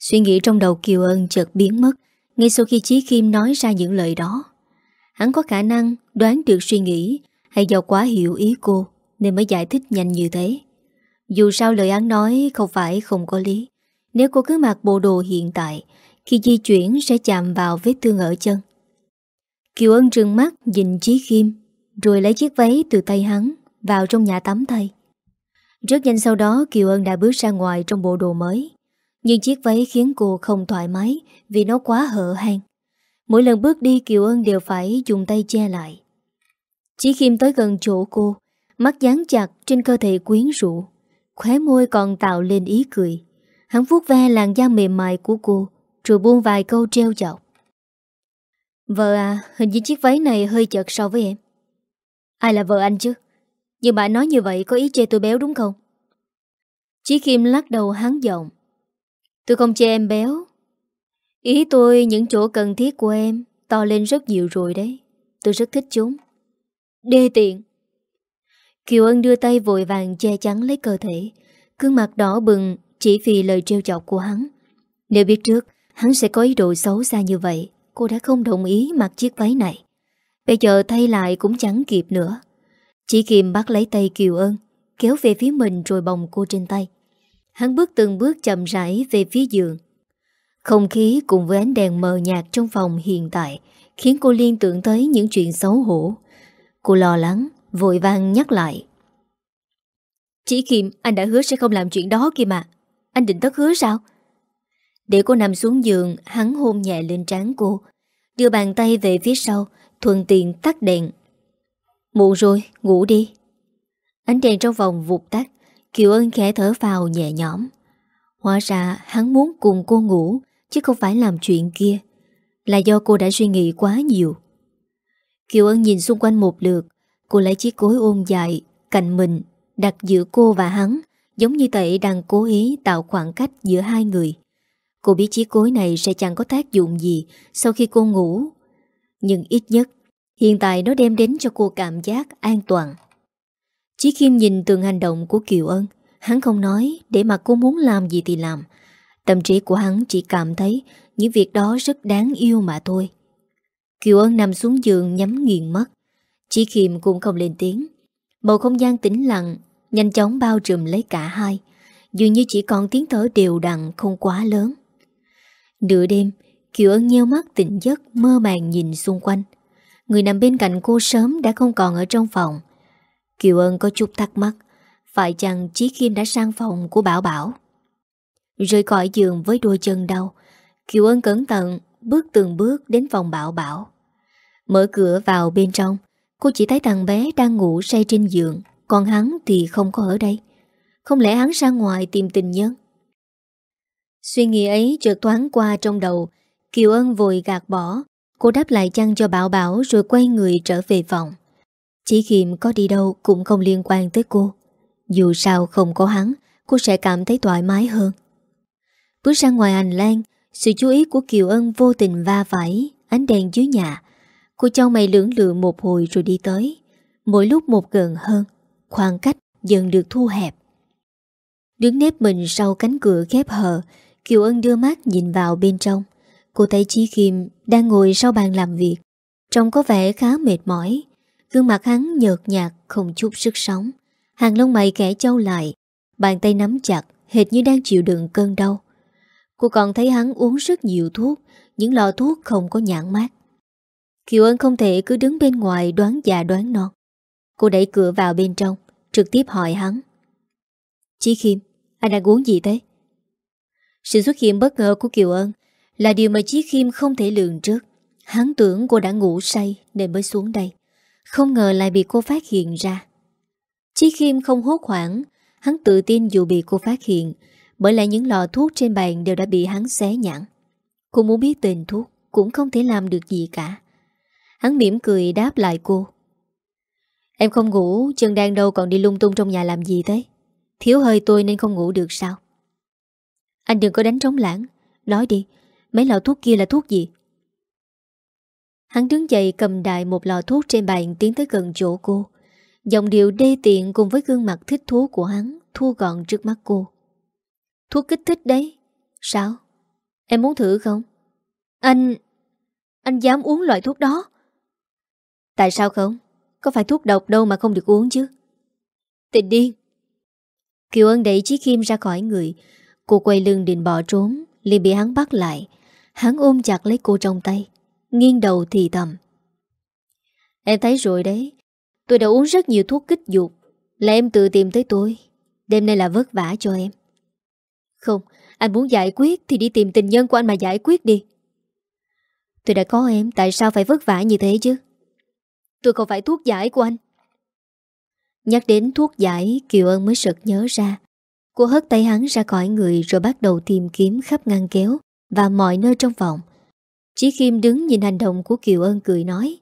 Suy nghĩ trong đầu Kiều Ân chợt biến mất, Ngay sau khi Chí Kim nói ra những lời đó. Hắn có khả năng đoán được suy nghĩ Hay do quá hiểu ý cô Nên mới giải thích nhanh như thế. Dù sao lời hắn nói không phải không có lý. Nếu cô cứ mặc bộ đồ hiện tại, Khi di chuyển sẽ chạm vào vết thương ở chân. Kiều Ân trừng mắt nhìn Chí Kim, Rồi lấy chiếc váy từ tay hắn Vào trong nhà tắm thay. Rất nhanh sau đó, Kiều Ân đã bước ra ngoài trong bộ đồ mới. Nhưng chiếc váy khiến cô không thoải mái Vì nó quá hở hang. Mỗi lần bước đi, Kiều Ân đều phải dùng tay che lại. Chỉ khiêm tới gần chỗ cô, Mắt dán chặt trên cơ thể quyến rũ, Khóe môi còn tạo lên ý cười. Hắn vuốt ve làn da mềm mại của cô, Rồi buông vài câu treo chọc. Vợ à Hình như chiếc váy này hơi chật so với em. Ai là vợ anh chứ? Nhưng bạn nói như vậy có ý chê tôi béo đúng không? Chí Kim lắc đầu hắn giọng. Tôi không chê em béo. Ý tôi, những chỗ cần thiết của em, To lên rất nhiều rồi đấy. Tôi rất thích chúng. Đê tiện. Kiều Ân đưa tay vội vàng che chắn lấy cơ thể. Cương mặt đỏ bừng, Chỉ vì lời trêu chọc của hắn. Nếu biết trước, Hắn sẽ có ý đồ xấu xa như vậy. Cô đã không đồng ý mặc chiếc váy này. Bây giờ thay lại cũng chẳng kịp nữa. Chỉ Kim bắt lấy tay Kiều Ân Kéo về phía mình rồi bồng cô trên tay Hắn bước từng bước chậm rãi về phía giường không khí cùng với ánh đèn mờ nhạt trong phòng hiện tại khiến cô liên tưởng tới những chuyện xấu hổ. Cô lo lắng, vội vàng nhắc lại. Chỉ Kim, anh đã hứa sẽ không làm chuyện đó kia mà. Anh định tất hứa sao? Để cô nằm xuống giường, hắn hôn nhẹ lên trán cô. Đưa bàn tay về phía sau, thuận tiện tắt đèn. Muộn rồi, ngủ đi. Ánh đèn trong vòng vụt tắt, Kiều Ân khẽ thở vào nhẹ nhõm. Hóa ra hắn muốn cùng cô ngủ Chứ không phải làm chuyện kia Là do cô đã suy nghĩ quá nhiều Kiều Ân nhìn xung quanh một lượt Cô lấy chiếc cối ôm dài Cạnh mình Đặt giữa cô và hắn Giống như tệ đang cố ý tạo khoảng cách giữa hai người Cô biết chiếc cối này sẽ chẳng có tác dụng gì Sau khi cô ngủ Nhưng ít nhất Hiện tại nó đem đến cho cô cảm giác an toàn Chí Kim nhìn từng hành động của Kiều Ân Hắn không nói để mà cô muốn làm gì thì làm Tâm trí của hắn chỉ cảm thấy những việc đó rất đáng yêu mà thôi. Kiều Ân nằm xuống giường nhắm nghiền mắt. Chỉ Khiêm cũng không lên tiếng. Bầu không gian tĩnh lặng, nhanh chóng bao trùm lấy cả hai. Dường như chỉ còn tiếng thở đều đặn không quá lớn. Nửa đêm, Kiều Ân nheo mắt tỉnh giấc mơ màng nhìn xung quanh. Người nằm bên cạnh cô sớm đã không còn ở trong phòng. Kiều Ân có chút thắc mắc. Phải chăng Chí Kim đã sang phòng của Bảo Bảo? Rời khỏi giường với đôi chân đau, Kiều Ân cẩn thận Bước từng bước đến phòng bảo bảo Mở cửa vào bên trong, Cô chỉ thấy thằng bé đang ngủ say trên giường, Còn hắn thì không có ở đây Không lẽ hắn ra ngoài tìm tình nhân Suy nghĩ ấy chợt thoáng qua trong đầu, Kiều Ân vội gạt bỏ Cô đáp lại chăn cho Bảo Bảo Rồi quay người trở về phòng. Chỉ khiêm có đi đâu cũng không liên quan tới cô. Dù sao không có hắn Cô sẽ cảm thấy thoải mái hơn. Bước ra ngoài hành lang Sự chú ý của Kiều Ân vô tình va vải, Ánh đèn dưới nhà. Cô cho mày lưỡng lự một hồi rồi đi tới. Mỗi lúc một gần hơn Khoảng cách dần được thu hẹp. Đứng nếp mình sau cánh cửa khép hờ Kiều Ân đưa mắt nhìn vào bên trong. Cô thấy Chí Kim đang ngồi sau bàn làm việc. Trông có vẻ khá mệt mỏi. Gương mặt hắn nhợt nhạt, Không chút sức sống. Hàng lông mày kẻ trâu lại. Bàn tay nắm chặt, Hệt như đang chịu đựng cơn đau. Cô còn thấy hắn uống rất nhiều thuốc, Những lọ thuốc không có nhãn mát. Kiều Ân không thể cứ đứng bên ngoài đoán già đoán non Cô đẩy cửa vào bên trong, Trực tiếp hỏi hắn. Chí Khiêm, Anh đang uống gì thế? Sự xuất hiện bất ngờ của Kiều Ân là điều mà Chí Khiêm không thể lường trước. Hắn tưởng cô đã ngủ say Nên mới xuống đây. Không ngờ lại bị cô phát hiện ra. Chí Khiêm không hốt hoảng. Hắn tự tin dù bị cô phát hiện, Bởi lại những lọ thuốc trên bàn Đều đã bị hắn xé nhãn Cô muốn biết tên thuốc, Cũng không thể làm được gì cả. Hắn mỉm cười đáp lại cô. Em không ngủ, Chân đang đâu còn đi lung tung trong nhà làm gì thế? Thiếu hơi tôi nên không ngủ được sao? Anh đừng có đánh trống lãng. Nói đi Mấy lọ thuốc kia là thuốc gì? Hắn đứng dậy cầm đại một lọ thuốc trên bàn Tiến tới gần chỗ cô. Giọng điệu đê tiện cùng với gương mặt thích thú của hắn Thu gọn trước mắt cô. Thuốc kích thích đấy. Sao? Em muốn thử không? Anh Anh dám uống loại thuốc đó? Tại sao không? Có phải thuốc độc đâu mà không được uống chứ? Tình điên Kiều Ân đẩy Chí Kim ra khỏi người. Cô quay lưng định bỏ trốn, liền bị hắn bắt lại. Hắn ôm chặt lấy cô trong tay Nghiêng đầu thì thầm. Em thấy rồi đấy Tôi đã uống rất nhiều thuốc kích dục Là em tự tìm tới tôi Đêm nay là vất vả cho em. Không, anh muốn giải quyết Thì đi tìm tình nhân của anh mà giải quyết đi. Tôi đã có em Tại sao phải vất vả như thế chứ? Tôi không phải thuốc giải của anh. Nhắc đến thuốc giải Kiều Ân mới sực nhớ ra. Cô hất tay hắn ra khỏi người Rồi bắt đầu tìm kiếm khắp ngăn kéo. Và mọi nơi trong phòng Chí Kim đứng nhìn hành động của Kiều Ân cười nói,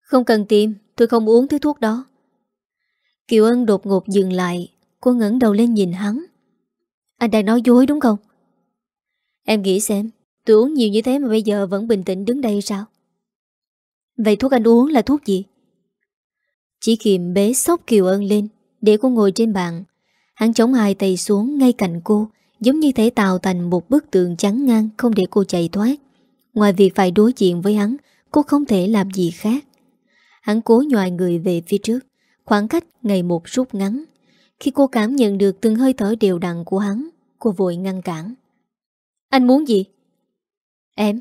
Không cần tìm, Tôi không uống thứ thuốc đó. Kiều Ân đột ngột dừng lại, Cô ngẩng đầu lên nhìn hắn. Anh đang nói dối đúng không? Em nghĩ xem, Tôi uống nhiều như thế mà bây giờ vẫn bình tĩnh đứng đây sao? Vậy thuốc anh uống là thuốc gì? Chỉ kim bế sốc Kiều Ân lên, Để cô ngồi trên bàn. Hắn chống hai tay xuống ngay cạnh cô Giống như thể tạo thành một bức tường chắn ngang Không để cô chạy thoát. Ngoài việc phải đối diện với hắn Cô không thể làm gì khác. Hắn cố nhòi người về phía trước. Khoảng cách ngày một rút ngắn. Khi cô cảm nhận được từng hơi thở đều đặn của hắn Cô vội ngăn cản. Anh muốn gì? Em.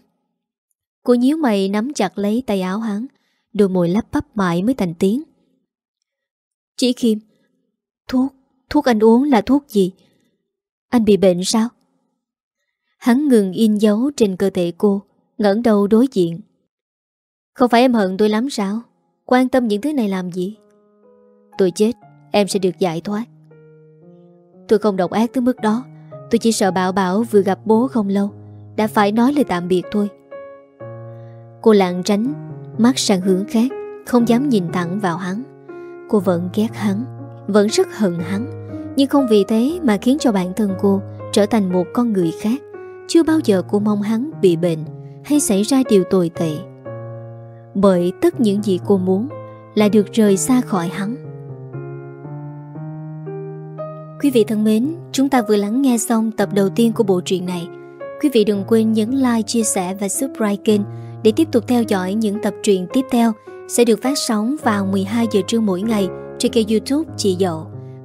Cô nhíu mày nắm chặt lấy tay áo hắn Đôi môi lắp bắp mãi mới thành tiếng. Chỉ Kim Thuốc, thuốc anh uống là thuốc gì? Anh bị bệnh sao? Hắn ngừng in dấu trên cơ thể cô, ngẩng đầu đối diện Không phải em hận tôi lắm sao? Quan tâm những thứ này làm gì? Tôi chết, Em sẽ được giải thoát Tôi không độc ác tới mức đó Tôi chỉ sợ Bảo Bảo vừa gặp bố không lâu, Đã phải nói lời tạm biệt thôi Cô lạng tránh, Mắt sang hướng khác, Không dám nhìn thẳng vào hắn Cô vẫn ghét hắn, Vẫn rất hận hắn nhưng không vì thế mà khiến cho bản thân cô Trở thành một con người khác Chưa bao giờ cô mong hắn bị bệnh Hay xảy ra điều tồi tệ Bởi tất những gì cô muốn Là được rời xa khỏi hắn Quý vị thân mến, chúng ta vừa lắng nghe xong tập đầu tiên của bộ truyện này. Quý vị đừng quên nhấn like, chia sẻ và subscribe kênh để tiếp tục theo dõi những tập truyện tiếp theo sẽ được phát sóng vào 12 giờ trưa mỗi ngày trên kênh youtube Chị Dậu.